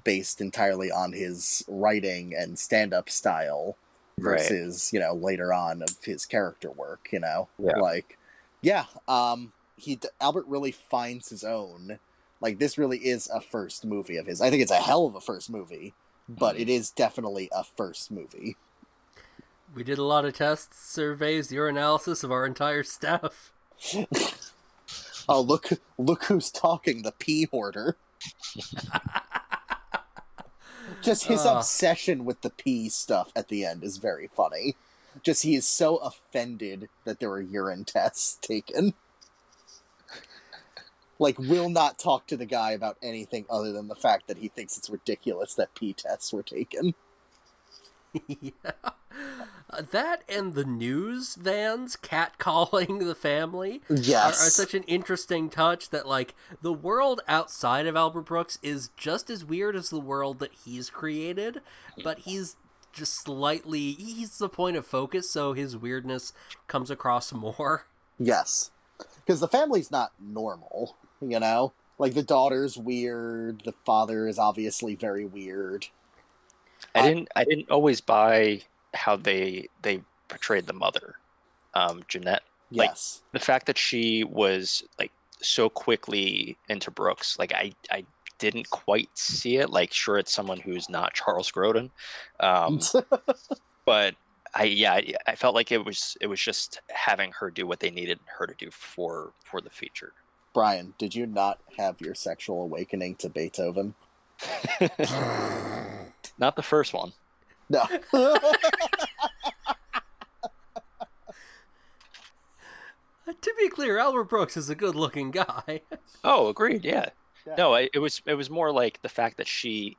B: based entirely on his writing and stand-up style.
D: Right.
B: versus you know later on of his character work. You know,
D: Yeah.
B: like yeah, um, he Albert really finds his own. Like this really is a first movie of his. I think it's a hell of a first movie, but
D: Mm-hmm.
B: it is definitely a first movie.
C: We did a lot of tests, surveys, your analysis of our entire staff.
B: Oh look, look who's talking, the pee hoarder. Just his
C: Ah.
B: obsession with the pee stuff at the end is very funny. Just he is so offended that there were urine tests taken. Like, will not talk to the guy about anything other than the fact that he thinks it's ridiculous that pee tests were taken.
C: yeah. Uh, that and the news vans catcalling the family are, are such an interesting touch that like the world outside of Albert Brooks is just as weird as the world that he's created, but he's just slightly he's the point of focus, so his weirdness comes across more.
B: Yes. Because the family's not normal, you know? Like, the daughter's weird, the father is obviously very weird.
D: I didn't I didn't always buy how they they portrayed the mother, um, Jeanette. Like
B: Yes.
D: the fact that she was like so quickly into Brooks, like I I didn't quite see it. Like sure, it's someone who's not Charles Grodin, um, but I yeah I, I felt like it was it was just having her do what they needed her to do for for the feature.
B: Brian, did you not have your sexual awakening to Beethoven?
D: Not the first one.
B: No.
C: to be clear, Albert Brooks is a good-looking guy.
D: Oh, agreed. Yeah.
B: Yeah.
D: No, I, it was it was more like the fact that she,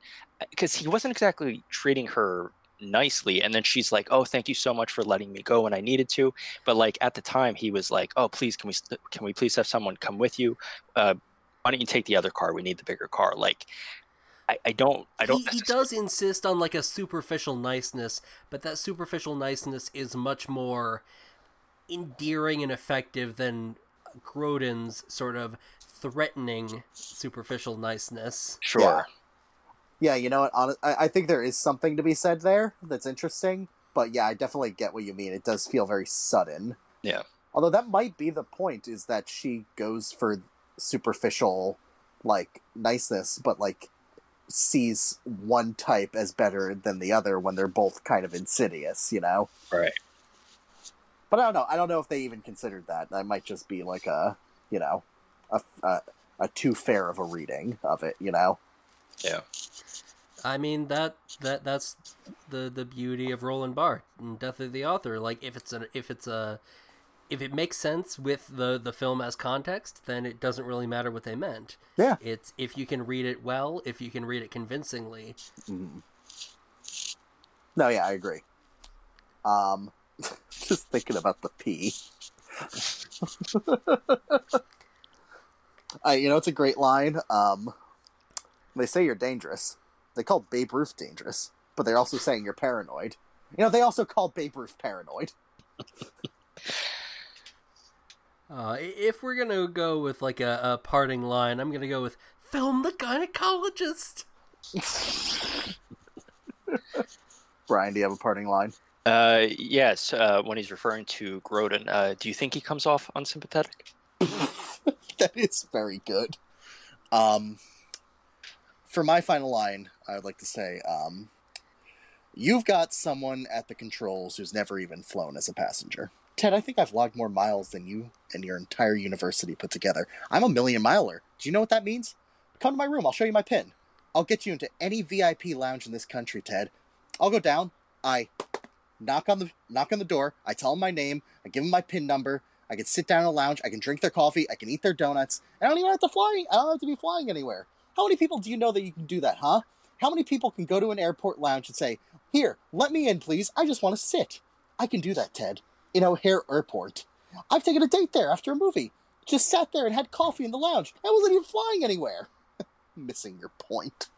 D: because he wasn't exactly treating her nicely, and then she's like, "Oh, thank you so much for letting me go when I needed to," but like at the time he was like, "Oh, please, can we can we please have someone come with you? Uh, why don't you take the other car? We need the bigger car." Like, I, I don't I don't
C: he, he does insist on like a superficial niceness, but that superficial niceness is much more endearing and effective than Grodin's sort of threatening superficial niceness.
D: sure.
B: Yeah, you know what? hon- I, I think there is something to be said there that's interesting. But yeah, I definitely get what you mean. It does feel very sudden.
D: Yeah.
B: Although that might be the point, is that she goes for superficial, like, niceness, but, like, sees one type as better than the other when they're both kind of insidious, you know?
D: Right.
B: But I don't know. I don't know if they even considered that. That might just be like a, you know, a, a, a too fair of a reading of it, you know?
D: Yeah.
C: I mean that that that's the the beauty of Roland Barthes and Death of the Author. Like if it's a if it's a if it makes sense with the the film as context, then it doesn't really matter what they meant.
B: Yeah.
C: It's if you can read it well, if you can read it convincingly.
B: No, yeah, I agree. Um, just thinking about the P. uh, you know, it's a great line. Um, they say you're dangerous. They call Babe Ruth dangerous, but they're also saying you're paranoid. You know, they also call Babe Ruth paranoid.
C: Uh, if we're gonna go with like a, a parting line, I'm gonna go with film the gynecologist.
B: Brian, do you have a parting line?
D: Uh, yes. Uh, when he's referring to Grodin, uh, do you think he comes off unsympathetic?
B: that is very good. Um, for my final line, I would like to say, um, you've got someone at the controls who's never even flown as a passenger. Ted, I think I've logged more miles than you and your entire university put together. I'm a million miler. Do you know what that means? Come to my room. I'll show you my pin. I'll get you into any VIP lounge in this country, Ted. I'll go down. I knock on the knock on the door. I tell them my name. I give them my pin number. I can sit down in a lounge. I can drink their coffee. I can eat their donuts. I don't even have to fly. I don't have to be flying anywhere. How many people do you know that you can do that, huh? How many people can go to an airport lounge and say, "Here, let me in, please. I just want to sit." I can do that, Ted. In O'Hare Airport. I've taken a date there after a movie. Just sat there and had coffee in the lounge. I wasn't even flying anywhere. Missing your point.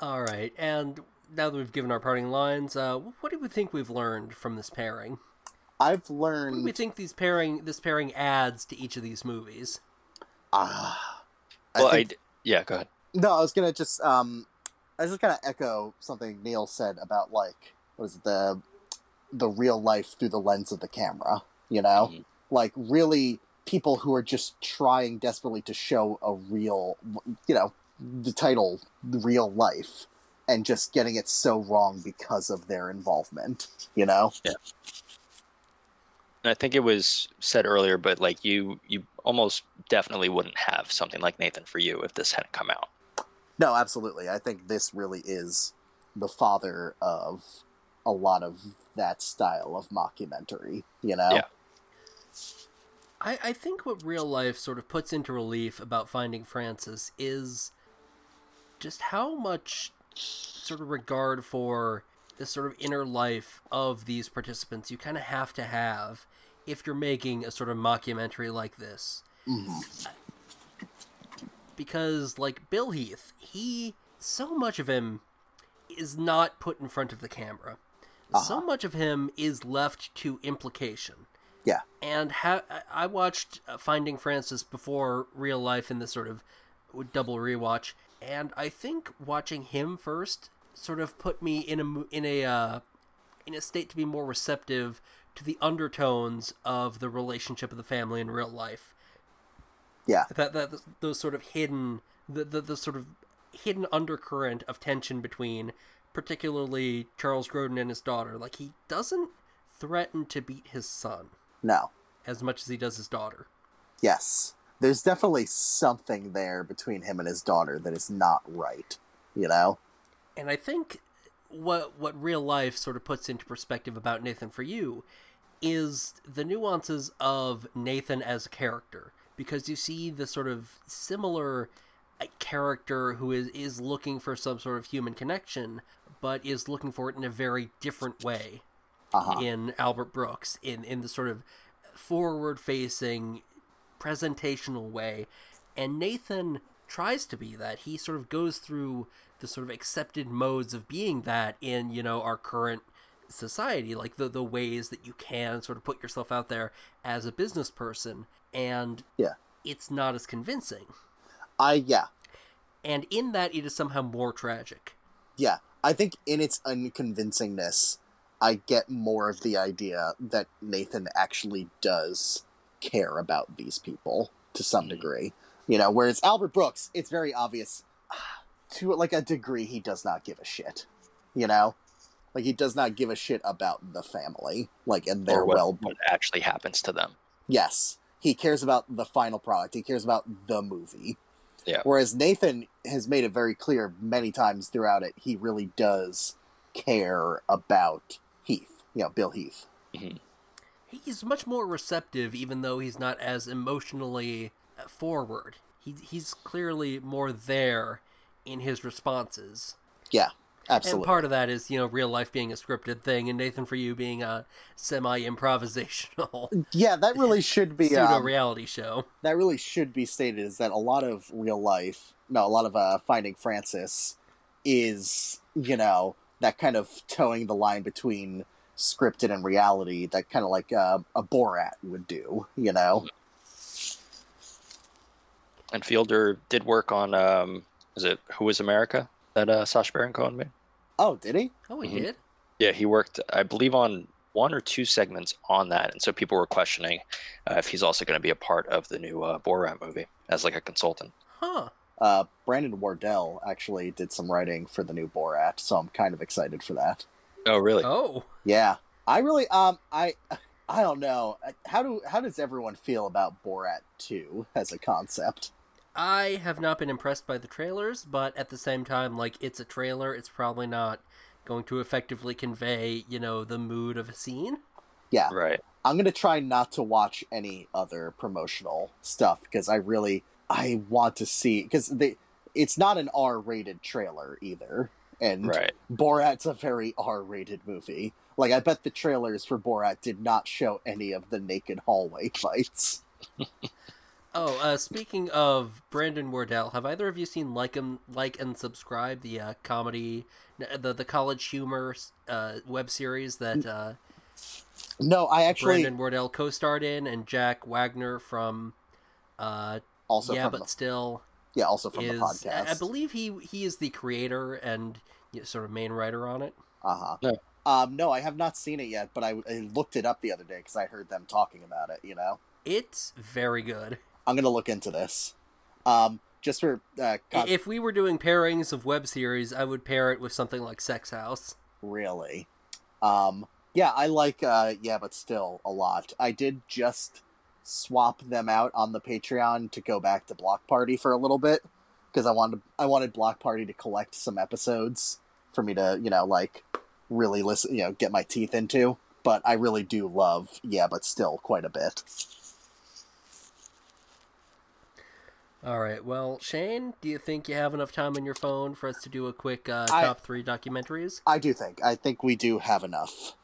C: All right, and now that we've given our parting lines, uh, what do we think we've learned from this pairing?
B: I've
C: What do
B: learned.
C: we think these pairing this pairing adds to each of these movies?
B: Ah.
D: Well, I
B: think-
D: yeah. Go ahead.
B: No, I was gonna just um I was just kind of echo something Neil said about like what is it, the the real life through the lens of the camera. You know,
D: Mhm.
B: like really people who are just trying desperately to show a real, you know, the title real life, and just getting it so wrong because of their involvement. You know, Yeah.
D: And I think it was said earlier, but like you, you almost definitely wouldn't have something like Nathan for you if this hadn't come out.
B: no, absolutely. I think this really is the father of a lot of that style of mockumentary. You know,
D: Yeah.
C: I, I think what real life sort of puts into relief about Finding Frances is just how much sort of regard for the sort of inner life of these participants you kind of have to have if you're making a sort of mockumentary like this.
B: Mhm.
C: Because, like Bill Heath, he, so much of him is not put in front of the camera. So
B: Uh-huh.
C: much of him is left to implication
B: yeah,
C: and ha- I watched uh, Finding Frances before real life in this sort of double rewatch, and I think watching him first sort of put me in a in a uh, in a state to be more receptive to the undertones of the relationship of the family in real life.
B: yeah,
C: That that those sort of hidden the the, the sort of hidden undercurrent of tension between particularly Charles Grodin and his daughter. Like he doesn't threaten to beat his son
B: no.
C: as much as he does his daughter.
B: Yes. There's definitely something there between him and his daughter that is not right, you know?
C: And I think what what real life sort of puts into perspective about Nathan for you is the nuances of Nathan as a character because you see the sort of similar uh, character who is is looking for some sort of human connection but is looking for it in a very different way
B: Uh-huh.
C: in Albert Brooks in in the sort of forward facing presentational way and Nathan tries to be that he sort of goes through the sort of accepted modes of being that in you know our current society like the the ways that you can sort of put yourself out there as a business person and
B: Yeah.
C: it's not as convincing
B: I yeah.
C: and in that it is somehow more tragic
B: Yeah. I think in its unconvincingness, I get more of the idea that Nathan actually does care about these people to some hmm. degree. You know, whereas Albert Brooks, it's very obvious to like a degree he does not give a shit. You know? Like he does not give a shit about the family, like and their
D: what,
B: well
D: what actually happens to them.
B: Yes, he cares about the final product. He cares about the movie.
D: Yeah.
B: Whereas Nathan has made it very clear many times throughout it, he really does care about Heath. You know, Bill Heath. Mm-hmm.
C: he's much more receptive even though he's not as emotionally forward he, he's clearly more there in his responses
B: Yeah,
C: and
B: absolutely.
C: part of that is you know real life being a scripted thing and nathan for you being a semi-improvisational
B: yeah, that really should be
C: pseudo
B: um,
C: reality show
B: that really should be stated is that a lot of real life, no, a lot of uh, Finding Frances is you know that kind of toeing the line between scripted and reality that kind of like uh, a Borat would do. You know.
D: And Fielder did work on, um, is it Who is America that uh, Sacha Baron Cohen made?
B: Oh, did he?
C: oh he
D: Mhm.
C: did
D: Yeah, he worked, I believe, on one or two segments on that, and so people were questioning uh, if he's also going to be a part of the new uh, Borat movie as like a consultant.
C: huh
B: Uh, Brandon Wardell actually did some writing for the new Borat, so I'm kind of excited for that.
D: Oh, really?
C: oh
B: Yeah, I really um I I don't know how do how does everyone feel about Borat two as a concept?
C: I have not been impressed by the trailers but at the same time like it's a trailer it's probably not going to effectively convey you know the mood of a scene
B: Yeah,
D: Right.
B: I'm gonna try not to watch any other promotional stuff because I really I want to see because they it's not an R rated trailer either, and
D: Right.
B: Borat's a very R rated movie. Like I bet the trailers for Borat did not show any of the naked hallway fights.
C: Oh, uh, speaking of Brandon Wardell, have either of you seen like and like and subscribe the uh, comedy, the the college humor uh, web series that uh,
B: No, I actually
C: Brandon Wardell co-starred in, and Jack Wagner from uh,
B: also
C: Yeah,
B: from
C: but
B: the
C: still,
B: Yeah, also from
C: is
B: the podcast.
C: I I believe he he is the creator and you know, sort of main writer on it.
B: Uh huh.
D: No.
B: Um, no, I have not seen it yet, but I, I looked it up the other day because I heard them talking about it. You know,
C: It's very good.
B: I'm gonna look into this. Um, just for uh,
C: If we were doing pairings of web series, I would pair it with something like Sex House.
B: really, um, yeah, I like uh, yeah, but still a lot. I did just swap them out on the Patreon to go back to Block Party for a little bit because I wanted I wanted Block Party to collect some episodes for me to you know like really listen you know get my teeth into. But I really do love yeah, but still quite a bit.
C: All right. Well, Shane, do you think you have enough time on your phone for us to do a quick uh,
B: I-
C: top three documentaries?
B: I do think. I think we do have enough.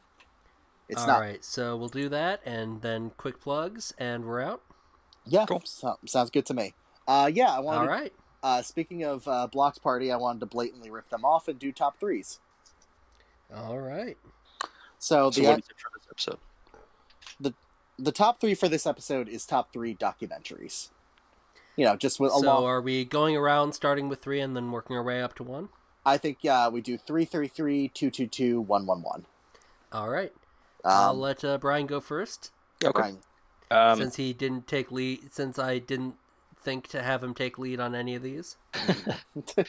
B: It's
C: All
B: not.
C: right, so we'll do that, and then quick plugs, and we're out.
B: Yeah, so, sounds good to me. Uh, yeah, I wanted.
C: All
B: to-
C: right.
B: Uh, speaking of uh, Blocks Party, I wanted to blatantly rip them off and do top threes.
C: All right.
B: So
D: So
B: the
D: what is it for this episode?
B: the the top three for this episode is top three documentaries. You know, just with
C: So
B: along.
C: are we going around starting with three and then working our way up to one?
B: I think yeah, we do three, three, three, two, two, two, one, one, one.
C: All right. I'll
B: Um,
C: let uh, Brian go first,
D: Okay.
B: Brian,
D: Um,
C: since he didn't take lead. Since I didn't think to have him take lead on any of these.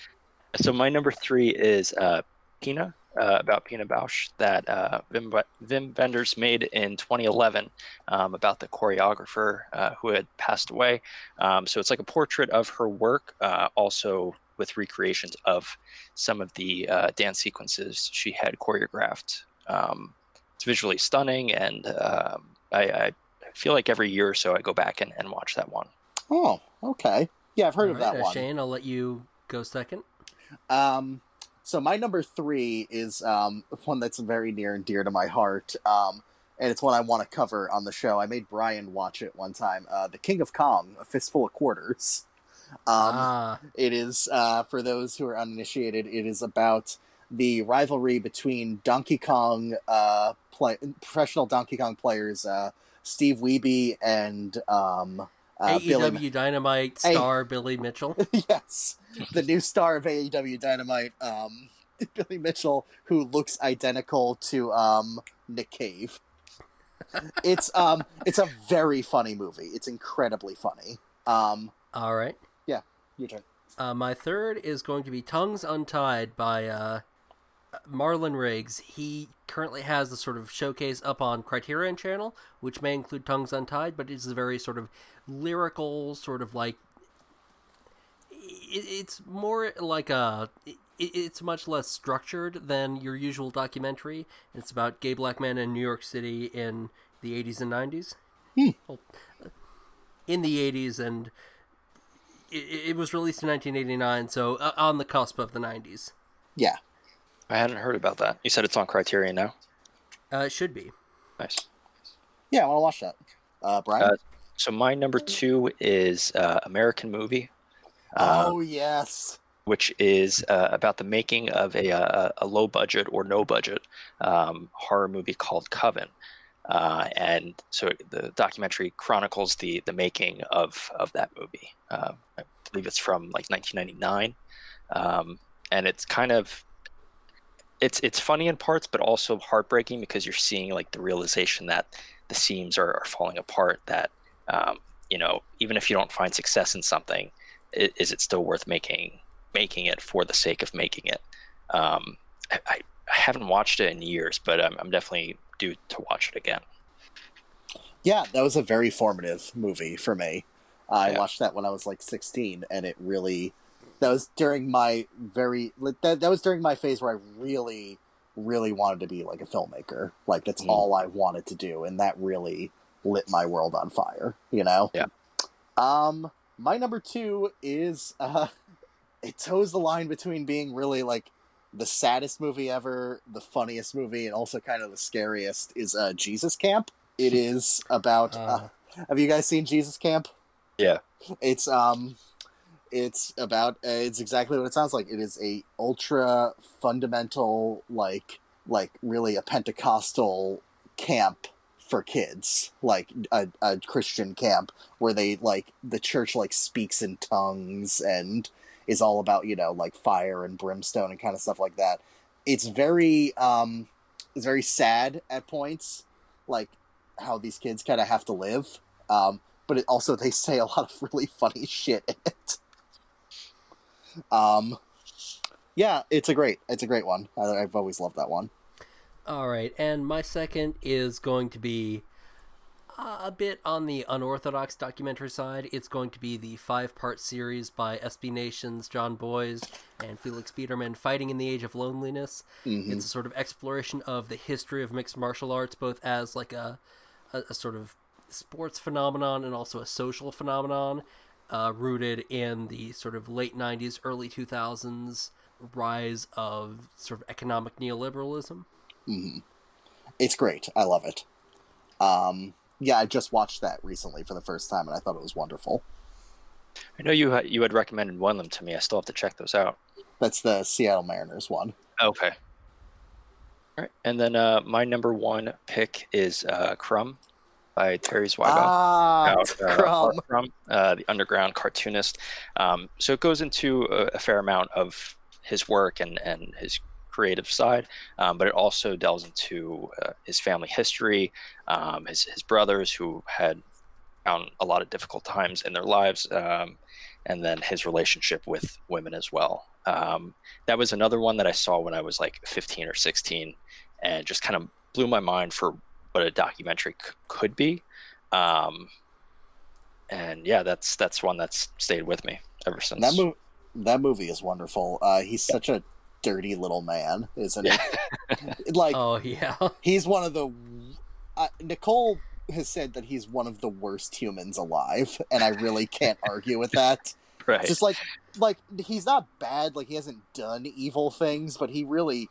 D: So my number three is uh, Pina, uh, about Pina Bausch, that uh, Wim, Wim Wenders made in 2011 um, about the choreographer uh, who had passed away. Um, so it's like a portrait of her work, uh, also with recreations of some of the uh, dance sequences she had choreographed. Um, it's visually stunning, and um, I, I feel like every year or so I go back and, and watch that one.
B: oh, okay. Yeah, I've heard
C: All
B: of
C: right,
B: that
C: uh,
B: one.
C: Shane, I'll let you go second.
B: Um, so my number three is um, one that's very near and dear to my heart, um, and it's one I want to cover on the show. I made Brian watch it one time. Uh, the King of Kong, A Fistful of Quarters. Um,
C: ah,
B: It is uh, for those who are uninitiated. It is about the rivalry between Donkey Kong uh, play, professional Donkey Kong players, uh, Steve Wiebe and um, uh,
C: AEW
B: Billy.
C: Dynamite star Billy Mitchell.
B: yes, the new star of AEW Dynamite, um, Billy Mitchell, who looks identical to um, Nick Cave. It's um, it's a very funny movie. It's incredibly funny. Um,
C: All right.
B: Yeah, your turn.
C: Uh, my third is going to be Tongues Untied by uh, Marlon Riggs. He currently has a sort of showcase up on Criterion Channel, which may include Tongues Untied, but it's a very sort of lyrical, sort of like. It, it's more like a. It, it's much less structured than your usual documentary. It's about gay black men in New York City in the 80s and 90s. Well, in the 80s and it, it was released in 1989, so uh, on the cusp of the 90s.
B: Yeah.
D: I hadn't heard about that. You said it's on Criterion now.
C: Uh, it should be.
D: Nice.
B: Yeah, I want to watch that. Uh, Brian.
D: Uh, So my number two is uh, American Movie, uh,
B: oh yes.
D: which is uh, about the making of a, a, a low budget or no budget um, horror movie called Coven. Uh, and so the documentary chronicles the, the making of, of that movie. Uh, I believe it's from like 1999, um, and it's kind of it's it's funny in parts, but also heartbreaking because you're seeing like the realization that the seams are, are falling apart. That um, you know, even if you don't find success in something, is it still worth making making it for the sake of making it? Um, I, I, haven't watched it in years, but I'm, I'm definitely due to watch it again.
B: Yeah, that was a very formative movie for me. I
D: Yeah.
B: watched that when I was like 16, and it really. That was during my very. That, that was during my phase where I really, really wanted to be like a filmmaker. Like, that's
D: Mhm.
B: all I wanted to do, and that really lit my world on fire, you know?
D: Yeah.
B: Um, my number two is. uh It toes the line between being really like the saddest movie ever, the funniest movie, and also kind of the scariest is uh, Jesus Camp. It is about.
C: Uh.
B: Uh, have you guys seen Jesus Camp?
D: Yeah.
B: It's um, it's about. Uh, it's exactly what it sounds like. It is a ultra fundamental, like like really a Pentecostal camp for kids, like a, a Christian camp where they like the church like speaks in tongues and is all about you know like fire and brimstone and kind of stuff like that. It's very um, it's very sad at points, like how these kids kind of have to live. Um, but it also they say a lot of really funny shit in it. Um, yeah, it's a great, it's a great one. I, I've always loved that one.
C: All right, and my second is going to be uh, a bit on the unorthodox documentary side. It's going to be the five part series by SB Nation's Jon Bois and Felix Biederman, Fighting in the Age of Loneliness.
B: Mhm.
C: It's a sort of exploration of the history of mixed martial arts, both as like a, a, a sort of sports phenomenon and also a social phenomenon, uh, rooted in the sort of late 90s, early 2000s rise of sort of economic neoliberalism.
B: Hmm It's great. I love it. Um, yeah, I just watched that recently for the first time, and I thought it was wonderful.
D: I know you had, you had recommended one of them to me. I still have to check those out.
B: That's the Seattle Mariners one.
D: Okay. All right, and then uh, my number one pick is uh, Crumb by Terry Zwigoff.
B: Ah,
D: uh,
B: Crumb.
D: R. Crumb, uh, the underground cartoonist. Um, so it goes into a, a fair amount of his work and, and his creative side, um, but it also delves into uh, his family history, um, his, his brothers who had found a lot of difficult times in their lives, um, and then his relationship with women as well. Um, that was another one that I saw when I was like 15 or 16 and just kind of blew my mind for what a documentary c- could be. Um, and yeah, that's that's one that's stayed with me ever since.
B: That movie, that movie is wonderful. Uh, he's such a dirty little man, isn't he? like,
C: Oh yeah.
B: he's one of the. Uh, Nicole has said that he's one of the worst humans alive, and I really can't argue with that.
D: right.
B: Just like, like he's not bad. Like he hasn't done evil things, but he really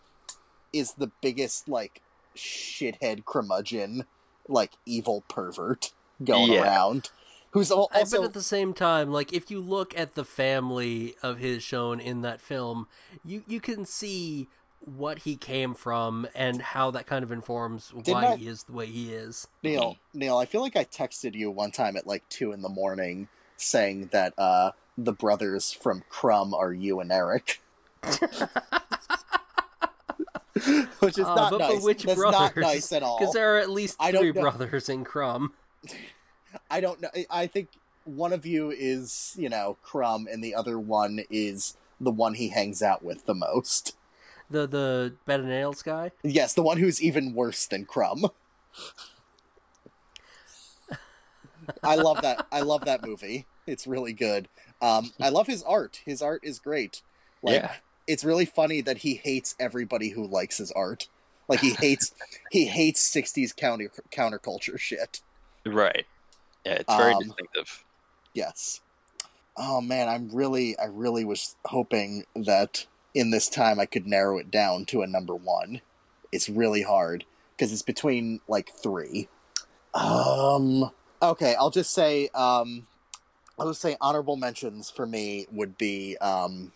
B: is the biggest like shithead curmudgeon, like evil pervert going
D: Yeah.
B: around. Who's
C: I-
B: also
C: but at the same time, like if you look at the family of his shown in that film, you you can see what he came from and how that kind of informs why
B: I-
C: he is the way he is.
B: Neil, Neil, I feel like I texted you one time at like two in the morning saying that uh, the brothers from Crumb are you and Eric. Which is
C: Uh,
B: not
C: but,
B: nice.
C: but which
B: That's
C: brothers?
B: not nice at all.
C: Because there are at least three brothers in Crumb.
B: I don't know. I think one of you is, you know, Crumb, and the other one is the one he hangs out with the most.
C: The the bed and nails guy.
B: Yes, the one who's even worse than Crumb. I love that. I love that movie. It's really good. Um, I love his art. His art is great. Like,
D: Yeah.
B: it's really funny that he hates everybody who likes his art. Like he hates he hates '60s counter counterculture shit.
D: right. Yeah, it's very
B: Um,
D: distinctive.
B: Yes. Oh man, I'm really I really was hoping that in this time I could narrow it down to a number 1. It's really hard because it's between like 3. Um okay, I'll just say um I'll just say honorable mentions for me would be um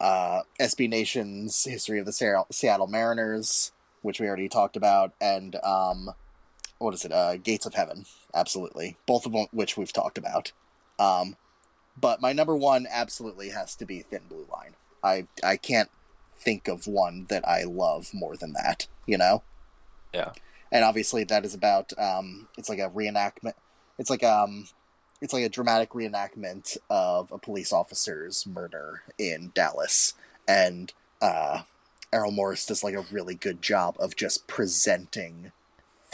B: uh SB Nation's History of the Seattle, Seattle Mariners, which we already talked about and um what is it? Uh Gates of Heaven. Absolutely. Both of which we've talked about. Um, but my number one absolutely has to be Thin Blue Line. I I can't think of one that I love more than that. You know.
D: Yeah.
B: And obviously that is about um, it's like a reenactment. It's like um, it's like a dramatic reenactment of a police officer's murder in Dallas, and uh, Errol Morris does like a really good job of just presenting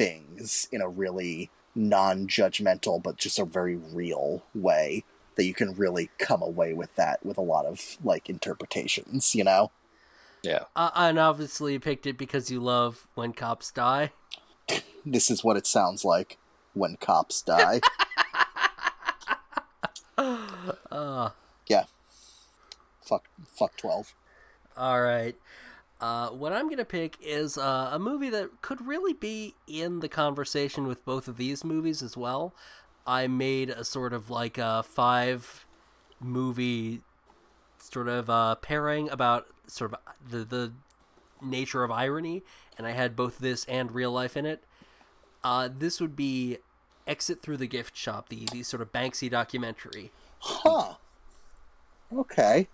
B: things in a really non-judgmental but just a very real way that you can really come away with that with a lot of like interpretations you know
D: Yeah.
C: Uh, and obviously you picked it because you love when cops die.
B: this is what it sounds like when cops die
C: Uh,
B: yeah fuck fuck 12
C: all right. Uh, what I'm gonna pick is uh, a movie that could really be in the conversation with both of these movies as well. I made a sort of like a five movie sort of uh, pairing about sort of the the nature of irony, and I had both this and real life in it. Uh, this would be Exit Through the Gift Shop, the, the sort of Banksy documentary.
B: Huh. Okay.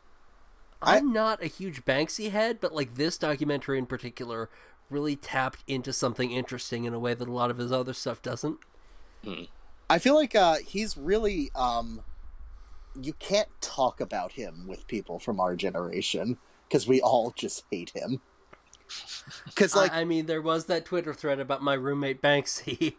B: I-
C: I'm not a huge Banksy head, but like this documentary in particular really tapped into something interesting in a way that a lot of his other stuff doesn't.
B: I feel like uh, he's really um, you can't talk about him with people from our generation because we all just hate him. Because like
C: I, I mean, there was that Twitter thread about my roommate Banksy.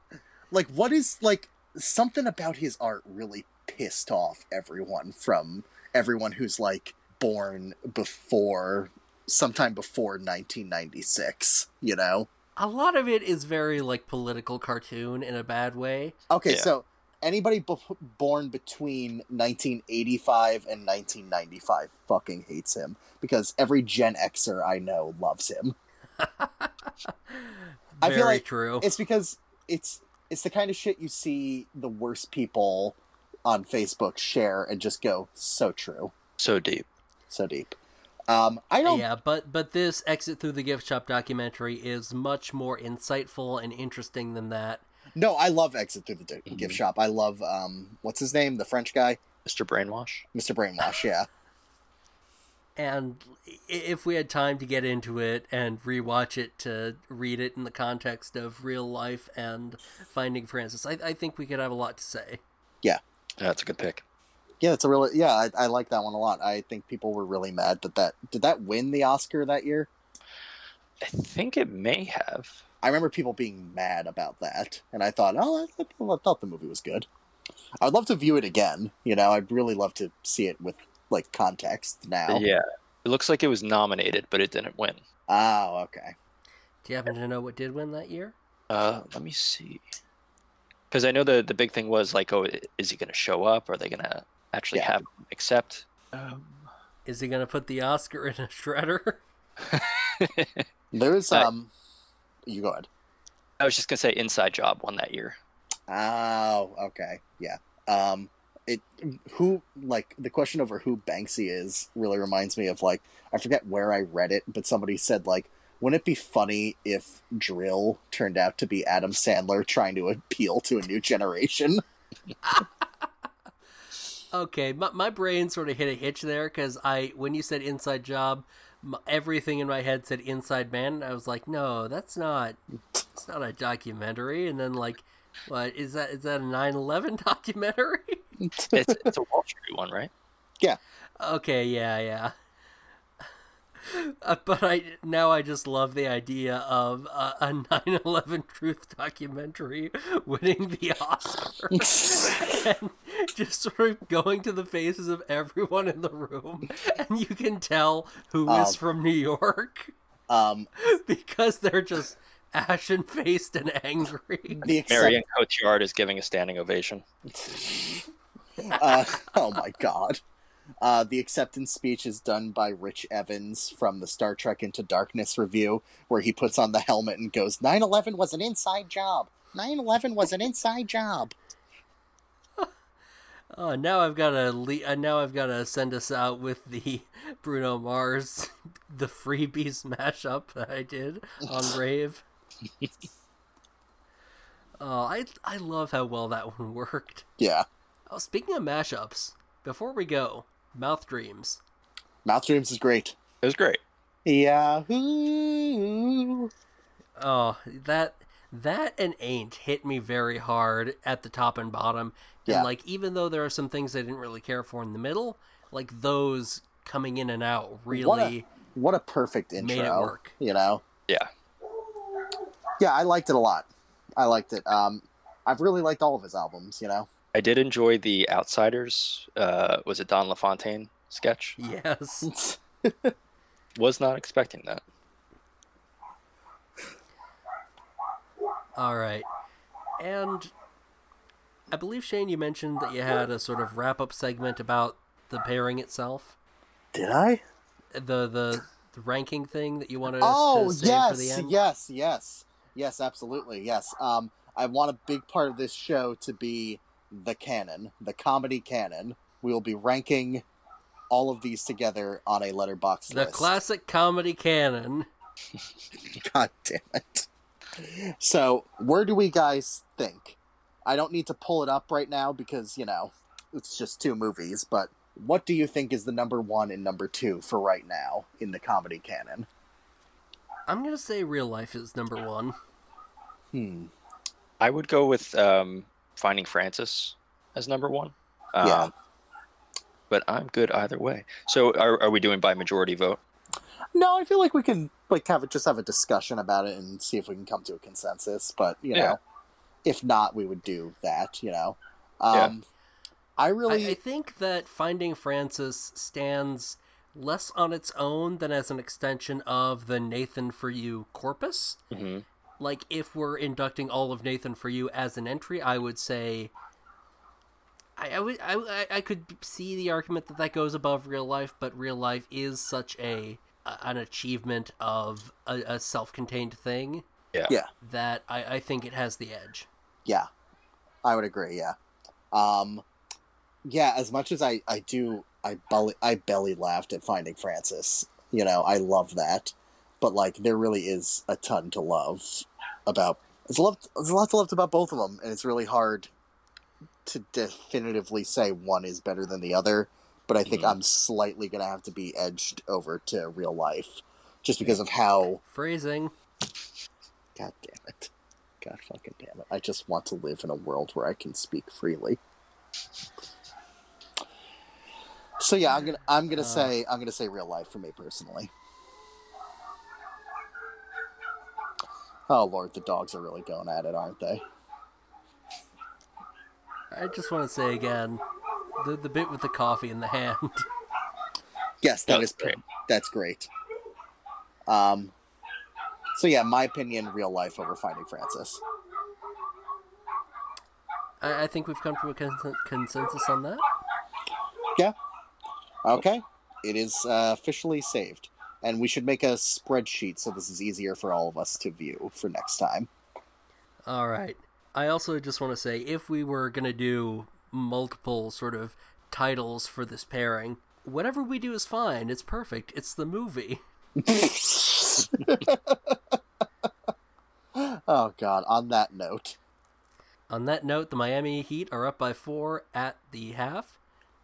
B: like what is like something about his art really pissed off everyone from everyone who's like born before sometime before 1996 you know
C: a lot of it is very like political cartoon in a bad way.
B: okay
D: Yeah.
B: so anybody b- born between 1985 and 1995 fucking hates him because every gen xer i know loves him I feel like
C: true.
B: it's because it's it's the kind of shit you see the worst people on Facebook share and just go so true,
D: So deep.
B: So deep. Um, I don't.
C: Yeah, but but this exit through the gift shop documentary is much more insightful and interesting than that.
B: No, I love Exit Through the D- Gift Shop. I love um, what's his name, the French guy,
D: Mr. Brainwash.
B: Mr. Brainwash. Yeah,
C: And if we had time to get into it and rewatch it to read it in the context of real life and Finding Frances, I, I think we could have a lot to say.
D: Yeah, that's a good pick.
B: Yeah, it's a really yeah. I, I like that one a lot. I think people were really mad that that did that win the Oscar that year.
D: I think it may have.
B: I remember people being mad about that, and I thought, oh, I thought, I thought the movie was good. I would love to view it again. You know, I'd really love to see it with like context now.
D: Yeah. It looks like it was nominated, but it didn't win.
B: Oh, okay.
C: Do you happen to know what did win that year?
D: Uh, let me see. Because I know the the big thing was like, oh, is he going to show up? Are they going to actually
B: Yeah.
D: have him accept? Um,
C: Is he going to put the Oscar in a shredder?
B: There's
D: Uh,
B: um, you go ahead.
D: I was just going to say Inside Job won that year.
B: Oh, okay, yeah. Um, it who like the question over who Banksy is really reminds me of like I forget where I read it, but somebody said like, wouldn't it be funny if dril turned out to be Adam Sandler trying to appeal to a new generation?
C: Okay, my, my brain sort of hit a hitch there because I, when you said inside job, m everything in my head said inside man. And I was like, no, that's not, it's not a documentary. And then like, what is that? Is that a 9/11 documentary?
D: It's, it's a Wall Street one, right? Yeah.
C: Okay, yeah, yeah. Uh, but I now I just love the idea of uh, a 9/11 truth documentary winning the Oscar. and just sort of going to the faces of everyone in the room, and you can tell who is
B: Um,
C: from New York
B: Um,
C: because they're just ashen faced and angry.
B: the accept-
D: Marion Cotillard is giving a standing ovation.
B: uh, oh my god. Uh, the acceptance speech is done by Rich Evans from the Star Trek Into Darkness review, where he puts on the helmet and goes, 9 11 was an inside job. 9 11 was an inside job.
C: Oh, now I've got to le- uh, now I've got to send us out with the Bruno Mars, the freebies mashup that I did on Rave. oh, I I love how well that one worked.
B: Yeah.
C: Oh, speaking of mashups, before we go, Mouth Dreams.
B: Mouth Dreams is great.
D: It was great.
B: Yahoo!
C: Oh, that that and Ain't hit me very hard at the top and bottom. And
B: Yeah.
C: like even though there are some things I didn't really care for in the middle, like those coming in and out really
B: What a, what a perfect intro.
C: made it work.
B: You know?
D: Yeah.
B: Yeah, I liked it a lot. I liked it. Um, I've really liked all of his albums, you know?
D: I did enjoy the Outsiders. Uh, was it Don LaFontaine sketch?
C: Yes.
D: Was not expecting that.
C: All right. And I believe Shane you mentioned that you had a sort of wrap up segment about the pairing itself.
B: Did I?
C: The the, the ranking thing that you wanted
B: Oh
C: to save
B: yes,
C: for the end.
B: yes, yes, yes, absolutely, yes. Um, I want a big part of this show to be the canon, the comedy canon. We will be ranking all of these together on a Letterboxd
C: The
B: list.
C: classic comedy canon.
B: God damn it! So, where do we guys think? I don't need to pull it up right now because, you know, it's just two movies, but what do you think is the number one and number two for right now in the comedy canon?
C: I'm gonna say real life is number one.
B: Hmm.
D: I would go with um, Finding Frances as number one. Um,
B: Yeah.
D: But I'm good either way. So are, are we doing by majority vote?
B: No, I feel like we can like have a, just have a discussion about it and see if we can come to a consensus. But you know,
D: Yeah.
B: if not, we would do that. You know,
D: Yeah.
B: um, I really
C: I, I think that Finding Frances stands less on its own than as an extension of the Nathan for You corpus.
D: Mm-hmm.
C: Like, if we're inducting all of Nathan for You as an entry, I would say. I, I would I, I- I could see the argument that that goes above real life, but real life is such a, a an achievement of a, a self-contained thing
D: Yeah.
B: yeah,
C: that I, I think it has the edge.
B: yeah, I would agree. Yeah, um, yeah. As much as I I do I belly I belly laughed at Finding Frances. You know, I love that, but like there really is a ton to love about. There's a lot. There's a lot to love about both of them, and it's really hard to definitively say one is better than the other. But I think
D: Mhm.
B: I'm slightly gonna have to be edged over to real life, just because of how.
C: Phrasing.
B: God damn it! God fucking damn it! I just want to live in a world where I can speak freely. So yeah, I'm gonna I'm gonna
C: Uh.
B: say I'm gonna say real life for me personally. Oh lord, the dogs are really going at it, aren't they?
C: I just want to say again, the the bit with the coffee in the hand.
B: Yes, that
D: That's
B: is
D: great.
B: That's great. Um. So yeah, my opinion, real life over Finding Frances.
C: I, I think we've come to a cons- consensus on that.
B: Yeah. Okay. It is uh, officially saved, and we should make a spreadsheet so this is easier for all of us to view for next time.
C: All right. I also just want to say if we were going to do multiple sort of titles for this pairing, whatever we do is fine. It's perfect. It's the movie.
B: oh God! On that note,
C: On that note, the Miami Heat are up by four at the half.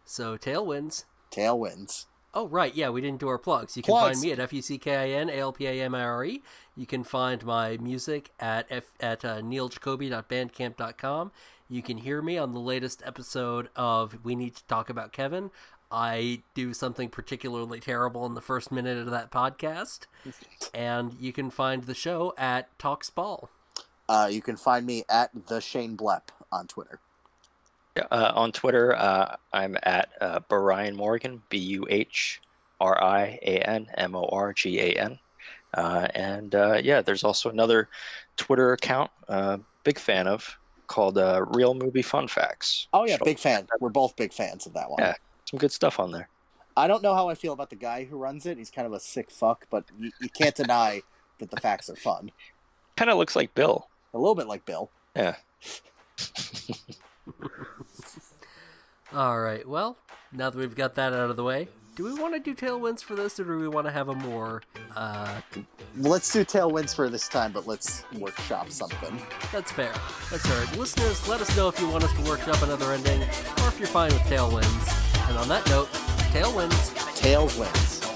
C: So tailwinds.
B: tailwinds.
C: Oh, right. Yeah, we didn't do our plugs. You can
B: Plugs.
C: find me at F-U-C-K-I-N, A-L-P-A-M-I-R-E. E. You can find my music at F- at uh, neiljacoby.bandcamp.com. You can hear me on the latest episode of We Need to Talk About Kevin. I do something particularly terrible in the first minute of that podcast. and you can find the show at Talks Ball.
B: Uh, you can find me at the Shane Blepp on Twitter.
D: Uh, on Twitter, uh, I'm at uh, Brian Morgan, B U H R I A N M O R G A N. Uh, and uh, yeah, there's also another Twitter account, uh, big fan of, called uh, Real Movie Fun Facts.
B: Oh yeah,
D: So,
B: big fan. We're both big fans of that one.
D: Yeah. Some good stuff on there.
B: I don't know how I feel about the guy who runs it. He's kind of a sick fuck, but you, you can't deny that the facts are fun.
D: Kind of looks like Bill.
B: A little bit like Bill.
D: Yeah.
C: All right. Well, now that we've got that out of the way, do we want to do tailwinds for this, or do we want to have a more? Uh,
B: Let's do tailwinds for this time, but let's workshop something.
C: that's fair. That's fair. Listeners, let us know if you want us to workshop another ending, or if you're fine with tailwinds. And on that note, tailwinds.
B: Tailwinds.